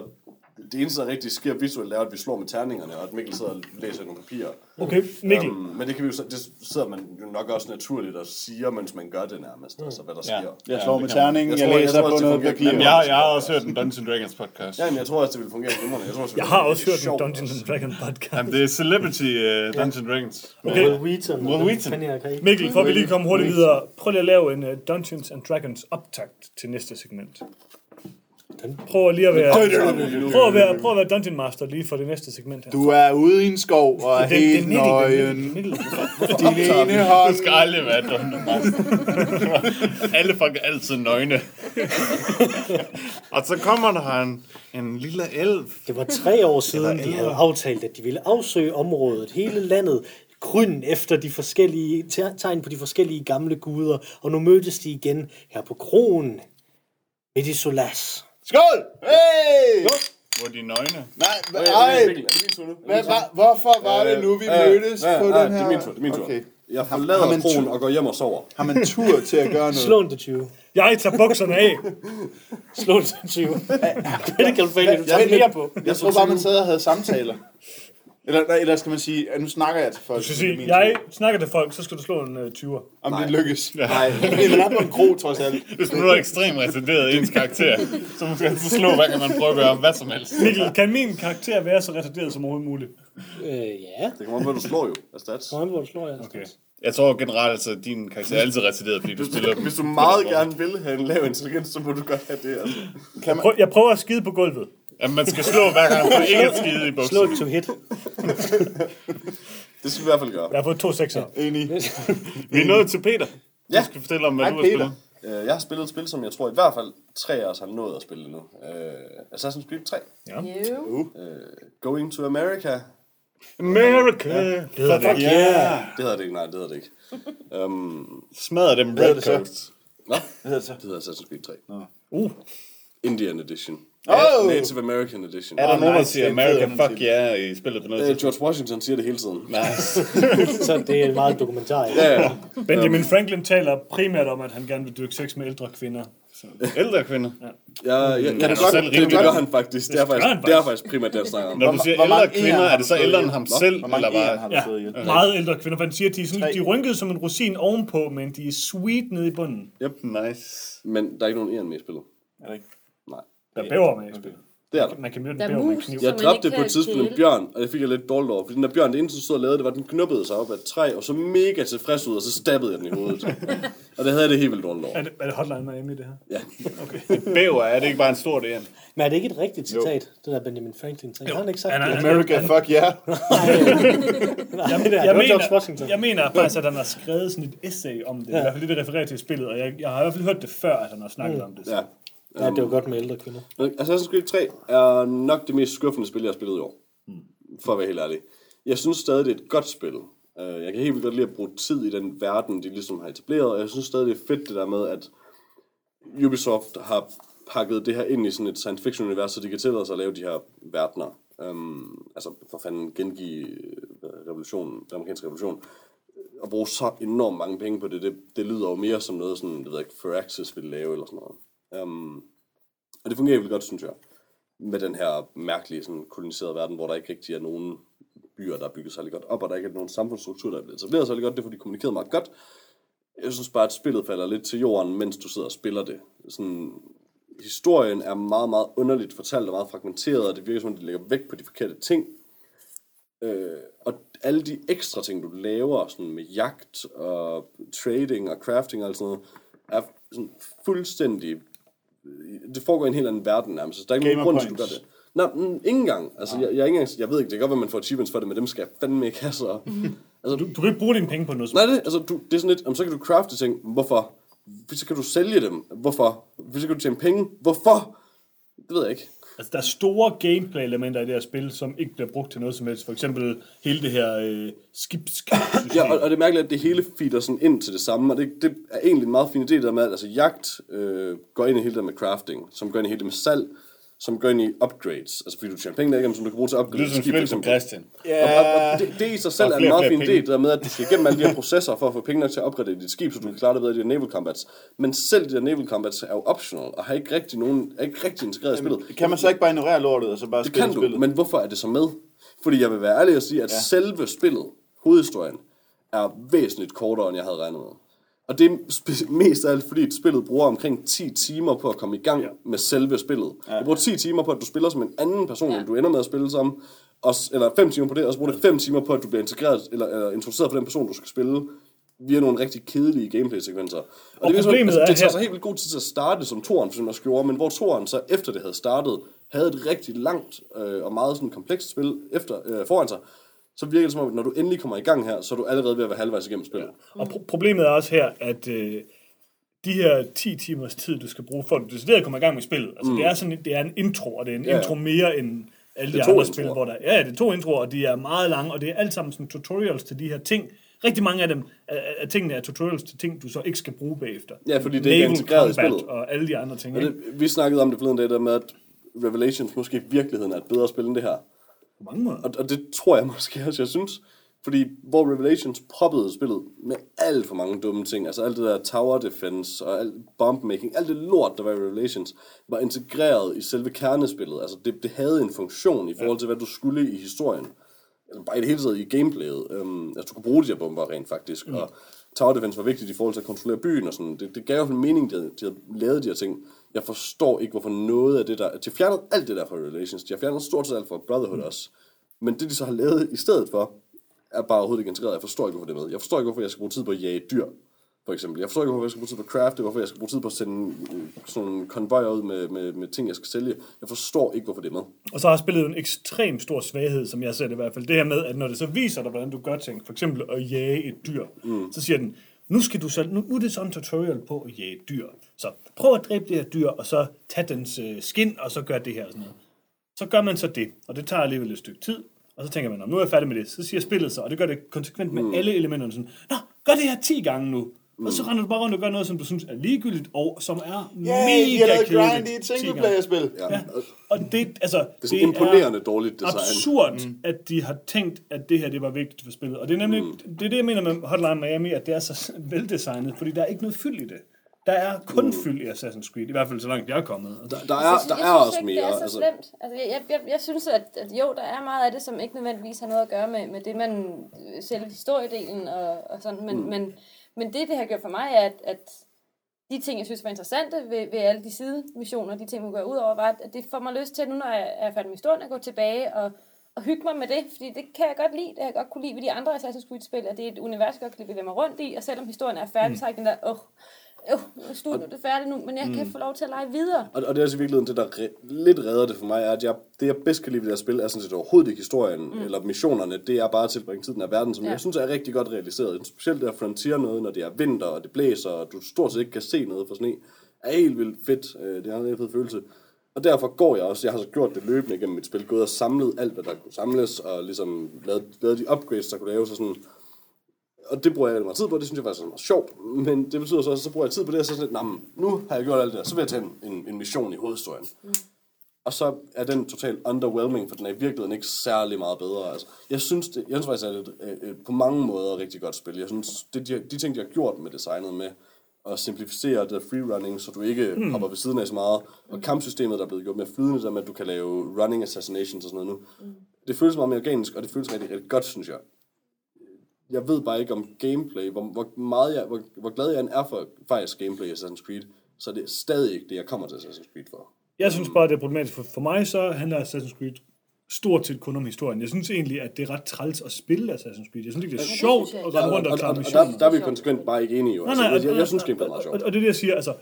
det eneste, der rigtig sker visuelt, er, at vi slår med terningerne, og at Mikkel sidder og læser nogle papirer. Okay, Mikkel. Um, men det, kan vi jo, så- det sidder man jo nok også naturligt og siger, mens man gør det nærmest, altså hvad der sker. Jeg slår med terningen, Jeg jeg, jeg læser på noget papir. Jamen, jeg, jeg har også hørt en Dungeons Dragons podcast. Ja, men jeg tror også, det vil fungere glimrende. Jeg, tror, også, Jeg har også hørt en Dungeons and Dragons podcast. Jamen, det er Celebrity uh, Dungeons Dragons. Okay. Will Wheaton. Will Wheaton. Mikkel, for at vi lige kommer hurtigt videre, prøv lige at lave en uh, Dungeons and Dragons optakt til næste segment. Prøv lige at være, prøv at være, prøv at være Dungeon Master lige for det næste segment her. Du er ude i en skov og er helt nøgen. Din ene hånd. Du skal aldrig være Dungeon Master. (laughs) Alle folk er altid nøgne. (laughs) og så kommer der en, en lille elv. Det var tre år siden, de havde aftalt, at de ville afsøge området, hele landet, grøn efter de forskellige te- tegn på de forskellige gamle guder, og nu mødtes de igen her på kronen midt i Solas. Skål! Hey! Hvor de er nøgne. Nej, Okay, ej. Er det min tur nu? Hvad, hva, hvorfor var det nu, vi Øh, mødtes øh, på øh, den Det her? er min tur, det er min tur. Okay. Jeg har forlader man kronen tur? og går hjem og sover. Har man tur til at gøre (laughs) noget? Slå en til 20. Jeg tager bukserne af. Slå en til 20. Critical failure, du tager Jeg- mere på. Jeg tror bare, man sad og havde samtaler. Eller, nej, eller skal man sige, at nu snakker jeg til folk. Du skal det sige, min jeg tur. snakker til folk, så skal du slå en uh, 20'er. Om det lykkes. (laughs) Nej, (laughs) man er på en kro, trods alt. Hvis man nu er ekstremt retarderet i ens karakter, så man skal altid slå, hver gang man prøver at gøre hvad som helst. Mikkel, kan min karakter være så retarderet som overhovedet muligt? Øh, ja. det kommer an på, du slår jo af stats. Kom an på, hvor du slår jeg. Okay. Jeg tror generelt, at altså, din karakter er altid retarderet, fordi du spiller... Hvis du meget gerne vil have en lav intelligens, så må du godt have det. Altså. Prøv, jeg prøver at skide på gulvet. Jamen, man skal slå, hver gang man ikke at skide i Slå buksen. et to hit. Det skal vi i hvert fald gøre. Jeg har fået to sekser. Enig. Vi er nået til Peter. Ja. Du skal fortælle om, hvad Hej, du har Peter. spillet. Øh, Jeg har spillet et spil, som jeg tror i hvert fald tre af os har nået at spille nu. Øh, Assassin's Creed 3. Jo. Øh, Going to America. America! Det hedder det. Yeah! Det hedder det ikke, nej, det hedder det ikke. Um, Smadrer dem det så? redcoats. Nå, Hvad hedder det så? det hedder Assassin's Creed 3. Uh, Indian Edition. Oh! Native American Edition. Er der Åh, nogen, der nice. siger Det er America, fuck yeah, i spillet på noget tidspunkt? George Washington siger det hele tiden. Nice. (laughs) Så det er meget dokumentarisk. Ja, ja. Benjamin Franklin taler primært om, at han gerne vil dyrke sex med ældre kvinder. Så. Ældre kvinder. Ja, ja, ja, det, er godt, selv det, det gør han faktisk. Det er faktisk, det er faktisk primært det, jeg snakker om. Når du siger ældre kvinder, er det så ældre end ham selv? Hvor mange Eller har du? Ja, meget ældre kvinder, for han siger, at de er, sådan, de er rynket som en rosin ovenpå, men de er sweet nede i bunden. Yep, nice. Men der er ikke nogen æren med i spillet. Er det ikke? Der er bæver med i spillet. det er der. Man kan myrde en Der er bæver med en mus. kniv. Jeg man dræbte ikke på et kan tidspunkt en kæle. bjørn, og det fik jeg lidt dårligt over. Fordi den der bjørn, det eneste, stod og lavede, det var, at den knuppede sig op af et træ, og så mega tilfreds ud, og så stabbede jeg den i hovedet. (laughs) og det havde jeg det helt vildt dårligt over. Er det, er det hotline Miami, det her? Ja. (laughs) Bæver, er det ikke bare en stor det Men er det ikke et rigtigt citat, det der Benjamin Franklin ting? Har han ikke sagt Han er- det? han- America, fuck yeah. (laughs) Nej, det der, Jeg det mener, Washington. jeg mener faktisk, at han har skrevet sådan et essay om det. Ja. I hvert fald det, der refererer til spillet, og jeg, jeg har i hvert fald hørt det før, at han har snakket om det. Ja. Ja, det var godt med ældre kvinder. Men Assassin's Creed 3 er nok det mest skuffende spil, jeg har spillet i år. For at være helt ærlig. Jeg synes stadig, det er et godt spil. Øh, Jeg kan helt vildt godt lide at bruge tid i den verden, de ligesom har etableret, og jeg synes stadig, det er fedt det der med, at Ubisoft har pakket det her ind i sådan et science fiction univers, så de kan tillade sig at lave de her verdener. Um, altså for fanden gengive øh, revolutionen, den amerikanske revolution. At bruge så enormt mange penge på det, det, det lyder jo mere som noget, sådan, det ved jeg ikke, Firaxis ville lave eller sådan noget. Um, og det fungerer virkelig godt, synes jeg. Med den her mærkelige, sådan, koloniserede verden, hvor der ikke rigtig er nogen byer, der er bygget særlig godt op, og der ikke er nogen samfundsstruktur, der er blevet etableret særlig godt. Det får de kommunikeret meget godt. Jeg synes bare, at spillet falder lidt til jorden, mens du sidder og spiller det. Sådan, historien er meget, meget underligt fortalt og meget fragmenteret, og det virker som om, de lægger vægt på de forkerte ting. Øh, og alle de ekstra ting, du laver, sådan med jagt og trading og crafting og alt sådan noget, er sådan fuldstændig... Det foregår i en helt anden verden nærmest. Så der er ikke nogen Gamer grund til, at du gør det. Nej, mm, ikke engang. Altså, jeg, jeg, er ikke engang, jeg ved ikke, det kan godt være, man får achievements for det, men dem skal jeg fandme ikke have så. Altså, Du, du kan ikke bruge dine penge på noget som Nej, det, altså, du, det er sådan lidt, jamen, så kan du crafte ting, hvorfor? Så kan du sælge dem, hvorfor? Så kan du tjene penge, hvorfor? Det ved jeg ikke. Altså, der er store gameplay-elementer i det her spil, som ikke bliver brugt til noget som helst. For eksempel hele det her øh, skibskab Ja, og, og det er mærkeligt, at det hele feeder sådan ind til det samme, og det, det er egentlig en meget fin idé, der med, at altså, jagt øh, går ind i hele det med crafting, som går ind i hele det med salg, som går ind i upgrades. Altså fordi du tjener penge der, som du kan bruge til at Det er som skib, for spil som. Christian. Og, og, og det, det i sig selv er en meget fin idé, det der med, at du skal igennem alle de her processer for at få penge nok til at opgradere dit skib, så du kan klare det bedre i de her naval combats. Men selv de her naval combats er jo optional, og har ikke rigtig, nogen, er ikke rigtig integreret i spillet. Kan man så ikke bare ignorere lortet, og så bare Det spille kan du, spillet? men hvorfor er det så med? Fordi jeg vil være ærlig og sige, at ja. selve spillet, hovedhistorien, er væsentligt kortere, end jeg havde regnet med. Og det er mest af alt, fordi spillet bruger omkring 10 timer på at komme i gang ja. med selve spillet. Ja. Det bruger 10 timer på, at du spiller som en anden person, ja. End du ender med at spille som. Og, eller 5 timer på det, og så bruger det 5 timer på, at du bliver integreret, eller, eller introduceret for den person, du skal spille via nogle rigtig kedelige gameplay-sekvenser. Og, og det, er, problemet altså, er det tager så helt vildt god tid til at starte, som toren for eksempel gjorde, men hvor toren så efter det havde startet, havde et rigtig langt øh, og meget sådan komplekst spil efter, øh, foran sig, så virker det som om, at når du endelig kommer i gang her, så er du allerede ved at være halvvejs igennem spillet. Og pro- problemet er også her, at øh, de her 10 timers tid, du skal bruge for at du decideret kommer i gang med spillet, altså det er sådan det er en intro, og det er en Ja, ja. intro mere end alle de er andre introer. spil, hvor der ja, det er to introer, og de er meget lange, og det er alt sammen sådan tutorials til de her ting. Rigtig mange af dem af, af tingene er tutorials til ting, du så ikke skal bruge bagefter. Ja, fordi det ikke er Naval integreret i spillet. Og alle de andre ting. Og Ikke? det, vi snakkede om det forleden dag, der med, at Revelations måske i virkeligheden er et bedre spil end det her. Mange måder. Og, og det tror jeg måske også, jeg synes. Fordi hvor Revelations proppede spillet med alt for mange dumme ting, altså alt det der tower defense og alt bombmaking, alt det lort, der var i Revelations, var integreret i selve kernespillet. Altså det, det havde en funktion i forhold til, hvad du skulle i historien. Eller bare i det hele taget i gameplayet. Um, altså du kunne bruge de her bomber rent faktisk. Mm. Og tower defense var vigtigt i forhold til at kontrollere byen og sådan. Det, det gav jo en mening, de havde, de havde lavet de her ting. Jeg forstår ikke, hvorfor noget af det der... De har fjernet alt det der fra Revelations. De har fjernet stort set alt fra Brotherhood mm. også. Men det, de så har lavet i stedet for, er bare overhovedet ikke integreret. Jeg forstår ikke, hvorfor det er med. Jeg forstår ikke, hvorfor jeg skal bruge tid på at jage dyr, for eksempel. Jeg forstår ikke, hvorfor jeg skal bruge tid på at crafte, hvorfor jeg skal bruge tid på at sende øh, sådan nogle konvojer ud med, med, med ting, jeg skal sælge. Jeg forstår ikke, hvorfor det er med. Og så har spillet en ekstrem stor svaghed, som jeg ser det i hvert fald. Det her med, at når det så viser dig, hvordan du gør ting, for eksempel at jage et dyr, mm. så siger den, nu, skal du så, nu, nu er det sådan en tutorial på at jage dyr. Så prøv at dræbe det her dyr, og så tag dens øh, skin, og så gør det her og sådan noget. Så gør man så det, og det tager alligevel et stykke tid. Og så tænker man, "Nå, nu er jeg færdig med det. Så siger spillet så, og det gør det konsekvent med mm. alle elementerne. Sådan, Nå, gør det her 10 gange nu. Mm. Og så render du bare rundt og gør noget, som du synes er ligegyldigt, og som er Ja, mega kedeligt grind i et 10 gange. singleplayer-spil. Ja. Ja. Og det, altså, det Det er sådan imponerende dårligt design. absurd, mm. at de har tænkt, at det her det var vigtigt for spillet. Og det er nemlig mm. det, er det, jeg mener med Hotline Miami, at det er så (laughs) veldesignet, fordi der er ikke noget fyld i det. Der er kun mm. fyld i Assassin's Creed, i hvert fald så langt jeg er kommet. Og Der, der, der er, Jeg der synes- er jeg synes også ikke, mere. det er så Altså, slemt. Altså, jeg, jeg, jeg, jeg synes, at, at jo, der er meget af det, som ikke nødvendigvis har noget at gøre med, med det, man selve historiedelen og, og sådan. Men, mm. men, men det, det har gjort for mig, er, at, at de ting, jeg synes var interessante ved, ved alle de sidemissioner, de ting, man går ud over, var, at det får mig lyst til, nu når jeg er færdig med historien, at gå tilbage og, og hygge mig med det, fordi det kan jeg godt lide. Det har jeg godt kunne lide ved de andre Assassin's Creed-spil, at det er et univers, jeg godt kan bevæge mig rundt i, og selvom historien er færdig, mm. så ikke den der, åh, oh, oh, studiet er færdigt nu, men jeg kan få lov til at lege videre. Og, og det er altså i virkeligheden det, der re- lidt redder det for mig, er, at jeg, det jeg bedst kan lide ved det her spil, er sådan set overhovedet ikke historien mm. eller missionerne. Det er bare at tilbringe tiden af verden, som ja. Jeg synes er rigtig godt realiseret. Specielt det her Frontier noget, når det er vinter, og det blæser, og du stort set ikke kan se noget for sne, er helt vildt fedt. Øh, Det er en fed følelse. Og derfor går jeg også, jeg har så gjort det løbende gennem mit spil, gået og samlet alt, hvad der kunne samles, og ligesom lavet, lavet de upgrades, der kunne laves, og sådan, og det bruger jeg meget tid på, det synes jeg faktisk er meget sjovt, men det betyder så også, så bruger jeg tid på det, og så er sådan lidt, "Nå, nu har jeg gjort alt det der, så vil jeg tage en, en, en mission i hovedhistorien. Mm. Og så er den totalt underwhelming, for den er i virkeligheden ikke særlig meget bedre. Altså, jeg synes, det, jeg synes faktisk, det er et, et, et, på mange måder et rigtig godt spil. Jeg synes, det, de, de ting, de har gjort med designet med at simplificere det der freerunning, så du ikke mm. hopper ved siden af så meget, og kampsystemet, der er blevet gjort mere flydende, der med, at du kan lave running assassinations og sådan noget nu. Mm. Det føles meget mere organisk, og det føles rigtig, rigtig godt, synes jeg jeg ved bare ikke om gameplay, hvor, hvor, meget jeg, hvor, hvor glad jeg er for faktisk gameplay i Assassin's Creed, så er det stadig ikke det, jeg kommer til Assassin's Creed for. jeg synes bare, det er problematisk. For, for mig så handler Assassin's Creed stort set kun om historien. Jeg synes egentlig, at det er ret træls at spille Assassin's Creed. Jeg synes ikke, det er det sjovt synes jeg at rende rundt og, og og, klare og, og missioner. der, der er vi konsekvent bare ikke enige jo. Altså, Nej, nej, jeg, jeg, jeg synes, og- gameplay er meget og, sjovt. og, og det er det, jeg siger, altså,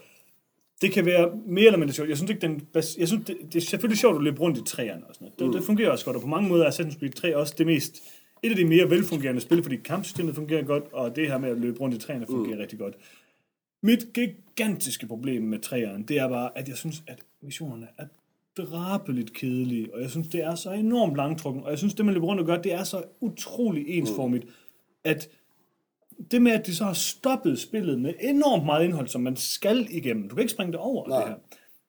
det kan være mere eller mindre sjovt. Jeg synes ikke, den, jeg synes, det, det er selvfølgelig sjovt at løbe rundt i træerne og sådan noget. Det, Mm. det fungerer også godt, og på mange måder er Assassin's Creed 3 også det mest, et af de mere velfungerende spil, fordi kampsystemet fungerer godt, og det her med at løbe rundt i træerne fungerer mm. rigtig godt. Mit gigantiske problem med træerne, det er bare, at jeg synes, at missionerne er drabeligt kedelige, og jeg synes, det er så enormt langtrukken, og jeg synes, det man løber rundt og gør, det er så utrolig ensformigt, at det med, at de så har stoppet spillet med enormt meget indhold, som man skal igennem. Du kan ikke springe det over, Nej. det her.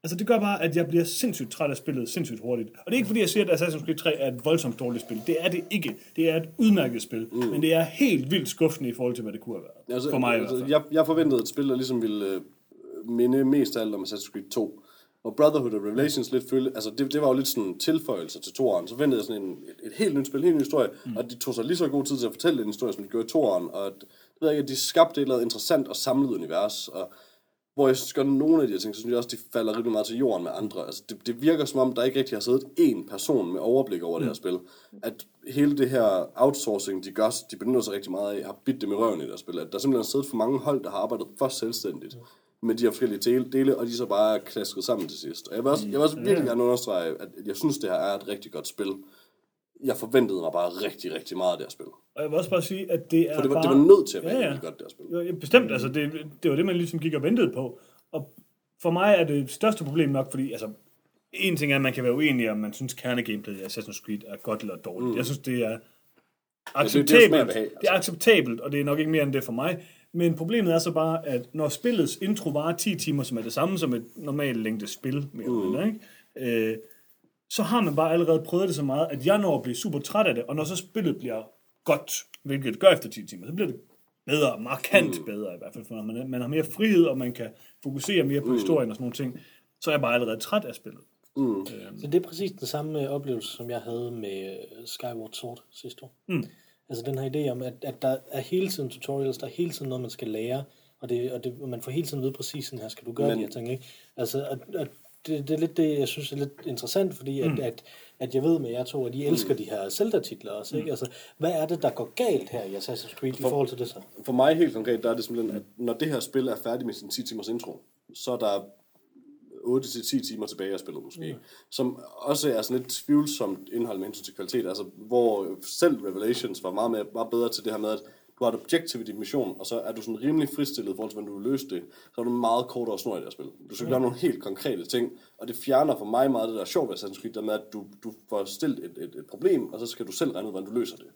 Altså, det gør bare, at jeg bliver sindssygt træt af spillet sindssygt hurtigt. Og det er ikke fordi, jeg siger, at Assassin's Creed 3 er et voldsomt dårligt spil. Det er det ikke. Det er et udmærket spil. Mm. Men det er helt vildt skuffende i forhold til, hvad det kunne have været. Altså, For mig altså, jeg, jeg forventede et spil, der ligesom ville øh, minde mest af alt om Assassin's Creed 2. Og Brotherhood og Revelations lidt følge, altså det, det var jo lidt sådan en tilføjelse til toeren. Så ventede jeg sådan en, et, et helt nyt spil, en helt ny historie, mm. og de tog sig lige så god tid til at fortælle den historie, som de gjorde i toeren. Og at, det ved jeg ikke, at de skabte et eller andet interessant og samlet univers, og hvor jeg synes godt, nogle af de her ting, så synes jeg også, de falder rigtig meget til jorden med andre. Altså, det, det virker som om, der ikke rigtig har siddet én person med overblik over det her spil. At hele det her outsourcing, de gør, de benytter sig rigtig meget af, har bidt dem i røven i det her spil. At der simpelthen har siddet for mange hold, der har arbejdet for selvstændigt med de her forskellige dele, og de så bare er klasket sammen til sidst. Og jeg vil også, jeg vil også virkelig gerne understrege, at jeg synes, det her er et rigtig godt spil. Jeg forventede mig bare rigtig, rigtig meget af det her spil. Og jeg vil også bare sige, at det er For det var, bare... det var nødt til at være Ja, ja, ja. ja. godt, det her spil. Ja, bestemt, altså det, det var det, man ligesom gik og ventede på. Og for mig er det største problem nok, fordi altså, en ting er, at man kan være uenig om, man synes kernegameplayet i Assassin's Creed er godt eller dårligt. Mm. Jeg synes, det er det er acceptabelt. smag og behag, det er acceptabelt, og det er nok ikke mere end det for mig. Men problemet er så bare, at når spillets intro varer 10 timer, som er det samme som et normalt længde spil, mere mm. eller mindre, ikke? Øh, så har man bare allerede prøvet det så meget, at jeg når at blive super træt af det, og når så spillet bliver godt, hvilket det gør efter 10 timer, så bliver det bedre, markant mm. bedre i hvert fald, for når man, man har mere frihed, og man kan fokusere mere på mm. historien og sådan nogle ting, så er jeg bare allerede træt af spillet. Mm. Så det er præcis den samme øh, oplevelse, som jeg havde med øh, Skyward Sword sidste år. Mm. Altså den her idé om, at, at der er hele tiden tutorials, der er hele tiden noget, man skal lære, og, det, og, det, og man får hele tiden at vide præcis, sådan her skal du gøre Men- de her ting. Ikke? Altså, at, at det, det er lidt det, jeg synes er lidt interessant, fordi at, Mm. at, at jeg ved med jer to, at I elsker de her Zelda-titler også. Ikke? Altså, hvad er det, der går galt her i Assassin's Creed i forhold til det så? For mig helt konkret, der er det simpelthen, at når det her spil er færdigt med sin 10 timers intro, så er der 8-10 timer tilbage af spillet måske, mm. som også er sådan lidt tvivlsomt indhold med hensyn til kvalitet, altså hvor selv Revelations var meget, mere, meget bedre til det her med, at du har et objektiv i din mission, og så er du sådan rimelig fristillet i forhold til, hvordan du vil løse det, så er du meget kortere snor i det her spil. Du skal gøre nogle helt konkrete ting, og det fjerner for mig meget det der sjovt ved Assassin's Creed, der med, at du, du får stillet et, et, et problem, og så skal du selv regne ud, hvordan du løser det.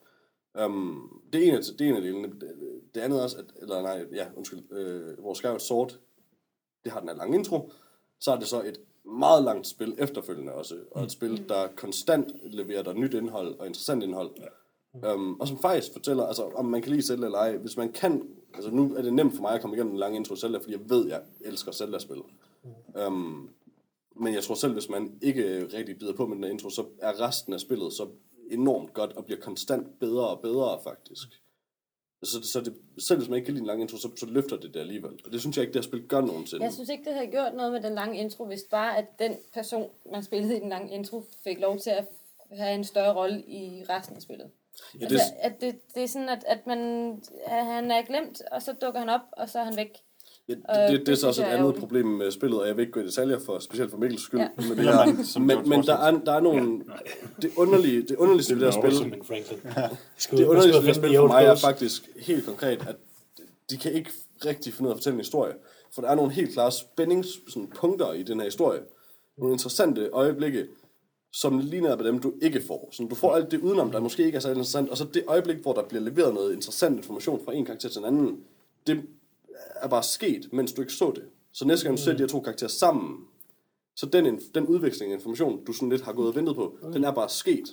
Um, det er en af, det er en af delene. Det, det andet også, at, eller nej, ja, undskyld, øh, vores Skyward Sword, det har den her lange intro, så er det så et meget langt spil efterfølgende også, og et spil, der konstant leverer dig nyt indhold og interessant indhold, um, og som faktisk fortæller, altså om man kan lide Zelda eller ej, hvis man kan, altså nu er det nemt for mig at komme igennem en lang intro til Zelda, fordi jeg ved, jeg elsker Zelda-spil. Um, men jeg tror selv, hvis man ikke rigtig bider på med den intro, så er resten af spillet så enormt godt og bliver konstant bedre og bedre faktisk. Så, så det, selv hvis man ikke kan lide en lang intro, så, så løfter det det alligevel. Og det synes jeg ikke, det her spil gør nogensinde. Jeg synes ikke, det havde gjort noget med den lange intro, hvis bare at den person, man spillede i den lange intro, fik lov til at have en større rolle i resten af spillet. ja, det, Altså, at det, det er sådan, at, at man, at han er glemt, og så dukker han op, og så er han væk. Ja, det, øh, det, det, det er så også et er andet ærgerligt. problem med spillet, og jeg vil ikke gå i detaljer for, specielt for Mikkels skyld. Ja. Med det George Men, men der, er, der er nogle... Det underlige, det underligste ved det her spil, Men det underligste ved spil for mig er faktisk... faktisk helt konkret, at de kan ikke rigtig finde ud af at fortælle en historie. For der er nogle helt klare spændingspunkter i den her historie. Nogle interessante øjeblikke, som ligner på dem, du ikke får. Så du får alt det udenom, der måske ikke er så interessant, og så det øjeblik, hvor der bliver leveret noget interessant information fra en karakter til en anden, det er bare sket, mens du ikke så det. Så næste gang du ser de her to karakterer sammen, så den, den udveksling af information, du sådan lidt har gået og ventet på, den er bare sket.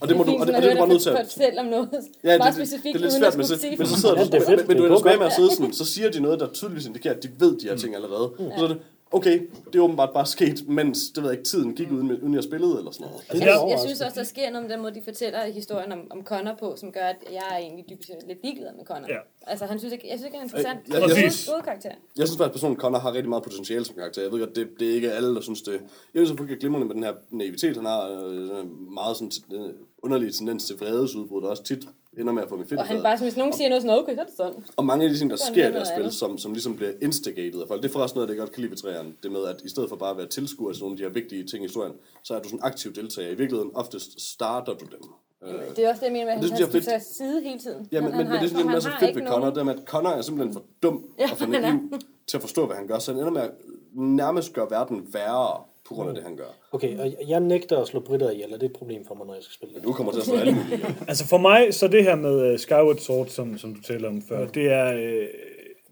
Og det må du, og det, og det er du bare nødt til at... fortælle om noget Ja, meget det, det, er lidt svært, men så, men så sidder Ja, du, er men, men du er er med godt. at sidde sådan, så siger de noget, der tydeligvis indikerer, at de ved de her ting allerede. Så er det, okay, det er åbenbart bare sket, mens, det ved jeg ikke, tiden gik uden, uden jeg spillede, eller sådan noget. Det er Jeg, jeg synes også, der sker noget med den måde, de fortæller historien om, om Connor på, som gør, at jeg er egentlig dybest set lidt ligeglad med Connor. Ja. Altså, han synes ikke, jeg synes ikke, han er interessant. Jeg- Jeg, jeg- Præcis. gode karakter. Jeg synes faktisk, at personen Connor har rigtig meget potentiale som karakter. Jeg ved godt, det, det er ikke alle, der synes det. Jeg synes selvfølgelig, at glimrende med den her naivitet, han har øh, meget sådan, øh, underlig tendens til vredesudbrud, der også tit ender med at få mig fedt. Og han bare, sådan, hvis nogen siger noget sådan, okay, så er det sådan. Og mange af de ting, der er sker i det det noget spil, som, som ligesom bliver instigated af folk, det er forresten noget, det godt kan lide ved træerne. Det med, at i stedet for bare at være tilskuer til nogle af de her vigtige ting i historien, så er du sådan aktiv deltager. I virkeligheden oftest starter du dem. Det er også det, jeg mener med, at det han, synes jeg skifter side hele tiden. Ja, men, Han- men, men det synes jeg er så fedt ved Connor, det med, at Connor er simpelthen for dum Ja, og for naiv til at forstå, hvad han gør. Så han ender med at nærmest gøre verden værre på grund af det, han gør. Okay, og jeg nægter at slå britter ihjel, og det er et problem for mig, når jeg skal spille det. Du kommer til at slå alle mulige. ihjel. (laughs) Altså for mig, så det her med uh, Skyward Sword, som, som du talte om før, det er... Uh,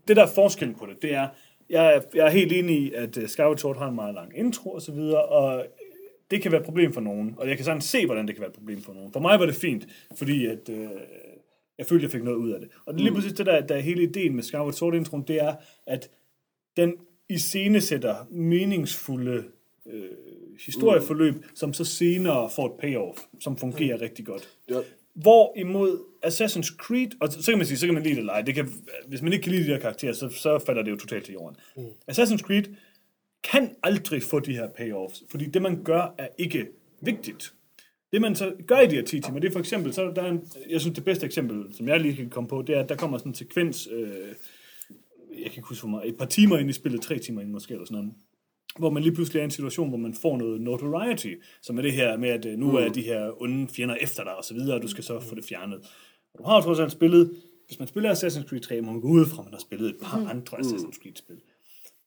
det der er forskellen på det, det er, jeg, er, jeg er helt enig i, at uh, Skyward Sword har en meget lang intro og så videre, og det kan være et problem for nogen, og jeg kan sådan se, hvordan det kan være et problem for nogen. For mig var det fint, fordi at, øh, jeg følte, jeg fik noget ud af det. Og det er lige præcis det, der, der er hele ideen med Skyward Sword introen, det er, at den iscenesætter meningsfulde øh, historieforløb, mm. som så senere får et payoff, som fungerer mm. rigtig godt. Ja. Hvorimod Assassin's Creed, og så kan man sige, så kan man lide det eller ej, det kan, hvis man ikke kan lide de her karakterer, så, så falder det jo totalt til jorden. Mm. Assassin's Creed kan aldrig få de her payoffs, fordi det man gør er ikke vigtigt. Det man så gør i de her 10 timer, det er for eksempel, så der er en, jeg synes det bedste eksempel, som jeg lige kan komme på, det er, at der kommer sådan en sekvens, øh, jeg kan ikke huske for mig, et par timer ind i spillet, tre timer ind måske, eller sådan noget, hvor man lige pludselig er i en situation, hvor man får noget notoriety, som er det her med, at øh, nu er de her onde fjender efter dig, og så videre, og du skal så få det fjernet. Og du har jo trods alt spillet, hvis man spiller Assassin's Creed 3, må man gå ud fra, at man har spillet et par andre Assassin's Creed-spil.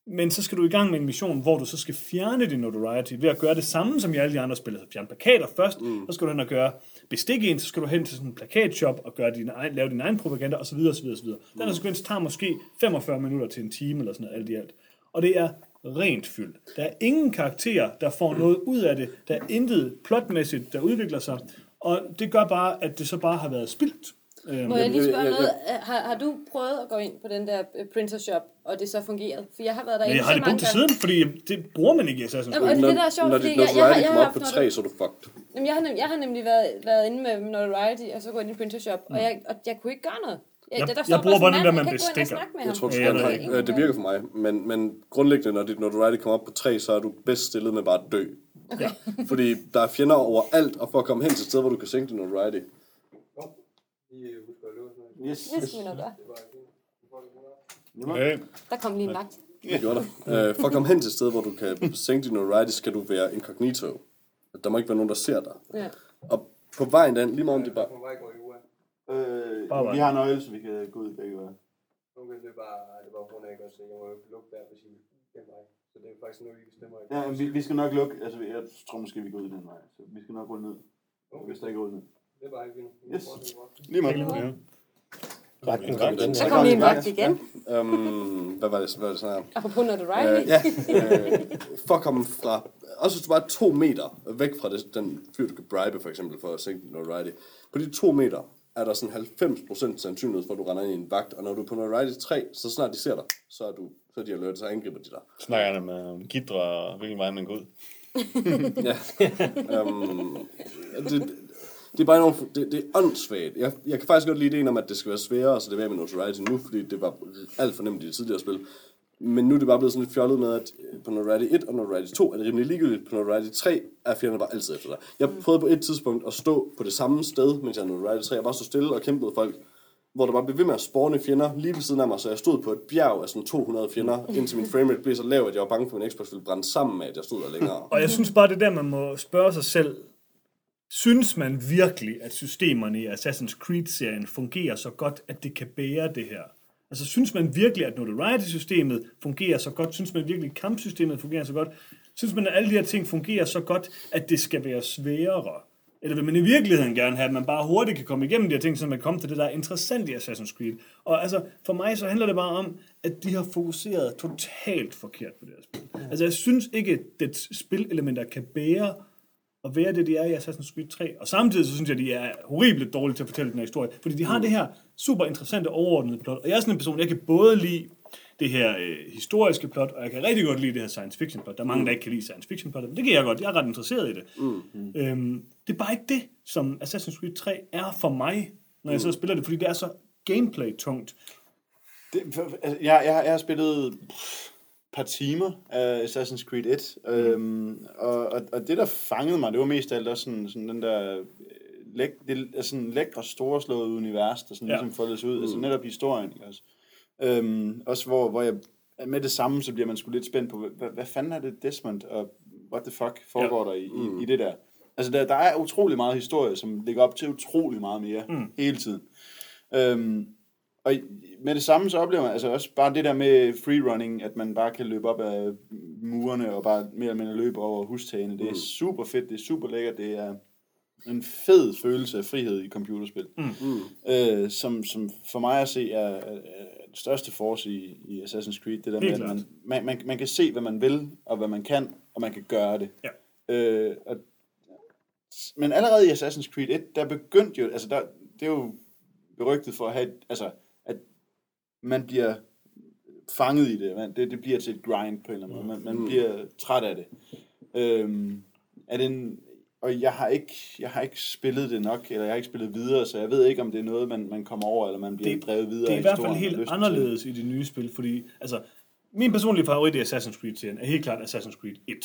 Men så skal du i gang med en mission, hvor du så skal fjerne din notoriety ved at gøre det samme, som i alle de andre spil. Så fjerne plakater først, mm. så skal du hen og gøre bestik en, så skal du hen til sådan en plakatshop og gøre din egen, lave din egen propaganda osv. osv., osv. Den her sekvens tager måske 45 minutter til en time eller sådan noget, alt i alt. Og det er rent fyldt. Der er ingen karakterer, der får noget ud af det. Der er intet plotmæssigt, der udvikler sig. Og det gør bare, at det så bare har været spildt. Øhm, Må jeg lige spørge jeg- jeg- noget? Har, har du prøvet at gå ind på den der øh, printer shop, og det så fungerede? For jeg har været Men derinde jeg har så det mange brugt til gange. siden, fordi det bruger man ikke i Assassin's Jamen, Creed. og det er det, der er sjovt, når fordi dit jeg, jeg, jeg, har op på 3, så er du fucked. Jamen, jeg, har, nem- jeg har nemlig været, været inde med notoriety, og så gå ind i printer shop, og, jeg, og jeg kunne ikke gøre noget. Jeg, Jeg- der, der jeg bruger bare en den der, man bestikker. Jeg tror, du Ja, jeg have, øh, det virker for mig, men, men grundlæggende, når dit notoriety kommer op på 3, så er du bedst stillet med bare at dø. Ja. (laughs) Fordi der er fjender overalt, og for at komme hen til et sted, hvor du kan sænke din notoriety. Yes. Det gøre. Okay. Der kom lige en vagt. Det gjorde der. Øh, for at komme hen til et sted, hvor du kan sænke din notoriety, skal du være incognito. Der må ikke være nogen, der ser dig. Ja. Og på vejen den, lige meget om det bare... Øh, Bare vi har nøgle, så vi kan gå ud begge veje. Okay, det er bare, det er bare grund af, ikke også, jeg må jo lukke der, hvis I den vej. Så det er faktisk noget, I bestemmer. Ja, vi, vi skal nok lukke. Altså, jeg tror måske, vi går ud den vej. Så vi skal nok rulle ned. Hvis der ikke er ud ned. Det er bare ikke fint. Yes. Lige Lige meget. Ja. Vagten kom igen. Der kom lige en vagt igen. Øhm, hvad var det, hvad var det sådan her? Apropos notoriety. Øh, ja, øh, for at komme fra, også hvis du bare er to meter væk fra det, den fyr, du kan bribe for eksempel, for at sænke din notoriety. På de to meter er der sådan 90% sandsynlighed for, at du render ind i en vagt, og når du er på notoriety 3, så snart de ser dig, så er, du, så er de alert, så angriber de dig. Snakker han med om gidre og hvilken vej man går ud. (laughs) Ja. um, det, det er bare nogle, det, det er åndssvagt. Jeg, jeg kan faktisk godt lide ideen om, at det skal være sværere, så det er med notoriety nu, fordi det var alt for nemt i det tidligere spil. Men nu er det bare blevet sådan lidt fjollet med, at på notoriety 1 og notoriety 2 er det rimelig ligegyldigt. På notoriety 3 er fjenderne bare altid efter dig. Jeg prøvede på et tidspunkt at stå på det samme sted, mens jeg notoriety 3. Jeg bare stod stille og kæmpede folk, hvor der bare blev ved med at spawne fjender lige ved siden af mig, så jeg stod på et bjerg af sådan 200 fjender, indtil min framerate blev så lav, at jeg var bange for, at min Xbox ville brænde sammen med, at jeg stod der længere. Og jeg synes bare, det er der, man må spørge sig selv, synes man virkelig, at systemerne i Assassin's Creed-serien fungerer så godt, at det kan bære det her? Altså, synes man virkelig, at notoriety-systemet fungerer så godt? Synes man virkelig, at kampsystemet fungerer så godt? Synes man, at alle de her ting fungerer så godt, at det skal være sværere? Eller vil man i virkeligheden gerne have, at man bare hurtigt kan komme igennem de her ting, så man kommer til det, der er interessant i Assassin's Creed? Og altså, for mig så handler det bare om, at de har fokuseret totalt forkert på det her spil. Altså, jeg synes ikke, at spilelementer kan bære at være det, de er i Assassin's Creed 3. Og samtidig så synes jeg, de er horribelt dårlige til at fortælle den her historie. Fordi de har det her super interessante overordnede plot. Og jeg er sådan en person, jeg kan både lide det her øh, historiske plot, og jeg kan rigtig godt lide det her science fiction plot. Der er mange, der ikke kan lide science fiction plot, men det kan jeg godt. Jeg er ret interesseret i det. Mm. Øhm, det er bare ikke det, som Assassin's Creed 3 er for mig, når jeg så spiller det, fordi det er så gameplay-tungt. Det, for, altså, jeg, jeg, jeg har spillet et par timer af Assassin's Creed 1, øhm, og, og, og det, der fangede mig, det var mest af alt også sådan, sådan den der læk, det, altså sådan lækre, storslåede univers, der sådan Ja. ligesom foldes ud. Mm. Altså netop historien, ikke også? Øhm, også hvor, hvor jeg med det samme, så bliver man sgu lidt spændt på, hvad, hvad fanden er det Desmond, og what the fuck foregår ja. der i, Mm. i, i det der? Altså, der, der er utrolig meget historie, som ligger op til utrolig meget mere mm. hele tiden. Øhm, og med det samme, så oplever man altså også bare det der med freerunning, at man bare kan løbe op af murene og bare mere eller mindre løbe over hustagene. Det er super fedt, det er super lækkert, det er en fed følelse af frihed i computerspil, mm. øh, som, som for mig at se er, er, er det største force i, i Assassin's Creed. Det der med, Helt at klart. man, man, man, man kan se, hvad man vil, og hvad man kan, og man kan gøre det. Ja. Øh, og, men allerede i Assassin's Creed 1, der begyndte jo, altså der, det er jo berygtet for at have, altså, at man bliver fanget i det. Man, det, det bliver til et grind på en eller anden måde. Man, man bliver træt af det. Øhm, er det en, og jeg har, ikke, jeg har ikke spillet det nok, eller jeg har ikke spillet videre, så jeg ved ikke, om det er noget, man, man kommer over, eller man bliver Det- drevet videre Det er i hvert fald helt lysten til anderledes i de nye spil, fordi altså, min personlige favorit i Assassin's Creed-serien er helt klart Assassin's Creed 1.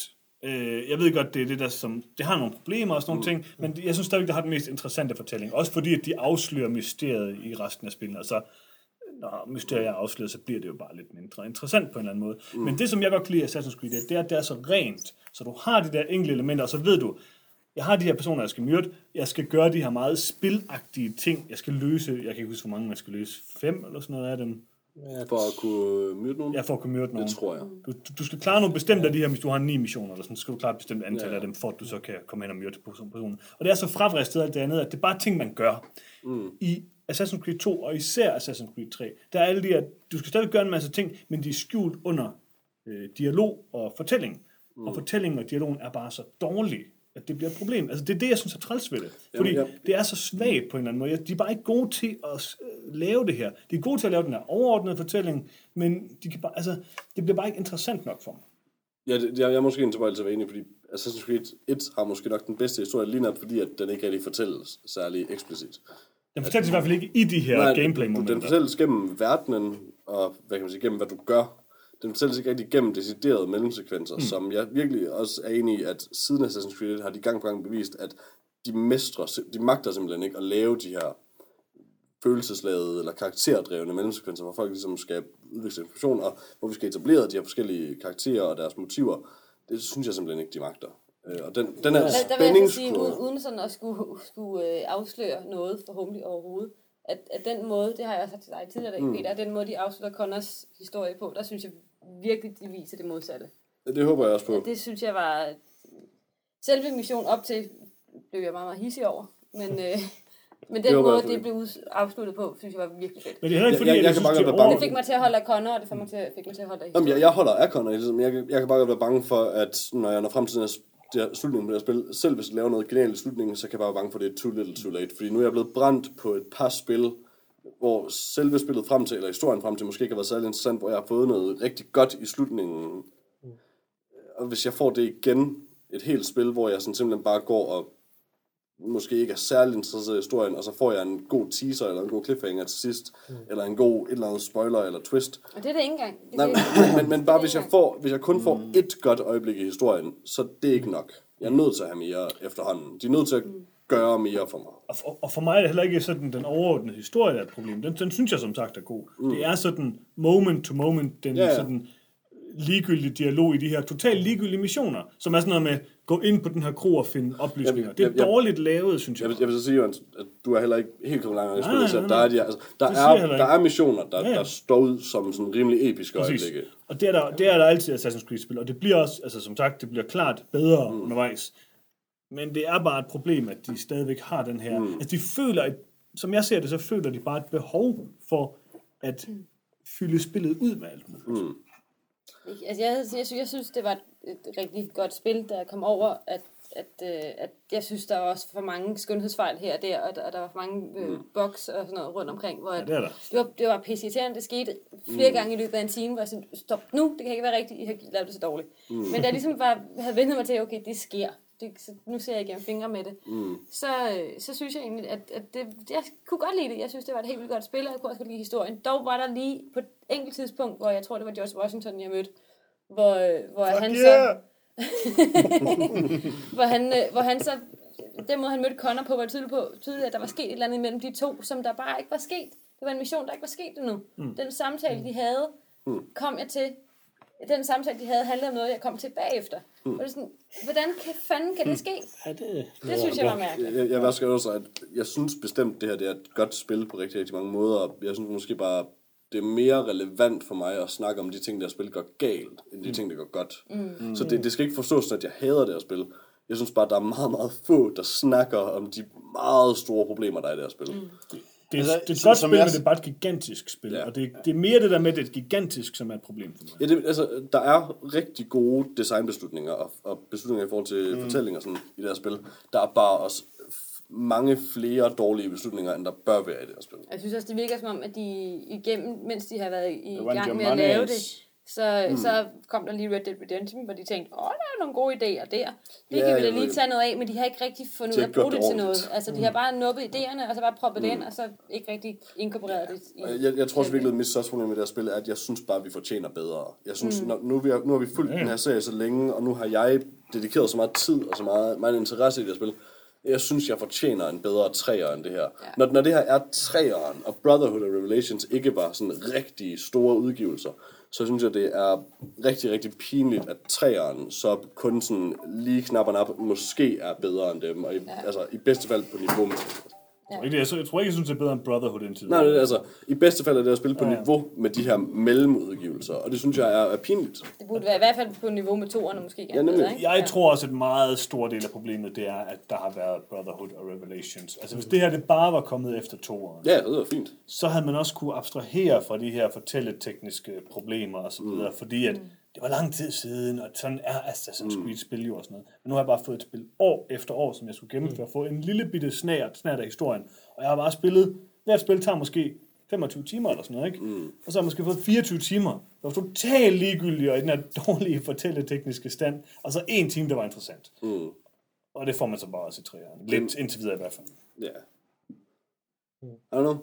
Øh, jeg ved godt, det er det, der som... Det har nogle problemer og sådan nogle ting, men jeg synes stadigvæk, det har den mest interessante fortælling. Også fordi, at de afslører mysteriet i resten af spillene. Altså, når mysteriet er afsløret, så bliver det jo bare lidt mindre interessant på en eller anden måde. Mm. Men det, som jeg godt kan lide i Assassin's Creed, det er, at det er så rent. Så du har de der enkelte elementer, og så ved du, jeg har de her personer, jeg skal myrde. Jeg skal gøre de her meget spilagtige ting. Jeg skal løse, jeg kan ikke huske, hvor mange man skal løse. Fem eller sådan noget af dem. For at kunne myrde nogen? Jeg får at kunne myrde nogen. Det tror jeg. Du, du, skal klare nogle bestemte af de her, hvis du har ni missioner, eller sådan, så skal du klare et bestemt antal ja. af dem, for at du så kan komme hen og myrde person- personen. Og det er så frafristet alt det andet, at det er bare ting, man gør. Mm. I Assassin's Creed 2, og især Assassin's Creed 3, der er alle de her, du skal stadig gøre en masse ting, men de er skjult under øh, dialog og fortælling. Mm. Og fortællingen og dialogen er bare så dårlig, at det bliver et problem. Altså det er det, jeg synes er træls ved det. Fordi Jamen, det er så svagt på en eller anden måde. De er bare ikke gode til at øh, lave det her. De er gode til at lave den her overordnede fortælling, men de kan bare, altså, det bliver bare ikke interessant nok for mig. Ja, det, jeg, jeg er måske en tilbøjelig til at være enig, fordi Assassin's Creed 1 har måske nok den bedste historie, lige netop fordi, at den ikke rigtig fortælles særlig eksplicit. Den fortælles i hvert fald ikke i de her gameplay-momenter. Den fortælles gennem verdenen, og hvad kan man sige, gennem hvad du gør. Den fortælles ikke rigtig gennem deciderede mellemsekvenser, mm. som jeg virkelig også er enig i, at siden Assassin's Creed 1 har de gang på gang bevist, at de mestrer, de magter simpelthen ikke at lave de her følelsesladede eller karakterdrevne mellemsekvenser, hvor folk ligesom skal udvikle information, og hvor vi skal etablere de her forskellige karakterer og deres motiver. Det synes jeg simpelthen ikke, de magter. Øh, Og den, den her Der, der vil jeg så sige, uden, spændingskurve... uden sådan at skulle, skulle øh, afsløre noget forhåbentlig overhovedet, at, at den måde, det har jeg også sagt til dig tidligere, mm. Peter, at den måde, de afslutter Connors historie på, der synes jeg virkelig, de viser det modsatte. Det håber jeg også på. Det synes jeg var... Selve missionen op til blev jeg meget, meget hissig over, men, øh, men den jeg måde, det blev afsluttet på, synes jeg var virkelig fedt. Men det er ikke Jeg- fordi, jeg- at jeg jeg, kan bare det godt være Det over... fik mig til at holde af Connor, og det fik mig til, fik mig til at holde af Jamen, jeg, jeg holder af Connor men jeg, kan- jeg kan bare godt være bange for, at når jeg når frem til den her, det her slutningen på det her spil, selv hvis jeg laver noget genialt i slutningen, så kan jeg bare være bange for, at det er too little too late. Fordi nu er jeg blevet brændt på et par spil, hvor selve spillet frem til, eller historien frem til, måske ikke har været særlig interessant, hvor jeg har fået noget rigtig godt i slutningen. Og hvis jeg får det igen, et helt spil, hvor jeg sådan simpelthen bare går og måske ikke er særlig interesseret i historien, og så får jeg en god teaser eller en god cliffhanger til sidst, mm. eller en god et eller andet spoiler eller twist, Og det er det ikke engang. Det, Nej, det, men, men, men bare hvis jeg, får, hvis jeg kun får mm. et godt øjeblik i historien, så det er ikke nok. Jeg er nødt til at have mere efterhånden. De er nødt til at gøre mere for mig. Og for, og for mig er det heller ikke sådan, den overordnede historie, der er et problem. Den, den synes jeg som sagt er god. Mm. Det er sådan moment to moment, den Ja, ja, sådan ligegyldige dialog i de her totalt ligegyldige missioner, som er sådan noget med, gå ind på den her kro og finde oplysninger. Jeg- det er jeg- dårligt lavet, synes jeg. Jeg vil, jeg vil så sige, at du er heller ikke helt kommet langt Nej, så nej, der nej. er, de, altså, der, er, der er missioner, der, Ja, ja. der står ud som sådan rimelig episke Præcis. øjeblikke. Og det er, der, det er der altid Assassin's Creed-spil, og det bliver også, altså som sagt, det bliver klart bedre mm. undervejs. Men det er bare et problem, at de stadigvæk har den her... Mm. Altså de føler, et, som jeg ser det, så føler de bare et behov for at fylde spillet ud med alt muligt. Mm. Altså, jeg, jeg, synes, jeg synes, det var et, et rigtig godt spil, der kom over, at, at, øh, at jeg synes, der var også for mange skønhedsfejl her og der, og der, og der var for mange øh, bugs og sådan noget rundt omkring, hvor Ja, det det var, det var pisseirriterende. Det skete flere gange i løbet af en time, hvor jeg sådan, stop nu, det kan ikke være rigtigt, I har lavet det så dårligt. Mm. Men da jeg ligesom bare havde vendt mig til, okay, det sker, det, så nu ser jeg igennem fingre med det, mm. så, øh, så synes jeg egentlig, at, at det, jeg kunne godt lide det. Jeg synes, det var et helt vildt godt spil, og jeg kunne også godt lide historien. Dog var der lige på et enkelt tidspunkt, hvor jeg tror, det var George Washington, jeg mødte, hvor, øh, hvor han så... yeah! (laughs) hvor han, øh, hvor han så, den måde han mødte Connor på, var tydeligt, på, tydeligt, at der var sket et eller andet imellem de to, som der bare ikke var sket. Det var en mission, der ikke var sket endnu. Mm. Den samtale, de havde, kom jeg til, den samtale, de havde, handlede om noget, jeg kom til bagefter. Mm. Og det sådan, hvordan kan, fanden kan det ske? Ja, det, Det synes jeg var mærkeligt. Jeg, jeg vil også gerne understrege, at jeg synes bestemt, det her det er et godt spil på rigtig, rigtig mange måder. og Jeg synes måske bare, det er mere relevant for mig at snakke om de ting, der spil går galt, end de ting, der går godt. Mm. Så det, det skal ikke forstås, at jeg hader det her spil. Jeg synes bare, der er meget, meget få, der snakker om de meget store problemer, der er i det her spil. Mm. Det, Altså, det er et som- godt som spil, jeg- men det er bare et gigantisk spil. Ja. Og det, det er mere det der med, at det er et gigantisk, som er et problem for mig. Ja, det, altså, der er rigtig gode designbeslutninger og, og beslutninger i forhold til mm. fortællinger sådan, i det her spil. Der er bare også mange flere dårlige beslutninger, end der bør være i det her spil. Jeg synes også, det virker som om, at de igennem, mens de har været i gang med at lave det, så, mm. så kom der lige Red Dead Redemption, hvor de tænkte, åh, der er nogle gode idéer der. Det Ja, kan vi da jeg lige tage noget af, men de har ikke rigtig fundet De ud af at bruge det det til noget. Altså, de har bare nuppet idéerne, og så bare proppet det ind, og så ikke rigtig inkorporeret det. I, Jeg, jeg tror også virkelig, at mit største problem med det her spil er, at jeg synes bare, at vi fortjener bedre. Jeg synes, mm. når, nu, vi har, nu har vi fulgt den her serie så længe, og nu har jeg dedikeret så meget tid og så meget, meget interesse i det her spil. Jeg synes, jeg fortjener en bedre træer end det her. Ja. Når, når det her er træeren, og Brotherhood og Revelations ikke var sådan rigtig store udgivelser, så synes jeg, det er rigtig, rigtig pinligt, at træeren så kun sådan lige knapperne op måske er bedre end dem, og i, ja. altså, i bedste fald på niveau med Jeg tror ikke, det er- jeg tror ikke, jeg synes, det er bedre end Brotherhood indtil Nej, det er, altså, i bedste fald er det at spille på Ja, niveau med de her mellemudgivelser, og det synes jeg er, er pinligt. det burde være i hvert fald på niveau med toerne måske. Ja, nemlig. bedre, ikke? Jeg tror også, at en meget stor del af problemet, det er, at der har været Brotherhood og Revelations. Altså, hvis det her det bare var kommet efter toeren, Ja, det er fint. så havde man også kunne abstrahere fra de her fortælletekniske problemer og så videre, fordi at det var lang tid siden, og sådan er Assassin's Creed-spil jo og sådan noget. Men nu har jeg bare fået et spil år efter år, som jeg skulle gennemføre, få en lille bitte snært, snært af historien. Og jeg har bare spillet, hvert spil tager måske 25 timer eller sådan noget, ikke? Mm. Og så har jeg måske fået 24 timer, der var totalt ligegyldige og i den her dårlige fortælletekniske stand, og så en time, der var interessant. Mm. Og det får man så bare også i træerne. Lidt indtil videre i hvert fald. Ja. I don't know.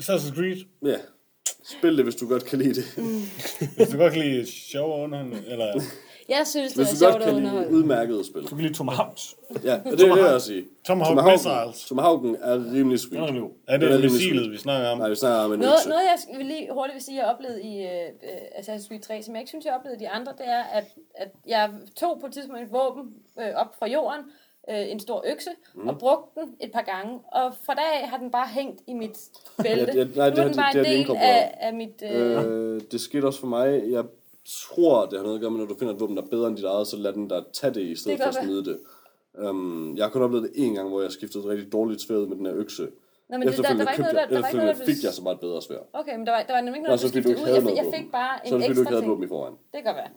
Assassin's Creed. Ja. Spil det, hvis du godt kan lide det. (laughs) Hvis du godt kan lide sjov og underholdende, eller... Jeg synes, det Hvis er du sjovt godt at kan lide underholde. udmærkede spil. Du kan lide Tomahawks. Ja, og det er det, jeg vil sige. Tomahawk Missiles. Tomahawken er rimelig Den er sweet. rimelig god. Er det er rimelig missilet, sweet. vi snakker om? Nej, vi snakker om en Noget, noget, jeg vil lige hurtigt vil sige, jeg oplevede i uh, Assassin's Creed 3, som jeg ikke synes, jeg oplevede de andre, det er, at, at jeg tog på et tidspunkt et våben øh, op fra jorden, øh, en stor økse, mm. og brugte den et par gange. Og fra dag af har den bare hængt i mit (laughs) bælte. Ja, ja, nej, det nu er den de- bare det en har de del af, af mit... Øh, Øh, det skete også for mig. Jeg tror, det har noget at gøre med, når du finder et våben, der er bedre end dit eget, så lad den der tage det i stedet Det for at smide det. Um, jeg har kun oplevet det en gang, hvor jeg skiftede et rigtig dårligt sværd med den her økse. Nå, men det, der, der var ikke noget, der, der var ikke noget, der fik jeg så meget bedre svær. Okay, men der var, der var nemlig ikke noget, så du skiftede ikke ud. Jeg, jeg fik bare Så en det fordi, du ikke ekstra havde ting. våben i forvejen. Det kan være.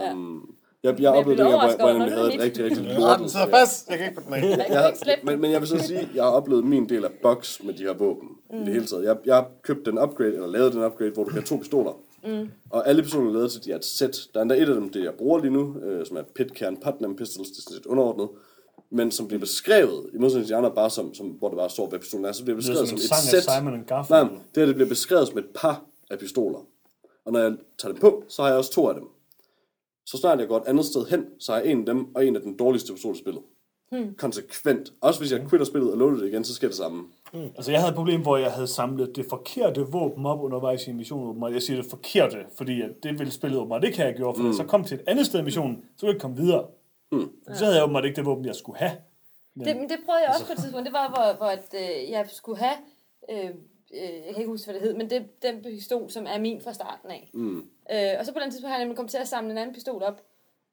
Der. Um, jeg, jeg oplevede det, hvor, hvor jeg nemlig når havde det et er rigtig, rigtig lort. den sidder fast. Jeg kan ikke få den af. Jeg Men, men jeg vil så sige, jeg har oplevet min del af box med de her våben mm. i det hele taget. Jeg, jeg har købt den upgrade, eller lavet den upgrade, hvor du kan have to pistoler. Mm. Og alle pistoler er lavet til, de er et sæt. Der er endda et af dem, det jeg bruger lige nu, øh, som er Pitcairn Putnam Pistols, det er sådan lidt underordnet. Men som bliver beskrevet, i modsætning til de andre, bare som, som, hvor det bare står, hvad pistolen er, så bliver det Det beskrevet som som, et sæt. Simon and Garfunkel. Nej, det her det bliver beskrevet som et par af pistoler. Og når jeg tager dem på, så har jeg også to af dem. Så snart jeg går et andet sted hen, så jeg en af dem, og en af den dårligste pistol i spillet. Hmm. Konsekvent. Også hvis jeg quitter spillet og loader det igen, så sker det samme. Altså, jeg havde et problem, hvor jeg havde samlet det forkerte våben op undervejs i missionen. Og jeg siger det forkerte, fordi at det ville spillet åbenbart ikke have gjort. For mm. så kom til et andet sted i missionen, så kunne jeg ikke komme videre. Mm. Så havde jeg åbenbart ikke det våben, jeg skulle have. Det, men det prøvede jeg også på et tidspunkt. Det var, hvor, hvor at, øh, jeg skulle have... Øh, øh, jeg kan ikke huske, hvad det hed, men det den pistol, som er min fra starten af. Mm. Øh, og så på den tidspunkt har jeg nemlig kommet til at samle en anden pistol op.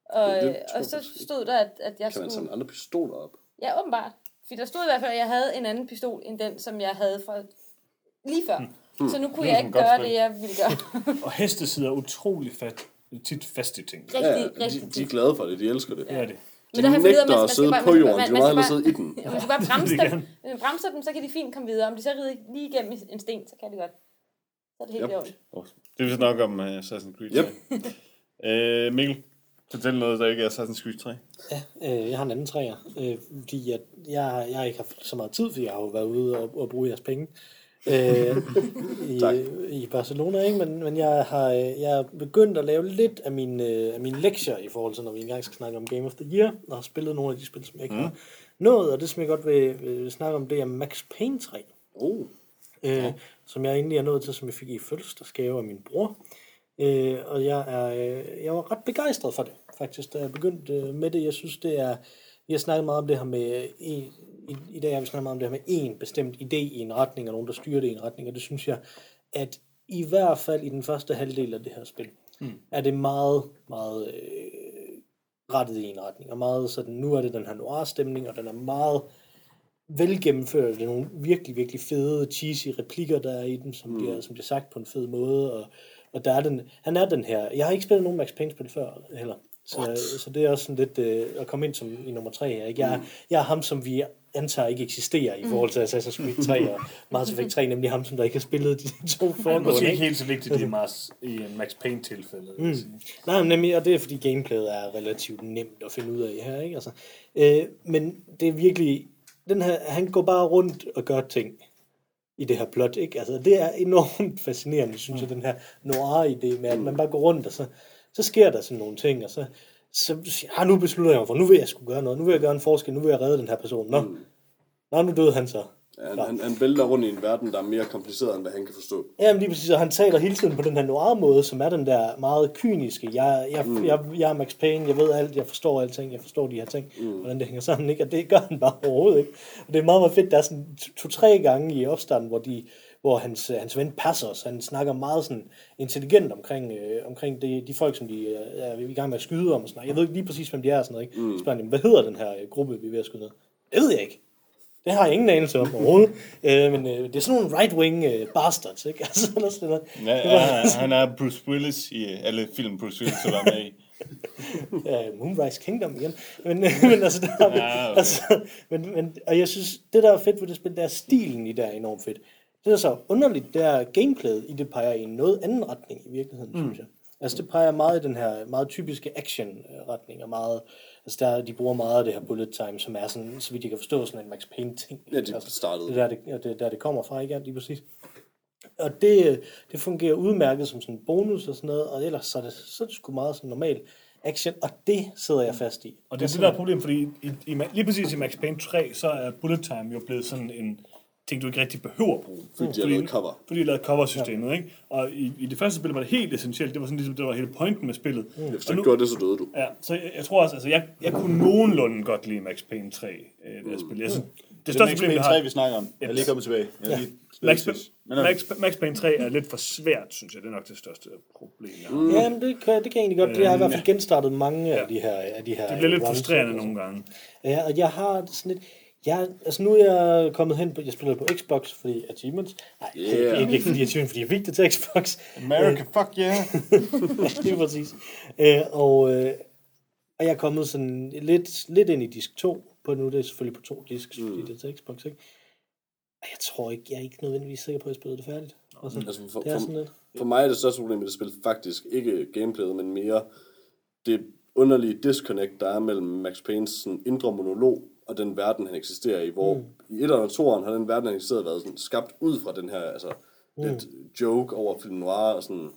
Og, det øh, tror og jeg så stod der, at, at jeg Kan man skulle... samle andre pistoler op? Ja, åbenbart. For der stod i hvert fald, at jeg havde en anden pistol, end den, som jeg havde fra lige før. Mm. Så nu kunne jeg ikke gøre spil. det, jeg ville gøre. (laughs) Og heste sidder utrolig fat, tit fast i ting. rigtig, Ja, rigtig de, de er glade for det, de elsker det. Det det. De der har jeg nægter man- man at skal sidde bare- på man skal jorden, bare- de man vil skal hellere sidde i den. Ja, man skal bare (laughs) bremse Det dem. Hvis man bremser dem, så kan de fint komme videre. Om de så rider lige igennem en sten, så kan de godt. Så er det helt Yep. Oh, Det er vist nok om uh, Assassin's Creed 3. Yep. øh, Mikkel, fortæl noget, der ikke er Assassin's Creed 3. Ja, øh, jeg har en anden træer, øh, fordi at jeg, jeg har ikke haft så meget tid, fordi jeg har jo været ude og, og bruge jeres penge øh, Tak. i, i Barcelona, ikke? Men, men jeg har øh, jeg er begyndt at lave lidt af mine, øh, af mine lektier i forhold til, når vi engang skal snakke om Game of the Year, og har spillet nogle af de spil, som jeg ikke mm. har nået, og det som jeg godt vil, vil snakke om, det er Max Payne 3 Oh. øh, som jeg egentlig er nået til, som jeg fik i fødselsdagsgave af min bror. Øh, og jeg, er, øh, jeg var ret begejstret for det, faktisk, da jeg begyndte med det. Jeg synes, det er... Vi har snakket meget om det her med... I, i, I dag har vi snakket meget om det her med en bestemt idé i en retning, og nogen, der styrer det i en retning, og det synes jeg, at i hvert fald i den første halvdel af det her spil, mm. er det meget, meget øh, rettet i en retning, og meget sådan, nu er det den her noir-stemning, og den er meget velgennemført. Det er nogle virkelig, virkelig fede, cheesy replikker, der er i den, som, mm. bliver, som bliver sagt på en fed måde, og, og der er den, han er den her, jeg har ikke spillet nogen Max Payne-spil før heller, så, så det er også sådan lidt øh, at komme ind som i nummer tre her. Ikke? Jeg, mm. jeg er ham, som vi antager ikke eksisterer i forhold til Assassin's Creed 3 og Mass Effect 3, nemlig ham, som der ikke har spillet de to Det er foregående. måske ikke helt så vigtigt i, Mars, i en Max Payne-tilfælde. sige. Nej, men nemlig, og det er fordi gameplayet er relativt nemt at finde ud af her, ikke? Altså, øh, men det er virkelig, den her, han går bare rundt og gør ting i det her plot, ikke? Altså, det er enormt (laughs) fascinerende, synes jeg, den her noir-idé med, at man bare går rundt, og så, så sker der sådan nogle ting, og så, så har nu beslutter jeg mig for, nu vil jeg skulle gøre noget, nu vil jeg gøre en forskel, nu vil jeg redde den her person. Nå, Nå nu døde han så. Ja, han, han, han vælter rundt i en verden, der er mere kompliceret, end hvad han kan forstå. Jamen lige præcis, og han taler hele tiden på den her noir-måde, som er den der meget kyniske, jeg, jeg, mm. jeg, jeg er Max Payne, jeg ved alt, jeg forstår alting, jeg forstår de her ting, mm. hvordan det hænger sammen, ikke? og det gør han bare overhovedet ikke. Og det er meget, meget fedt, der er sådan to-tre gange i opstanden, hvor, de, hvor hans, øh, hans ven Passos, han snakker meget sådan intelligent omkring, øh, omkring de, de folk, som de øh, er i gang med at skyde om, og sådan noget. Jeg ved ikke lige præcis, hvem de er, og sådan noget, ikke? Mm. Spørger han, hvad hedder den her øh, gruppe, vi er ved at skyde ned? Det ved jeg ikke. Det har jeg ingen anelse om overhovedet. (laughs) øh, men øh, det er sådan nogle right-wing øh, bastards, ikke? (laughs) Altså, eller sådan noget. Ja, han, han er Bruce Willis i alle film, Bruce Willis været med i. (laughs) ja, Moonrise Kingdom igen. Men, men altså, der, ja, okay. altså, men, men, og jeg synes, det der er fedt ved det spil, det er stilen i det er enormt fedt. Det er så underligt, det er gameplayet i det peger i en noget anden retning i virkeligheden, mm. synes jeg. Altså det peger meget i den her meget typiske action-retning, og meget, altså der, de bruger meget af det her bullet time, som er sådan, så vidt jeg kan forstå, sådan en Max Payne-ting. Ja, de altså, startede. Det er der, det, det, er der, det kommer fra, ikke? Lige præcis. Og det, det fungerer udmærket som sådan en bonus og sådan noget, og ellers så er det, så er det sgu meget sådan normal action, og det sidder jeg fast i. Og det er det, der er problemet, fordi i, i, lige præcis i Max Payne 3, så er bullet time jo blevet sådan en ting, du ikke rigtig behøver at bruge. Fordi de har lavet cover. Fordi de har lavet cover-systemet, ja. ikke? Og i, i det første spil var det helt essentielt. Det var sådan ligesom, det var hele pointen med spillet. Mm. Hvis du ikke gjorde det, så døde du. Ja, så jeg, jeg tror også, altså jeg, jeg kunne nogenlunde godt lide Max Payne 3, øh, det her spil. Jeg synes, det Det er største Max problem, Payne jeg 3, har... vi snakker om. Jeg er lige kommet tilbage. Jeg er lige Max, Men, Max, Max Payne 3 er lidt for svært, synes jeg. Det er nok det største problem, jeg har. Ja, men det, kan, det kan jeg egentlig godt. Det har i hvert fald genstartet mange af de her, af de her Det bliver lidt frustrerende altså. nogle gange. Ja, og jeg har det sådan lidt... Jeg, altså nu er jeg kommet hen på, jeg spiller på Xbox, fordi achievements. Nej, Yeah. ikke, ikke fordi achievements, fordi jeg fik det til Xbox. America, fuck yeah. (laughs) Lige præcis. Øh, og, øh, og jeg er kommet sådan lidt, lidt ind i disk 2 på nu. Det er selvfølgelig på to disks, mm. fordi det er til Xbox, ikke? Og jeg tror ikke, jeg er ikke nødvendigvis sikker på, at jeg spillede det færdigt. Altså, Altså, for, det er for, sådan lidt. for mig er det største problem med det spil faktisk ikke gameplayet, men mere det underlige disconnect, der er mellem Max Paynes sådan, indre monolog og den verden, han eksisterer i, hvor mm. i et og toeren har den verden, han eksisterer, været sådan, skabt ud fra den her altså, mm. lidt joke over film noir, og sådan,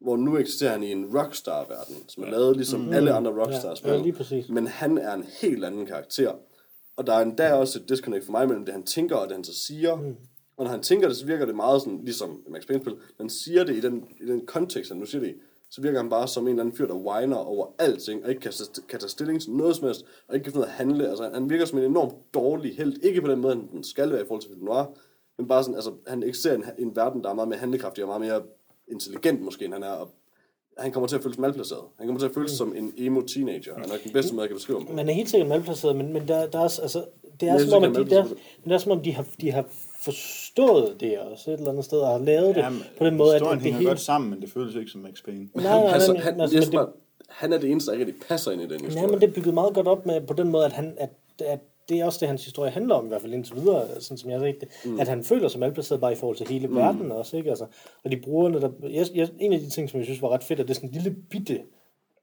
hvor nu eksisterer han i en rockstar-verden, som er lavet ligesom mm. alle andre rockstar-spil. Ja, ja, lige præcis. Men han er en helt anden karakter. Og der er endda også et disconnect for mig mellem det, han tænker og det, han så siger. Mm. Og når han tænker det, så virker det meget sådan, ligesom i Max Payne-spil. Når han siger det i den, i den kontekst, han nu siger det i, så virker han bare som en eller anden fyr, der whiner over alting, og ikke kan, kan tage stilling til noget som helst, og ikke kan finde at handle. Altså, han virker som en enormt dårlig held. Ikke på den måde, han skal være i forhold til film noir, men bare sådan, altså, han eksisterer i en, en verden, der er meget mere handlekraftig og meget mere intelligent måske, end han er. Og han kommer til at føles malplaceret. Han kommer til at føles som en emo teenager. Han er nok den bedste måde, jeg kan beskrive ham. Man er helt sikkert malplaceret, men, men der, der er, altså, det er som om, at de, der, men det er som om, de har, de har forstået det også et eller andet sted, og har lavet det Jamen, på den måde, at, det hænger hele... godt sammen, men det føles ikke som Max Payne. Nej, nej, Altså, nej, han, altså, det er men som om, han er det eneste, der ikke rigtig passer ind i den historie. Ja, men det er bygget meget godt op med på den måde, at, han, at, at det er også det, hans historie handler om, i hvert fald indtil videre, sådan som jeg har set det. Mm. At han føler sig malplaceret bare i forhold til hele mm. verden også, ikke? Altså, og de bruger netop... Jeg, jeg, en af de ting, som jeg synes var ret fedt, er det er sådan en lille bitte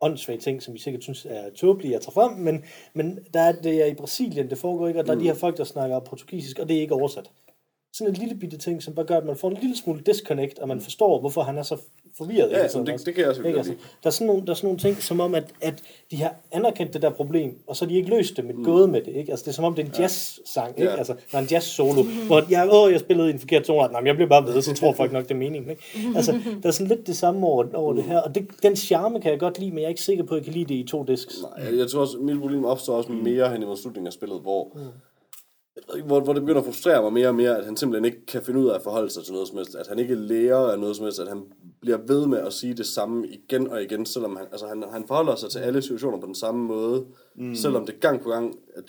åndssvage ting, som vi sikkert synes er tåbelige at tage frem, men, men der er det er i Brasilien, det foregår ikke, og der er de her folk, der snakker portugisisk, og det er ikke oversat. Sådan en lille bitte ting, som bare gør, at man får en lille smule disconnect, og man forstår, hvorfor han er så forvirret. Ja, tiden det- det kan jeg også Ikke? Altså, der, er sådan nogle, der er sådan nogle ting, som om, at, at de har anerkendt det der problem, og så har de ikke løst det, men mm. gået med det. Ikke? Altså, det er som om, det er en jazz-sang, ikke? Ja. Altså, der er en jazz-solo, hvor jeg, åh, jeg spillede i en forkert tone, nej, men jeg bliver bare ved, så tror folk nok, det er meningen. Ikke? Altså, der er sådan lidt det samme over, over det her, og det, den charme kan jeg godt lide, men jeg er ikke sikker på, at jeg kan lide det i to disks. Nej, jeg, tror også, mit problem opstår også mere hen imod slutningen af spillet, hvor, ikke, hvor, hvor det begynder at frustrere mig mere og mere, at han simpelthen ikke kan finde ud af at forholde sig til noget som helst, at han ikke lærer af noget som helst, at han bliver ved med at sige det samme igen og igen, selvom han, altså han, han forholder sig til alle situationer på den samme måde, mm. selvom det gang på gang at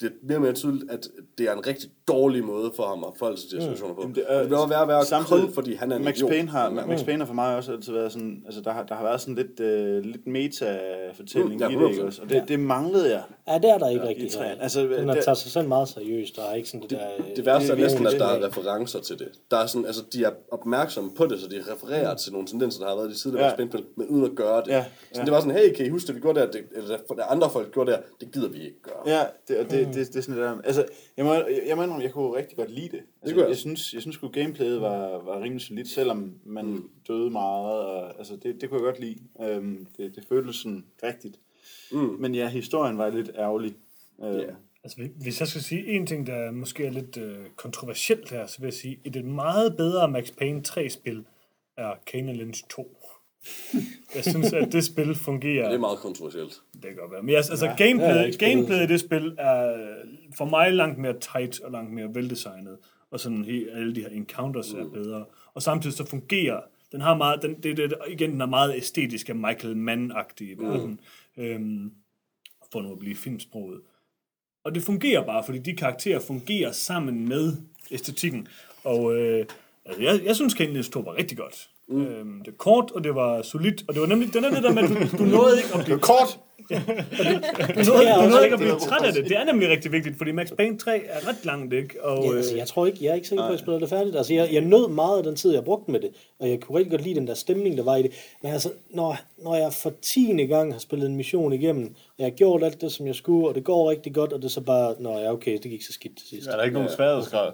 det bliver mere og mere tydeligt, at det er en rigtig dårlig måde for ham at forholde sig til situationer på. Jamen, Mm. det Det, er- det bliver også værre og værre, samtidig- kun fordi han er en Max. Payne har, Max Payne har for mig også altid været sådan, altså der har, der har været sådan lidt, øh, lidt meta-fortælling Mm, ja, i det, ikke 100%. også? Og det, det manglede jeg Ja, det er der ikke i rigtigt. træerne. Altså, den det- har taget sig selv meget seriøst, og er ikke sådan det, der... øh, Det værste er det- næsten, det- at der det- er referencer til det. Der er sådan, altså, de er opmærksomme på det, så de refererer til nogle tendenser, der har været i de tidligere Ja. ja. spil, men uden at gøre det. Ja, Så ja. det var sådan, hey, kan I huske det, vi gjorde der, det, eller der andre folk gjorde der, det gider vi ikke gøre. Ja, det, og det, det, det, det er sådan det der. Altså, jeg må, jeg, jeg, må indrømme, jeg kunne rigtig godt lide det. Altså, kunne jeg jeg synes, jeg synes sgu gameplayet var, var rimelig solidt, selvom man mm. døde meget. Og, altså, det, det kunne jeg godt lide. Øhm, det, det føltes sådan rigtigt. Mm. Men ja, historien var lidt ærgerlig. Øhm, Ja. Altså, hvis jeg skal sige en ting, der måske er lidt øh, kontroversielt her, så vil jeg sige, at et meget bedre Max Payne 3-spil er Kane Lynch 2. Jeg synes, at det spil fungerer... Det er meget kontroversielt. Det kan godt være. Men altså, altså gameplay, ja, ikke spillet gameplay i det spil er for mig langt mere tight og langt mere veldesignet. Og sådan he, alle de her encounters er bedre. Og samtidig så fungerer den har meget, den, det, det, igen, den er meget æstetisk og Michael Mann-agtig i verden. Øhm, for nu at blive filmsproget. Og det fungerer bare, fordi de karakterer fungerer sammen med æstetikken. Og øh, altså, jeg, jeg synes, Kane 2 var rigtig godt. Mm. Øhm, det er kort, og det var solidt, og det var nemlig den er det der med, at du, du nåede ikke at blive Kort! du (laughs) nåede, du nåede ikke at blive træt af det. Det er nemlig rigtig vigtigt, fordi Max Payne 3 er ret langt, ikke? Og, Ja, altså, jeg tror ikke, jeg er ikke sikker på, at jeg spiller det færdigt. Altså, jeg, jeg nød meget af den tid, jeg brugte med det, og jeg kunne rigtig godt lide den der stemning, der var i det. Men altså, når, når jeg for tiende gang har spillet en mission igennem, og jeg har gjort alt det, som jeg skulle, og det går rigtig godt, og det er så bare, nå ja, okay, det gik så skidt til sidst. Er der ikke nogen sværhedsgrad?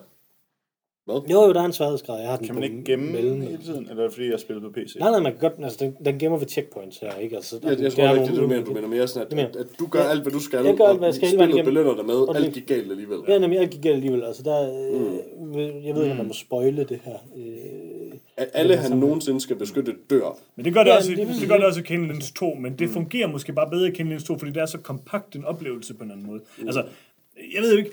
Jo, jo, der er en sværhedsgrad. Jeg har den Kan man på ikke gemme mellem. hele tiden? Eller er det fordi, jeg spiller på PC? Nej, nej, man kan godt, altså, den, den gemmer ved checkpoints her, ikke? Altså, Jeg, jeg tror ikke, det er det, du mener. Du mener mere sådan, at, at, at du gør Ja. alt, hvad du skal, Jeg gør alt, hvad jeg og skal hele vejen spillet igennem. belønner dig med, Og det- alt gik galt alligevel. Ja, nemlig, alt gik galt alligevel. Altså, der, øh, jeg ved ikke, om man må spoile det her. Øh, At alle, han nogensinde skal beskytte, dør. Men det gør det, Ja, også, præcis. det gør det også i Lynch 2, men det fungerer måske bare bedre i Lynch 2, fordi det er så kompakt en oplevelse på en anden måde. Altså, jeg ved jo ikke,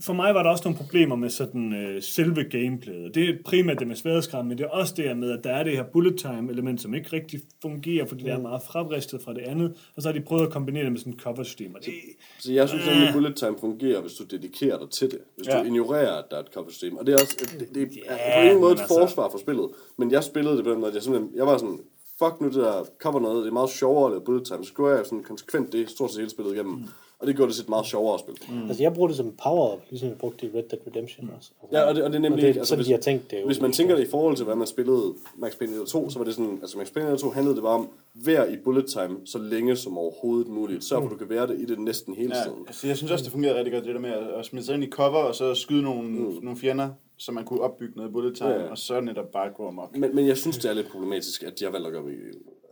for mig var der også nogle problemer med sådan øh, selve gameplayet. Det er primært det med sværhedsgrad, men det er også det her med, at der er det her bullet time element, som ikke rigtig fungerer, fordi det er meget fremristet fra det andet, og så har de prøvet at kombinere det med sådan et cover-system. Og det, Så jeg synes egentlig, at bullet time fungerer, hvis du dedikerer dig til det. Hvis ja. Du ignorerer, at der er et cover-system. Og det er også det, det er Ja, på ingen måde men et altså- forsvar for spillet. Men jeg spillede det på den måde, at jeg simpelthen, jeg var sådan, fuck nu det der cover noget, det er meget sjovere at lave bullet time. Så gjorde jeg sådan konsekvent det, stort set hele spillet igennem. Mm. Og det gjorde det til et meget sjovere at spille. Mm. Altså, jeg bruger det som power-up, ligesom jeg brugte det i Red Dead Redemption også. Altså, Ja, og det, og det er nemlig og det er ikke, altså, sådan, hvis, de har tænkt det. Jo, hvis man tænker det i forhold til, hvad man spillede Max Payne 1 og 2, så var det sådan, altså Max Payne 1 og 2 handlede det bare om, vær i bullet time så længe som overhovedet muligt. Sørg for, at du kan være det i det næsten hele Ja, tiden. altså, jeg synes også, det fungerer rigtig godt, det der med at, smide sig ind i cover, og så skyde nogle, mm. nogle fjender, så man kunne opbygge noget bullet time, Ja, ja, ja. og så netop bare gå amok. Men, men jeg synes, det er lidt problematisk, at de har valgt at gøre det.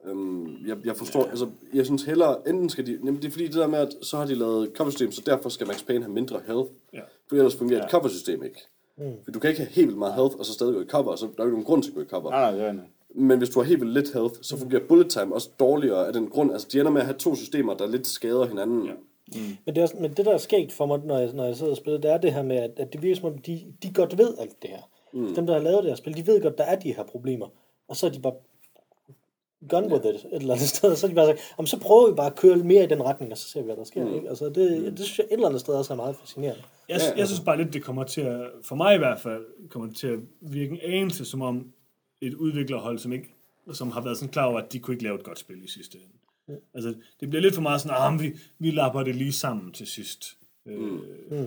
Øhm, jeg, jeg forstår, ja. altså, jeg synes hellere, enten skal de, jamen, det er fordi det der med, at så har de lavet cover system, så derfor skal Max Payne have mindre health. Ja. For ellers fungerer ja. et cover system ikke. Mm. For du kan ikke have helt vildt meget health, og så stadig gå i cover, så der er jo ikke nogen grund til at gå i cover. Nej, nej, det nej. Men hvis du har helt vildt lidt health, så fungerer bullet time også dårligere af den grund. Altså, de ender med at have to systemer, der lidt skader hinanden. Ja. Men det, er, men det, der er sket for mig, når jeg, når jeg sidder og spiller, det er det her med, at, at det virker som om, de, de godt ved alt det her. Mm. Dem, der har lavet det her spil, de ved godt, der er de her problemer. Og så er de bare gone with it et eller andet (laughs) sted. Og så er de bare sagt, "Jamen, så prøver vi bare at køre mere i den retning, og så ser vi, hvad der sker. Mm. Ikke? Altså, det, det synes jeg et eller andet sted også er meget fascinerende. Jeg, Ja, jeg synes bare lidt, det kommer til at, for mig i hvert fald, kommer det til at virke en anelse som om et udviklerhold, som ikke som har været sådan klar over, at de kunne ikke lave et godt spil i sidste ende. Ja. Altså, det bliver lidt for meget sådan, ah, vi, vi lapper det lige sammen til sidst. Mm. Øh,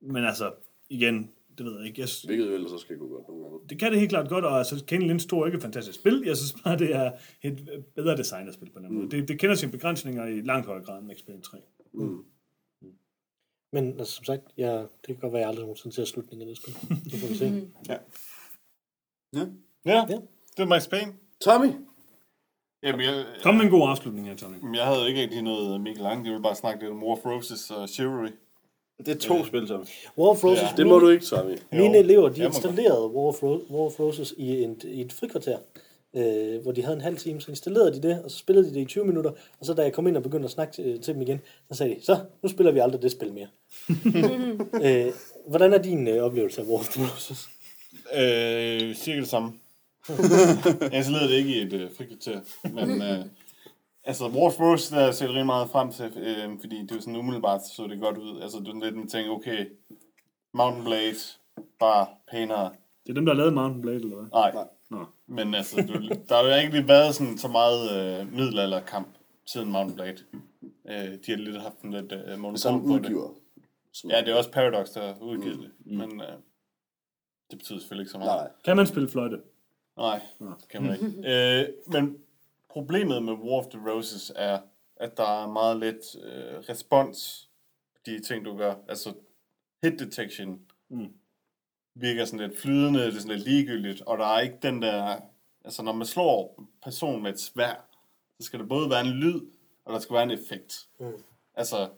Men altså, igen, det ved jeg ikke. Jeg, Hvilket jo ellers så skal gå godt nogle gange. det kan det helt klart godt, og altså, Kenny Lynch 2 er ikke et fantastisk spil. Jeg synes bare, det er et bedre designet spil på den måde. Det, det kender sine begrænsninger i langt højere grad end Max Payne 3. Men altså, som sagt, jeg, det kan godt være, at jeg aldrig nogensinde ser slutningen af det spil. Det får vi se. Ja. Ja, Ja. det var Max Payne. Tommy! Jamen, jeg, Kom med en god afslutning her, Tommy. jeg havde ikke rigtig noget Mikkel Lang. Jeg ville bare snakke lidt om War of Roses og Chivalry. Det er to spil, så. War of Roses, Ja. Det må du ikke, Tommy. Mine elever, de installerede War of, Ro- War of Roses i, en, i et frikvarter, øh, hvor de havde en halv time, så installerede de det, og så spillede de det i 20 minutter, og så da jeg kom ind og begyndte at snakke til, til dem igen, så sagde de, så, nu spiller vi aldrig det spil mere. (laughs) øh, hvordan er din øh, oplevelse af War of Roses? Øh, cirka det samme. (laughs) Jeg så lyder det ikke i et øh, frikvarter, men øh, altså Wars Bros, der ser rigtig meget frem til, øh, fordi det er sådan umiddelbart, så det godt ud. Altså, du er lidt, man tænker, okay, Mountain Blade, bare pænere. Det er dem, der har lavet Mountain Blade, eller hvad? Nej, Nej. Nå. men altså, du, der har jo ikke lige været sådan så meget øh, middelalderkamp siden Mountain Blade. Øh, de har lidt haft en lidt øh, Det monopol samme på det. udgiver. Som, Ja, det er også Paradox, der har udgivet det, men øh, det betyder selvfølgelig ikke så meget. Nej, Kan man spille fløjte? Nej, det kan man ikke. øh, men problemet med War of the Roses er, at der er meget lidt øh, respons på de ting, du gør. Altså, hit detection Mm. virker sådan lidt flydende, det er sådan lidt ligegyldigt, og der er ikke den der... Altså, når man slår en person med et svær, så skal der både være en lyd, og der skal være en effekt. Mm. Altså,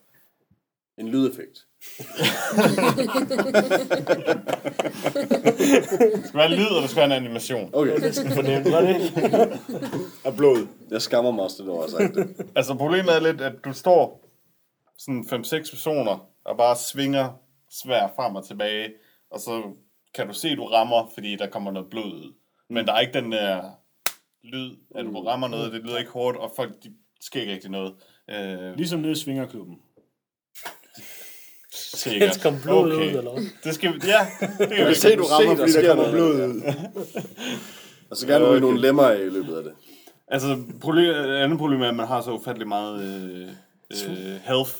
en lydeffekt. Der skal være en lyd, og der skal være en animation. Okay, Fornemt, var det ikke? Og blod. jeg skammer mig også, det du har sagt det. Altså problemet er lidt, at du står sådan 5-6 personer og bare svinger svær frem og tilbage, og så kan du se, at du rammer, fordi der kommer noget blod ud. Men der er ikke den der lyd, at du rammer noget, det lyder ikke hårdt, og folk, de sker ikke rigtig noget. Øh, Ligesom nede i Svingerklubben. Sikkert. Helst kom blod ud, eller hvad? Det skal vi, ja, det kan vi se, du rammer, Se, fordi der kommer blod ud. (laughs) Og så gerne Okay. nogle lemmer af i løbet af det. Altså, problem, et andet problem er, at man har så ufattelig meget øh, øh, health.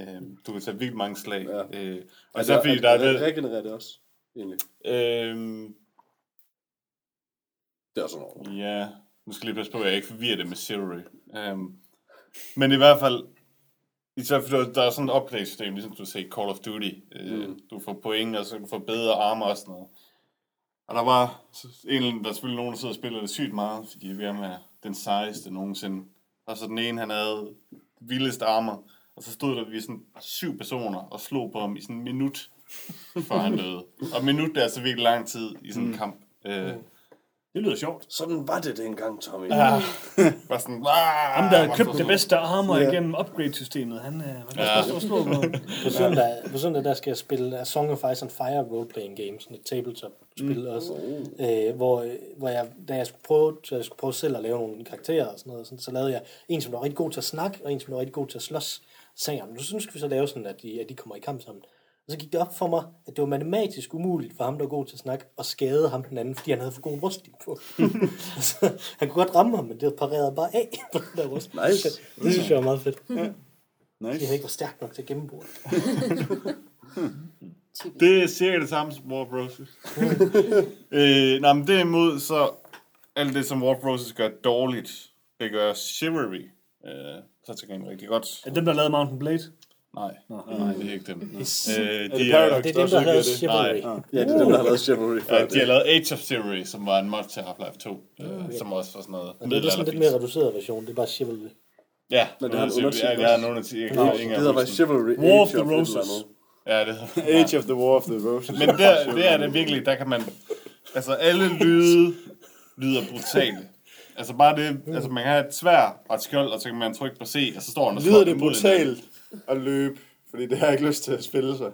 Øh, du kan tage vildt mange slag. Ja. Øh, og så fordi der er det... Regenererer det også, egentlig. Øh, Det er også sådan noget. Ja, nu skal jeg lige passe på, at jeg ikke forvirrer det med Chivalry. Um, men i hvert fald, især fordi der- er sådan et oplægssystem, ligesom du ser Call of Duty. Uh, Mm. Du får point, og så kan du få bedre armor og sådan noget. Og der var en, der er selvfølgelig nogen, der sidder og spiller det sygt meget, fordi vi er med den sejeste nogensinde. Og så den ene, han havde vildeste armor, og så stod der vi sådan syv personer og slog på ham i sådan en minut, før han døde. Og minut det er altså virkelig lang tid i sådan en kamp. Uh, Det lyder sjovt. Sådan var det dengang, Tommy. Ja. (laughs) Var sådan, ah, Ham, der har købt så- det bedste armor Ja. igennem upgrade-systemet, han øh, var Ja. ja. slå på. På søndag, på søndag der skal jeg spille A Song of Ice and Fire roleplaying game, sådan et tabletop-spil mm. også. Øh, hvor, øh, hvor jeg, da jeg skulle, prøve, så jeg skulle prøve selv at lave nogle karakterer og sådan noget, sådan, så lavede jeg en, som var rigtig god til at snakke, og en, som var rigtig god til at slås. Så sagde jeg, "Men nu synes vi så lave sådan, at de, at de kommer i kamp sammen. Og så gik det op for mig, at det var matematisk umuligt for ham, der var god til at snakke, og skade ham den anden, fordi han havde for god en rustning på. (laughs) så, han kunne godt ramme ham, men det parerede bare af (laughs) på den der rustning. Nice. Det synes jeg var meget fedt. Fordi Nice. han ikke var stærk nok til at gennembore det. (laughs) Det er cirka det samme som War Roses. øh, nej, men derimod så, alt det som War Roses gør dårligt, det gør Chivalry. Øh, så til gengæld rigtig godt. Er dem, der lavede Mountain Blade? Nej, nej, det er ikke dem. Øh, Er de, det er, Paradox, Det er dem, også der udgiver det? Chivalry. Nej. Ja, det er dem, der har lavet Chivalry ja, de har lavet Age of Chivalry, som var en mod til Half-Life 2, øh, som også var sådan noget Og det er sådan en lidt mere reduceret version. Det er bare Chivalry. Ja, Men det har en undertitel Ja, jeg har. Jeg kan Det hedder bare Chivalry War of the Roses. Ja, det (laughs) Age of the War of the Roses. Men der, det er det virkelig, der kan man... Altså, alle lyde lyder brutale. Altså bare det, altså man kan have et svær og et skjold, og så kan man trykke på C, og så står han og Lyder det brutalt at løbe? Fordi det har jeg ikke lyst til at spille sig.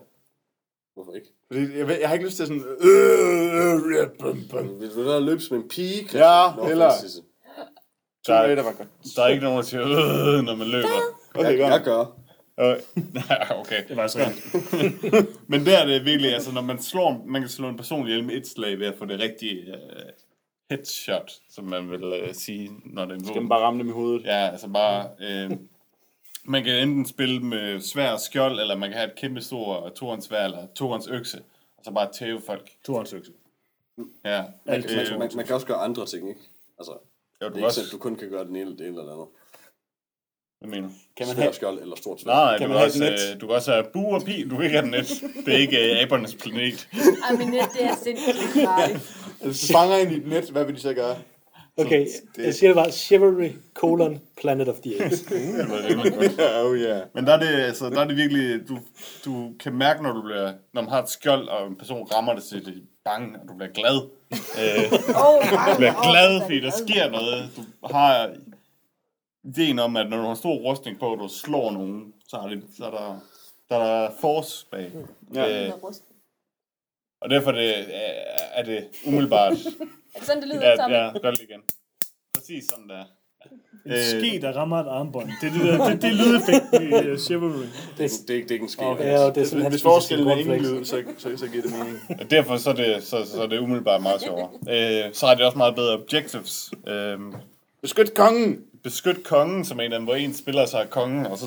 Hvorfor ikke? Fordi jeg, ved- jeg har ikke lyst til sådan... Øh, øh, øh, bum, bum. Vil du da løbe som en pige, Christian? Ja, Nå, eller- Sisse. Der er- var godt. Der er ikke nogen, der siger, øh, når man løber. Okay, Jeg, jeg gør. Øh, nej, (laughs) okay. Det var rent. (laughs) Men der er det virkelig, altså når man slår, man kan slå en person ihjel med et slag ved at få det rigtige uh, headshot, som man vil uh, sige, når det er en Skal man bare ramme dem i hovedet? Ja, altså bare... Øh, man kan enten spille med svær skjold, eller man kan have et kæmpe stor torens svær, eller torens økse, og så bare tæve folk. To håndsøkse. Ja. Man, Øh, man, man, man kan også gøre andre ting, ikke? Altså, jo, det er du ikke også, sådan, at du kun kan gøre den ene eller det ene eller det andet. hvad mener du? Kan man Svær have... skjold eller stort svær. Nej, Kan du man have også, net? øh, du kan også have bu og pil, du kan ikke have et net. Det er ikke øh, abernes planet. Ej, men net, det er sindssygt farligt. (laughs) Hvis du fanger ind i et net, hvad vil de så gøre? Okay, jeg siger det bare Chivalry, colon, Planet of the Apes. (laughs) Det oh yeah. Men der er det, altså, der er det virkelig, du, du kan mærke, når du bliver, når man har et skjold, og en person rammer det til det bang, og du bliver glad. Øh, Åh, du bliver glad, fordi der sker noget. Du har ideen om, at når du har stor rustning på, og du slår nogen, så er, det, så er der, der er der force bag. Ja. Øh, og derfor er det, er det umiddelbart (laughs) Er det sådan, det lyder, Ja, Tommy? ja, gør det igen. Præcis sådan der. En ske, der rammer et armbånd. Det er det, der, det, det er lydeffekten i uh, Chivalry. Det, det, ikke- det er ikke en ske. Okay. Ja, og det er sådan, Hvis, forskellen er ingen lyd, så, så, så giver det mening. Og derfor så er det, så, så er det umiddelbart meget sjovere. Øh, så er det også meget bedre objectives. Øh, Beskyt kongen! beskyt kongen, som en af dem, hvor en spiller sig af kongen, og så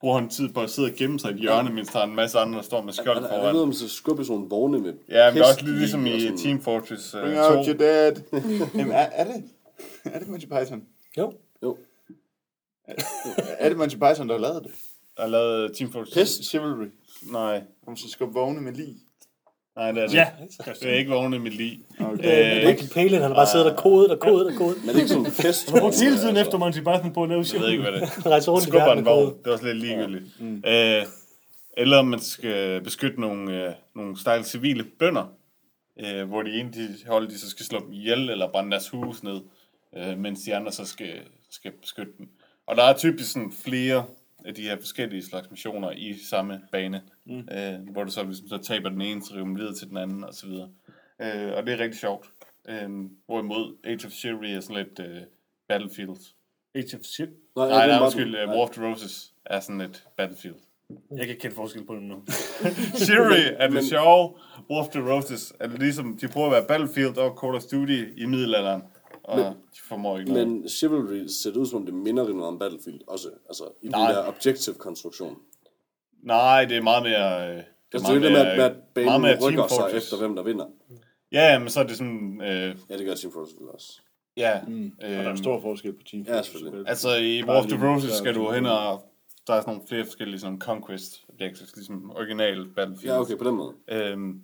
bruger han tid på at sidde og gemme sig i et hjørne, mens der er en masse andre, der står med skjold det foran. noget, om så skubbe sådan nogle vogne med Ja, men det er også lidt ligesom i sådan- Team Fortress uh, 2. Bring out your dad. (laughs) Jamen, er, er det? Er det Monty Python? Jo. Jo. Er det Monty Python, der har lavet det? Der er lavet Team Fortress. Pest Chivalry. Nej, Om så skubbe vogne med lige. Nej, det er det. Ja, Det er ikke vågne med lige. Okay. Øh, Michael Palin, han har bare siddet og kodet og kodet og kodet. Men det er ikke sådan en fest. Jeg brugte hele tiden efter Monty Python på at lave jeg ved ikke, hvad det er. Han rejser rundt i skubber verden en og vogn. kodet. Det er også lidt ligegyldigt. Mm. Øh, eller man skal beskytte nogle, øh, nogle stejle civile bønder, øh, hvor de ene de hold, de så skal slå dem ihjel eller brænde deres hus ned, øh, mens de andre så skal, skal beskytte dem. Og der er typisk sådan flere af de her forskellige slags missioner i samme bane, mm. øh, hvor du så, du så taber den ene, så river man videre til den anden, og så videre. Øh, og det er rigtig sjovt. Øh, hvorimod Age of Chivalry er sådan lidt øh, Battlefield. Age of shit. Nej, Nej, det nej, undskyld. Uh, War of the Roses er sådan et Battlefield. Jeg kan ikke kende forskel på dem nu. (laughs) Chivalry er det sjove. War of the Roses er det ligesom, de prøver at være Battlefield og Call of Duty i middelalderen. Og men, de formår ikke noget. Men Chivalry ser ud som, det minder meget om Battlefield også. Altså, i Nej. den der objective-konstruktion. Nej, det er meget mere... øh, Altså, det er jo det med, at, med, at banen meget mere rykker sig efter, hvem der vinder. Ja, ja, men så er det sådan... Øh, Ja, det gør Team Fortress også. ja, Mm. Og øh, der er stor forskel på Team Ja, Fortress. selvfølgelig. altså i War of the Roses skal du hen og... Der er sådan nogle flere forskellige sådan conquest objectives, ligesom original Battlefield. Ja, okay, på den måde. Øhm,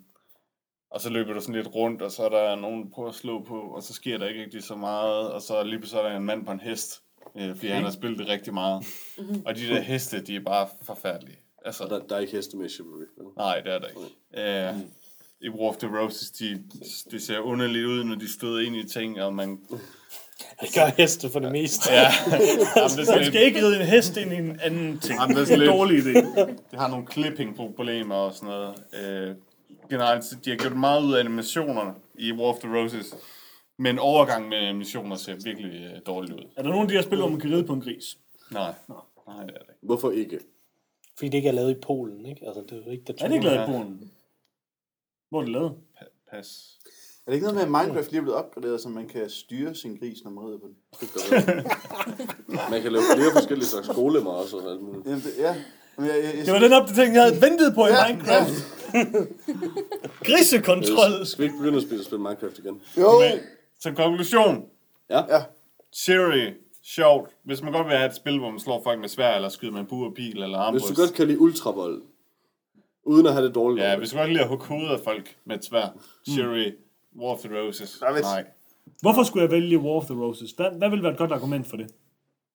og så løber du sådan lidt rundt, og så er der nogen, der prøver at slå på, og så sker der ikke rigtig så meget, og så lige pludselig er der en mand på en hest, øh, fordi han har spillet det rigtig meget. (laughs) og de der heste, de er bare forfærdelige. Altså, Og der, der er ikke heste med Chivalry. vel? nej, det er der ikke. Øh, I War of the Roses, de, de ser underligt ud, når de støder ind i ting, og man... Det gør heste for det meste. Ja, Jamen, det, Man skal lidt, ikke ride en hest ind i en anden ting. Jamen, det er det en lidt- dårlig idé. det har nogle clipping-problemer og sådan noget. Øh, generelt, så de har gjort meget ud af animationerne i War of the Roses. Men overgang med animationer ser virkelig øh, dårligt ud. Er der nogen af de her spil, hvor man kan ride på en gris? Nej, nej, det er det ikke. Hvorfor ikke? Fordi det ikke er lavet i Polen, ikke? Altså, det er jo ikke der Er det ikke lavet i. Polen? Hvor er det lavet? Pas. Er det ikke noget med, at Minecraft lige er blevet opgraderet, så man kan styre sin gris, når man rider på den? (laughs) Det kan være. Man kan lave flere forskellige slags skolemmer også. Og alt muligt. Jamen, det, ja. Men jeg, jeg, jeg, Det var den opdatering, jeg havde ventet på i Ja, Minecraft. (laughs) Grisekontrol. Skal vi ikke begynde at spille, spille Minecraft igen? Jo! Men, så konklusion. Ja. Ja. Siri, sjovt. Hvis man godt vil have et spil, hvor man slår folk med svær, eller skyder med en bue og pil, eller Hvis armbrust. du godt kan lide ultravold, uden at have det dårligt. Ja, hvis du godt kan lide at hugge hovedet af folk med et svær. Siri, War of the Roses. Er vist- Nej. Hvorfor skulle jeg vælge War of the Roses? Hvad, hvad vil være et godt argument for det?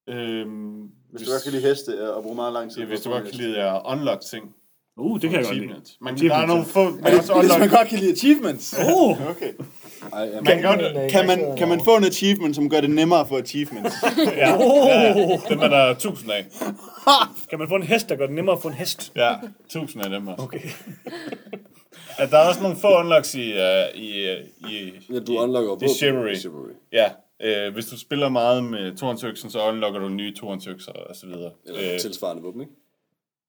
Øhm, Hvis du godt kan lide heste øh, og bruge meget lang tid Ja, hvis du godt kan lide at unlock ting. Uh, det kan jeg godt lide. Man, der er nogle få... Også Hvis man godt kan lide achievements. Oh, Okay. Ej, ja, Man kan godt... Kan man, kan man få en achievement, som gør det nemmere at få achievements? (laughs) Ja, ja, dem er der tusind af. (laughs) kan man få en hest, der gør det nemmere at få en hest? Ja, tusind af dem også. Okay. At der er også nogle få unlocks i... Uh, i, i ja, du i, unlocker Det er Chivalry. Chivalry. Ja, øh, hvis du spiller meget med Tornsøksen, så unlocker du nye Tornsøkser og så videre. Eller Øh, tilsvarende våben, ikke?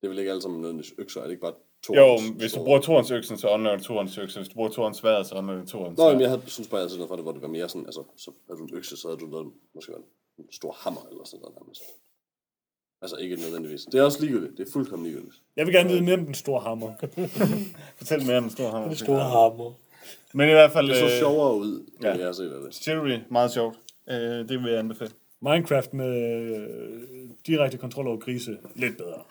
Det er vel ikke alle sammen nødvendigvis økser, er det ikke bare to? jo, hvis du bruger Tornsøksen, så unlocker du Tornsøksen. Hvis du bruger Tornsværet, så unlocker du Nå, Tornsværet. jeg havde, synes bare, jeg havde for det, hvor det var mere sådan, altså, så havde du en økse, så havde du lavet måske en stor hammer eller sådan noget nærmest. Altså ikke nødvendigvis. Det er også ligegyldigt. Det er fuldkommen ligegyldigt. Jeg vil gerne vide mere om den store hammer. (laughs) Fortæl mere om den store hammer. Den store hammer. Men i hvert fald... Det så øh, sjovere ud, ja. jeg har set af det. Chivalry, meget sjovt. Øh, det vil jeg anbefale. Minecraft med øh, direkte kontrol over grise, lidt bedre.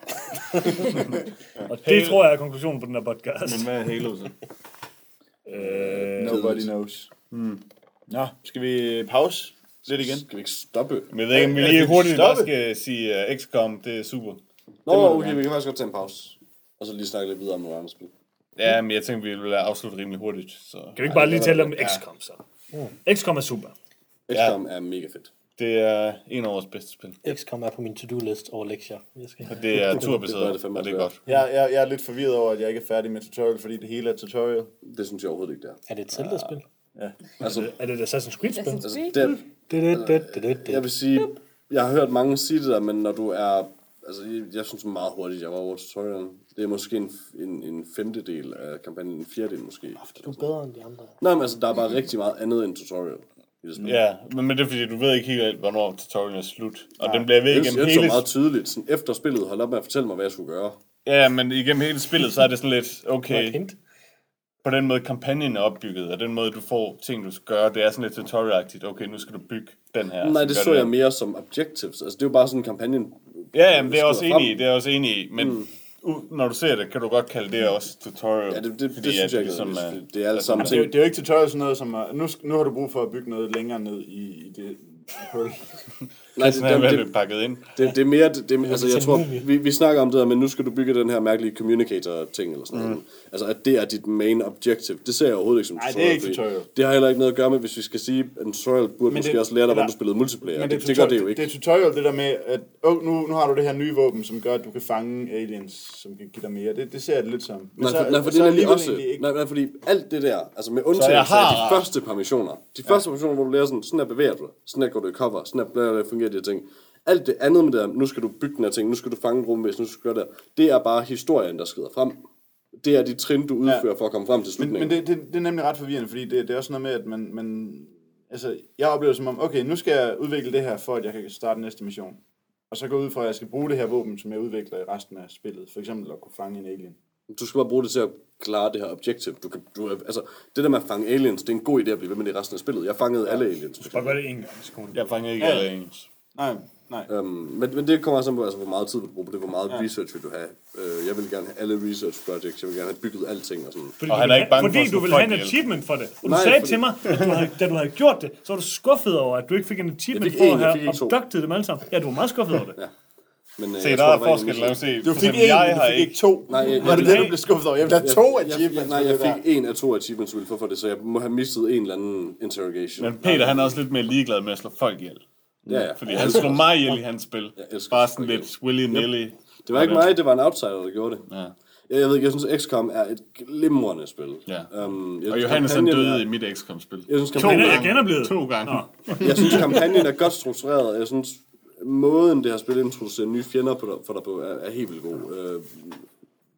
(laughs) Og det tror jeg er konklusionen på den her podcast. Men hvad er Halo så? (laughs) Øh, Nobody knows. Mm. Nå, skal vi pause lidt igen? Skal vi ikke stoppe? Men jeg ved ikke, om vi lige hurtigt bare skal sige uh, XCOM, det er super. Nå, du okay, vi kan faktisk godt tage en pause. Og så lige snakke lidt videre om nogle andre spil. Ja, men jeg tænker, vi vil afslutte rimelig hurtigt. Så. kan vi ikke bare lige tale om Ja. XCOM så? XCOM er super. XCOM er mega fedt. Det er en af vores bedste spil. XCOM er på min to-do-list over lektier. Jeg skal... Det er (laughs) Det turbaseret, det fandme og det er godt. Jeg, jeg, jeg er lidt forvirret over, at jeg ikke er færdig med tutorial, fordi det hele er tutorial. Det synes jeg overhovedet ikke, det er. Er det et Zelda-spil? Altså, Er det et Assassin's Creed-spil? Altså det, Det, det, det, det, det, jeg det. vil sige, jeg har hørt mange sige det der, men når du er... Altså, jeg, jeg synes meget hurtigt, jeg var over tutorialen. Det er måske en, en, en femtedel af kampagnen, en fjerdedel måske. Du er bedre end de andre. Nej, men altså, der er bare rigtig meget andet end tutorial. Det. Ja, men, men det er fordi, du ved ikke helt, hvornår tutorialen er slut. Og den bliver ved igennem jeg så hele... meget tydeligt, sådan, efter spillet holdt op med at fortælle mig, hvad jeg skulle gøre. Ja, men igennem hele spillet, så er det sådan lidt, okay, på den måde kampagnen er opbygget, og den måde, du får ting, du skal gøre, det er sådan lidt tutorial-agtigt. Okay, nu skal du bygge den her. Nej, så det så jeg mere som objectives. Altså, det er jo bare sådan en kampagne. Ja, jamen, det er jeg også enig i, det er også enig i, men mm. Når du ser det, kan du godt kalde det også tutorial. Ja, det, det, det, det synes at jeg ligesom, er- det er alle sammen Det er, jo- ting. det er jo ikke tutorial sådan noget som, er, nu, nu har du brug for at bygge noget længere ned i, i det hul. (laughs) Nej, det, er det, det, det, det, pakket ind. det, det er mere, det, det, altså jeg tror, vi, vi snakker om det der, men nu skal du bygge den her mærkelige communicator-ting, eller sådan noget. Altså, at det er dit main objective. Det ser jeg overhovedet ikke som Nej, det er tutorial. ikke fordi tutorial. Det har heller ikke noget at gøre med, hvis vi skal sige, at en tutorial burde Men måske det- også lære dig, hvordan du spillede multiplayer. Men Det, det, det, gør det jo tutorial- ikke. Det er tutorial, det der med, at oh, nu, nu har du det her nye våben, som gør, at du kan fange aliens, som kan give dig mere. Det, det ser jeg det lidt som. Men Nej, så- for, nej, for det er nemlig også... Nej, nej, fordi alt det der, altså med undtagelse af har- de første par missioner, de første par missioner, hvor du lærer sådan, sådan her bevæger du dig, sådan her går du i cover, sådan her bla, fungerer de ting. Alt det andet med det der, nu skal du bygge den her ting, nu skal du fange rumvæsen, nu skal du gøre det, det er bare historien, der skrider frem. Det er de trin, du udfører for at komme frem til Men, slutningen. men det, det, det er nemlig ret forvirrende, fordi det, det er også noget med, at man, man... Altså, jeg oplever som om, okay, nu skal jeg udvikle det her, for at jeg kan starte næste mission. Og så gå ud fra, at jeg skal bruge det her våben, som jeg udvikler i resten af spillet. For eksempel at kunne fange en alien. Du skal bare bruge det til at klare det her objective. Du kan, du, altså, det der med at fange aliens, det er en god idé at blive ved med det i resten af spillet. Jeg fangede alle aliens. Bare gør det en gang i. Jeg fanger ikke Ja. alle ens. Nej, nej. Um, men, men det kommer også an på, altså, hvor meget tid du bruge på det, hvor meget ja. research vil du have. Uh, jeg vil gerne have alle research projects, jeg vil gerne have bygget alting og sådan. Fordi Og du han vil er ikke have- bange for Fordi at du vil have en achievement for det. Og du Nej, sagde fordi- til mig, at du havde, da du havde gjort det, så var du skuffet over, at du ikke fik en achievement fik for at jeg have abducted dem alle sammen. Ja, du var meget skuffet over det. Men, uh, Se, der er forskel. Lad os se. Du For fik en, jeg du har fik ikke to. Nej, jeg- Var det jeg- det, du blev skuffet over? Jeg vil have to jeg, jeg, achievements. nej, for jeg fik en af to achievements du ville for det, så jeg må have mistet en eller anden interrogation. Men Peter, han er også lidt mere ligeglad med at slå folk ihjel. Ja, ja. Fordi han slog mig ihjel i hans spil. Jeg elsker Bare sådan lidt willy-nilly. Det var ikke mig, det var en outsider, der gjorde det. Ja. Jeg, jeg ved ikke, jeg synes XCOM er et glimrende spil. Ja. Um, jeg Og Johannes han døde er- i mit XCOM-spil. Jeg synes, kampagnen, er genoplevet. To gange. jeg synes, kampagnen er godt struktureret. Jeg synes, måden det her spil introducerer nye fjender på dig, for dig på, er, er helt vildt god. Øh,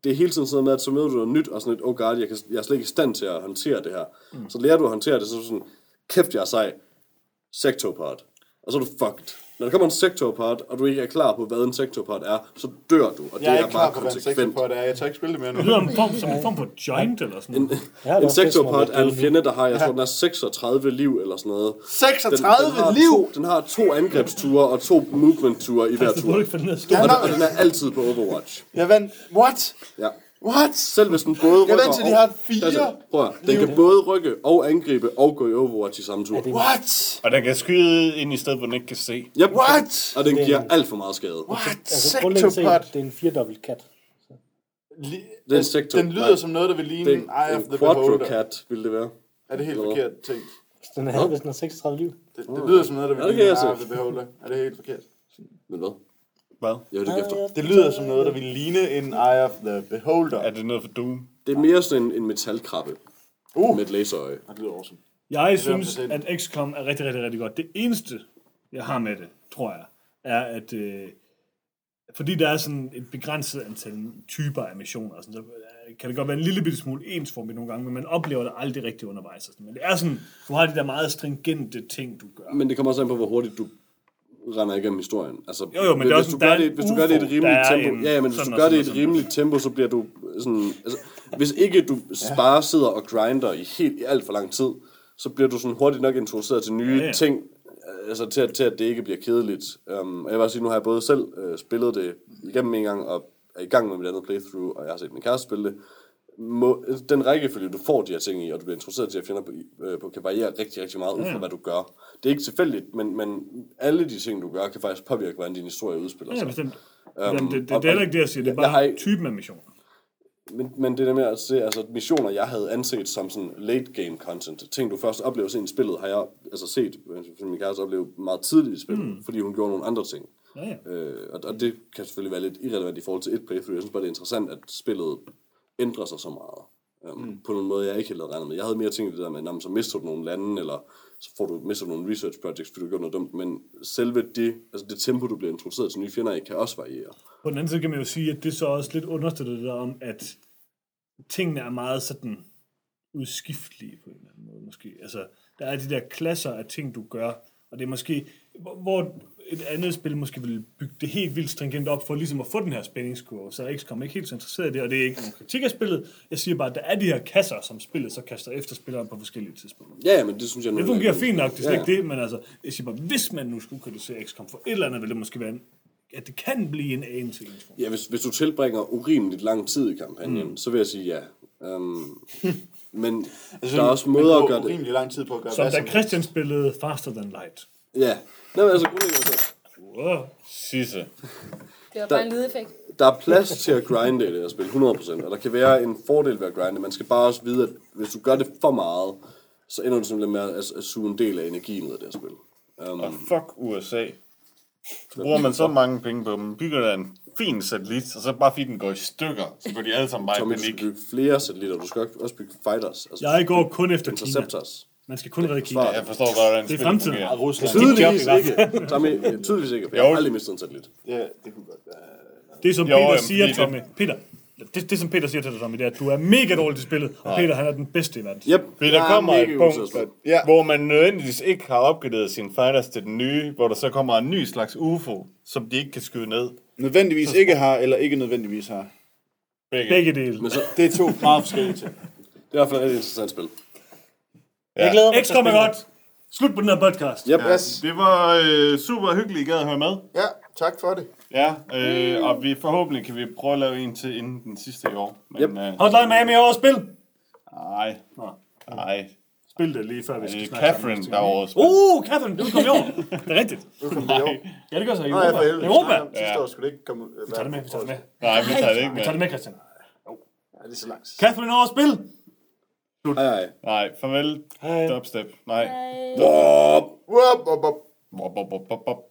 det er hele tiden sådan med, at så møder du noget nyt, og sådan et, oh god, jeg, kan, jeg er slet ikke i stand til at håndtere det her. Mm. Så lærer du at håndtere det, så er du sådan, kæft, jeg er sej. Sectopod. Og så er du fucked. Når der kommer en sectopod, og du ikke er klar på, hvad en sectopod er, så dør du, og det Jeg er er, ikke klar bare på, hvad en konsekvent. sektorpot er. Jeg tør ikke spille det mere nu. Det lyder en form, som en form for joint eller sådan noget. En om, sectopod at er en fjende, der har, jeg tror, den er 36 liv eller sådan noget. 36 har liv! To, den har to angrebsture og to movement-ture i hver burde tur. den Ja. Og, den, og den er altid på Overwatch. Jeg vandt. What? Ja. What? Selv hvis den både Jeg rykker til, de har fire. Altså, prøv at, den kan både rykke og angribe og gå i Overwatch i samme tur. What? Og den kan skyde ind i stedet, hvor den ikke kan se. Yep. What? Og den giver alt for meget skade. What? Altså, Sectopod. set, det er en firedobbelt kat. Li- Det er en sektor. Den lyder Nej. som noget, der vil ligne Det en er Eye of the Beholder. quadrocat, ville det være. Er det helt Eller forkert ting? Den er hvis den har 36 liv. Det, det lyder som noget, der vil det ligne jeg Eye of the Beholder. Er det helt forkert? Men hvad? Hvad? Jeg hørte ikke efter. Det lyder som noget, der vil ligne en Eye of the Beholder. Er det noget for Doom? Det er mere sådan en, en metalkrabbe Uh, med et laserøje. det lyder awesome. Jeg er synes, at XCOM er rigtig, rigtig, rigtig godt. Det eneste, jeg har med det, tror jeg, er, at øh, fordi der er sådan et begrænset antal typer af missioner, og sådan, så øh, kan det godt være en lille bitte smule ensformigt nogle gange, men man oplever det aldrig rigtig undervejs. Og sådan. Men det er sådan, du har de der meget stringente ting, du gør. Men det kommer også an på, hvor hurtigt du render igennem historien. Altså, Jo, jo, men det er hvis også- du gør det, hvis du gør det i et rimeligt tempo, en ja, ja, men hvis du gør det i et rimeligt tempo, så bliver du sådan, altså, hvis ikke du bare sidder og grinder i helt i alt for lang tid, så bliver du sådan hurtigt nok introduceret til nye Ja, ja. ting, altså til, at- til at det ikke bliver kedeligt. Um, og jeg vil også sige, nu har jeg både selv uh, spillet det igennem en gang, og er i gang med mit andet playthrough, og jeg har set min kæreste spille det. Må, den rækkefølge, du får de her ting i, og du bliver introduceret til at finde på, øh, på, kan variere rigtig, rigtig meget ud fra, hvad du gør. Det er ikke tilfældigt, men, men alle de ting, du gør, kan faktisk påvirke, hvordan din historie udspiller Ja, sig. bestemt. Øhm, Jamen, det, det, og- det er heller ikke det, jeg siger. Det er har bare ikke- typen af missioner. Men, men det der med at se, altså missioner, jeg havde anset som sådan late game content, ting du først oplever sent i spillet, har jeg altså set, for min kæreste opleve meget tidligt i spillet, mm. fordi hun gjorde nogle andre ting. Ja, ja. Øh, og, og det kan selvfølgelig være lidt irrelevant i forhold til et playthrough. Jeg synes bare, det er interessant, at spillet ændrer sig så meget. Um, mm. På nogle måde, jeg ikke helt havde regnet med. Jeg havde mere tænkt det der med, at så mister du nogle lande, eller så får du, mister du nogle research projects, fordi du gjort noget dumt. Men selve det, altså det tempo, du bliver introduceret til nye fjender i, kan også variere. På den anden side kan man jo sige, at det så også lidt understøtter det der om, at tingene er meget sådan udskiftelige på en eller anden måde måske. Altså, der er de der klasser af ting, du gør, og det er måske, hvor- et andet spil måske vil bygge det helt vildt stringent op for ligesom at få den her spændingskurve, så er XCOM ikke helt så interesseret i det, og det er ikke nogen kritik af spillet. Jeg siger bare, at der er de her kasser, som spillet så kaster efter spilleren på forskellige tidspunkter. Ja, men det synes jeg... nu Det fungerer fint nok, det er slet Ja, ikke det, men altså, jeg siger bare, hvis man nu skulle kritisere XCOM for et eller andet, ville det måske være en, at det kan blive en anelse. Ja, hvis, hvis du tilbringer urimeligt lang tid i kampagnen, mm. så vil jeg sige ja. Um, (laughs) men altså, der er også måder at gøre det. rimelig lang tid på at gøre Som hvad da Christian spillede Faster Than Light. Ja. Nå, men altså, grundlæggende, altså, Wow. Sisse. Det var bare en lydeffekt. der er plads til at grinde i det her spil, 100%. Og der kan være en fordel ved at grinde. Man skal bare også vide, at hvis du gør det for meget, så ender du simpelthen med at, at, at suge en del af energien ud af det her spil. Um, Og fuck USA. Så bruger man så mange penge på dem. Bygger der en fin satellit, og så bare fordi den går i stykker, så går de alle sammen bare i Tommy, du skal panik. bygge flere satellitter. Du skal også bygge fighters. Altså Jeg går kun efter Kina. interceptors. Man skal kun redde Kina. Jeg forstår godt, hvordan Det er fremtiden. fungerer. Rusland. Tydeligvis job ikke. Tommy, tydeligvis ikke. Jeg har aldrig mistet en satellit. Ja, det kunne godt være. Det som Jo, Peter jamen, siger, Tommy. Peter, det, det som Peter siger til dig, Tommy, det er, at du er mega dårlig til spillet, og Peter han er den bedste i verden. Yep. Fordi der er kommer et punkt. Ja. hvor man nødvendigvis ikke har opgraderet sine fighters til den nye, hvor der så kommer en ny slags UFO, som de ikke kan skyde ned. Nødvendigvis ikke har, eller ikke nødvendigvis har. Begge. Begge dele. Men så, Det er to meget forskellige ting. det er i hvert fald et interessant spil. Jeg glæder mig til at XCOM er spille godt. Slut på den her podcast. Yep. Ja, det var øh, super hyggeligt, I gad at høre med. Ja, tak for det. Ja, øh, og vi forhåbentlig kan vi prøve at lave en til inden den sidste i år. Men, Yep. øh, Hotline Miami er over spil. nej, nej. Spil det lige før vi Det skal er snakke Catherine, der er over Uh, Catherine, det vil komme i år. (laughs) Det er rigtigt. Nej, Ja, det gør så i ja, Europa. helvede. Europa. Nej, Sidste år skulle det ikke komme. Vi tager det med, vi tager det med. nej, vi tager det ikke Vi tager det med. med, Christian. Ja, det er så langt. Catherine er over spil. Hej, hej. Nej, farvel. Hej. Dubstep. Nej. Hej. Wop, wop, wop. Bop, bop, bop, bop, bop.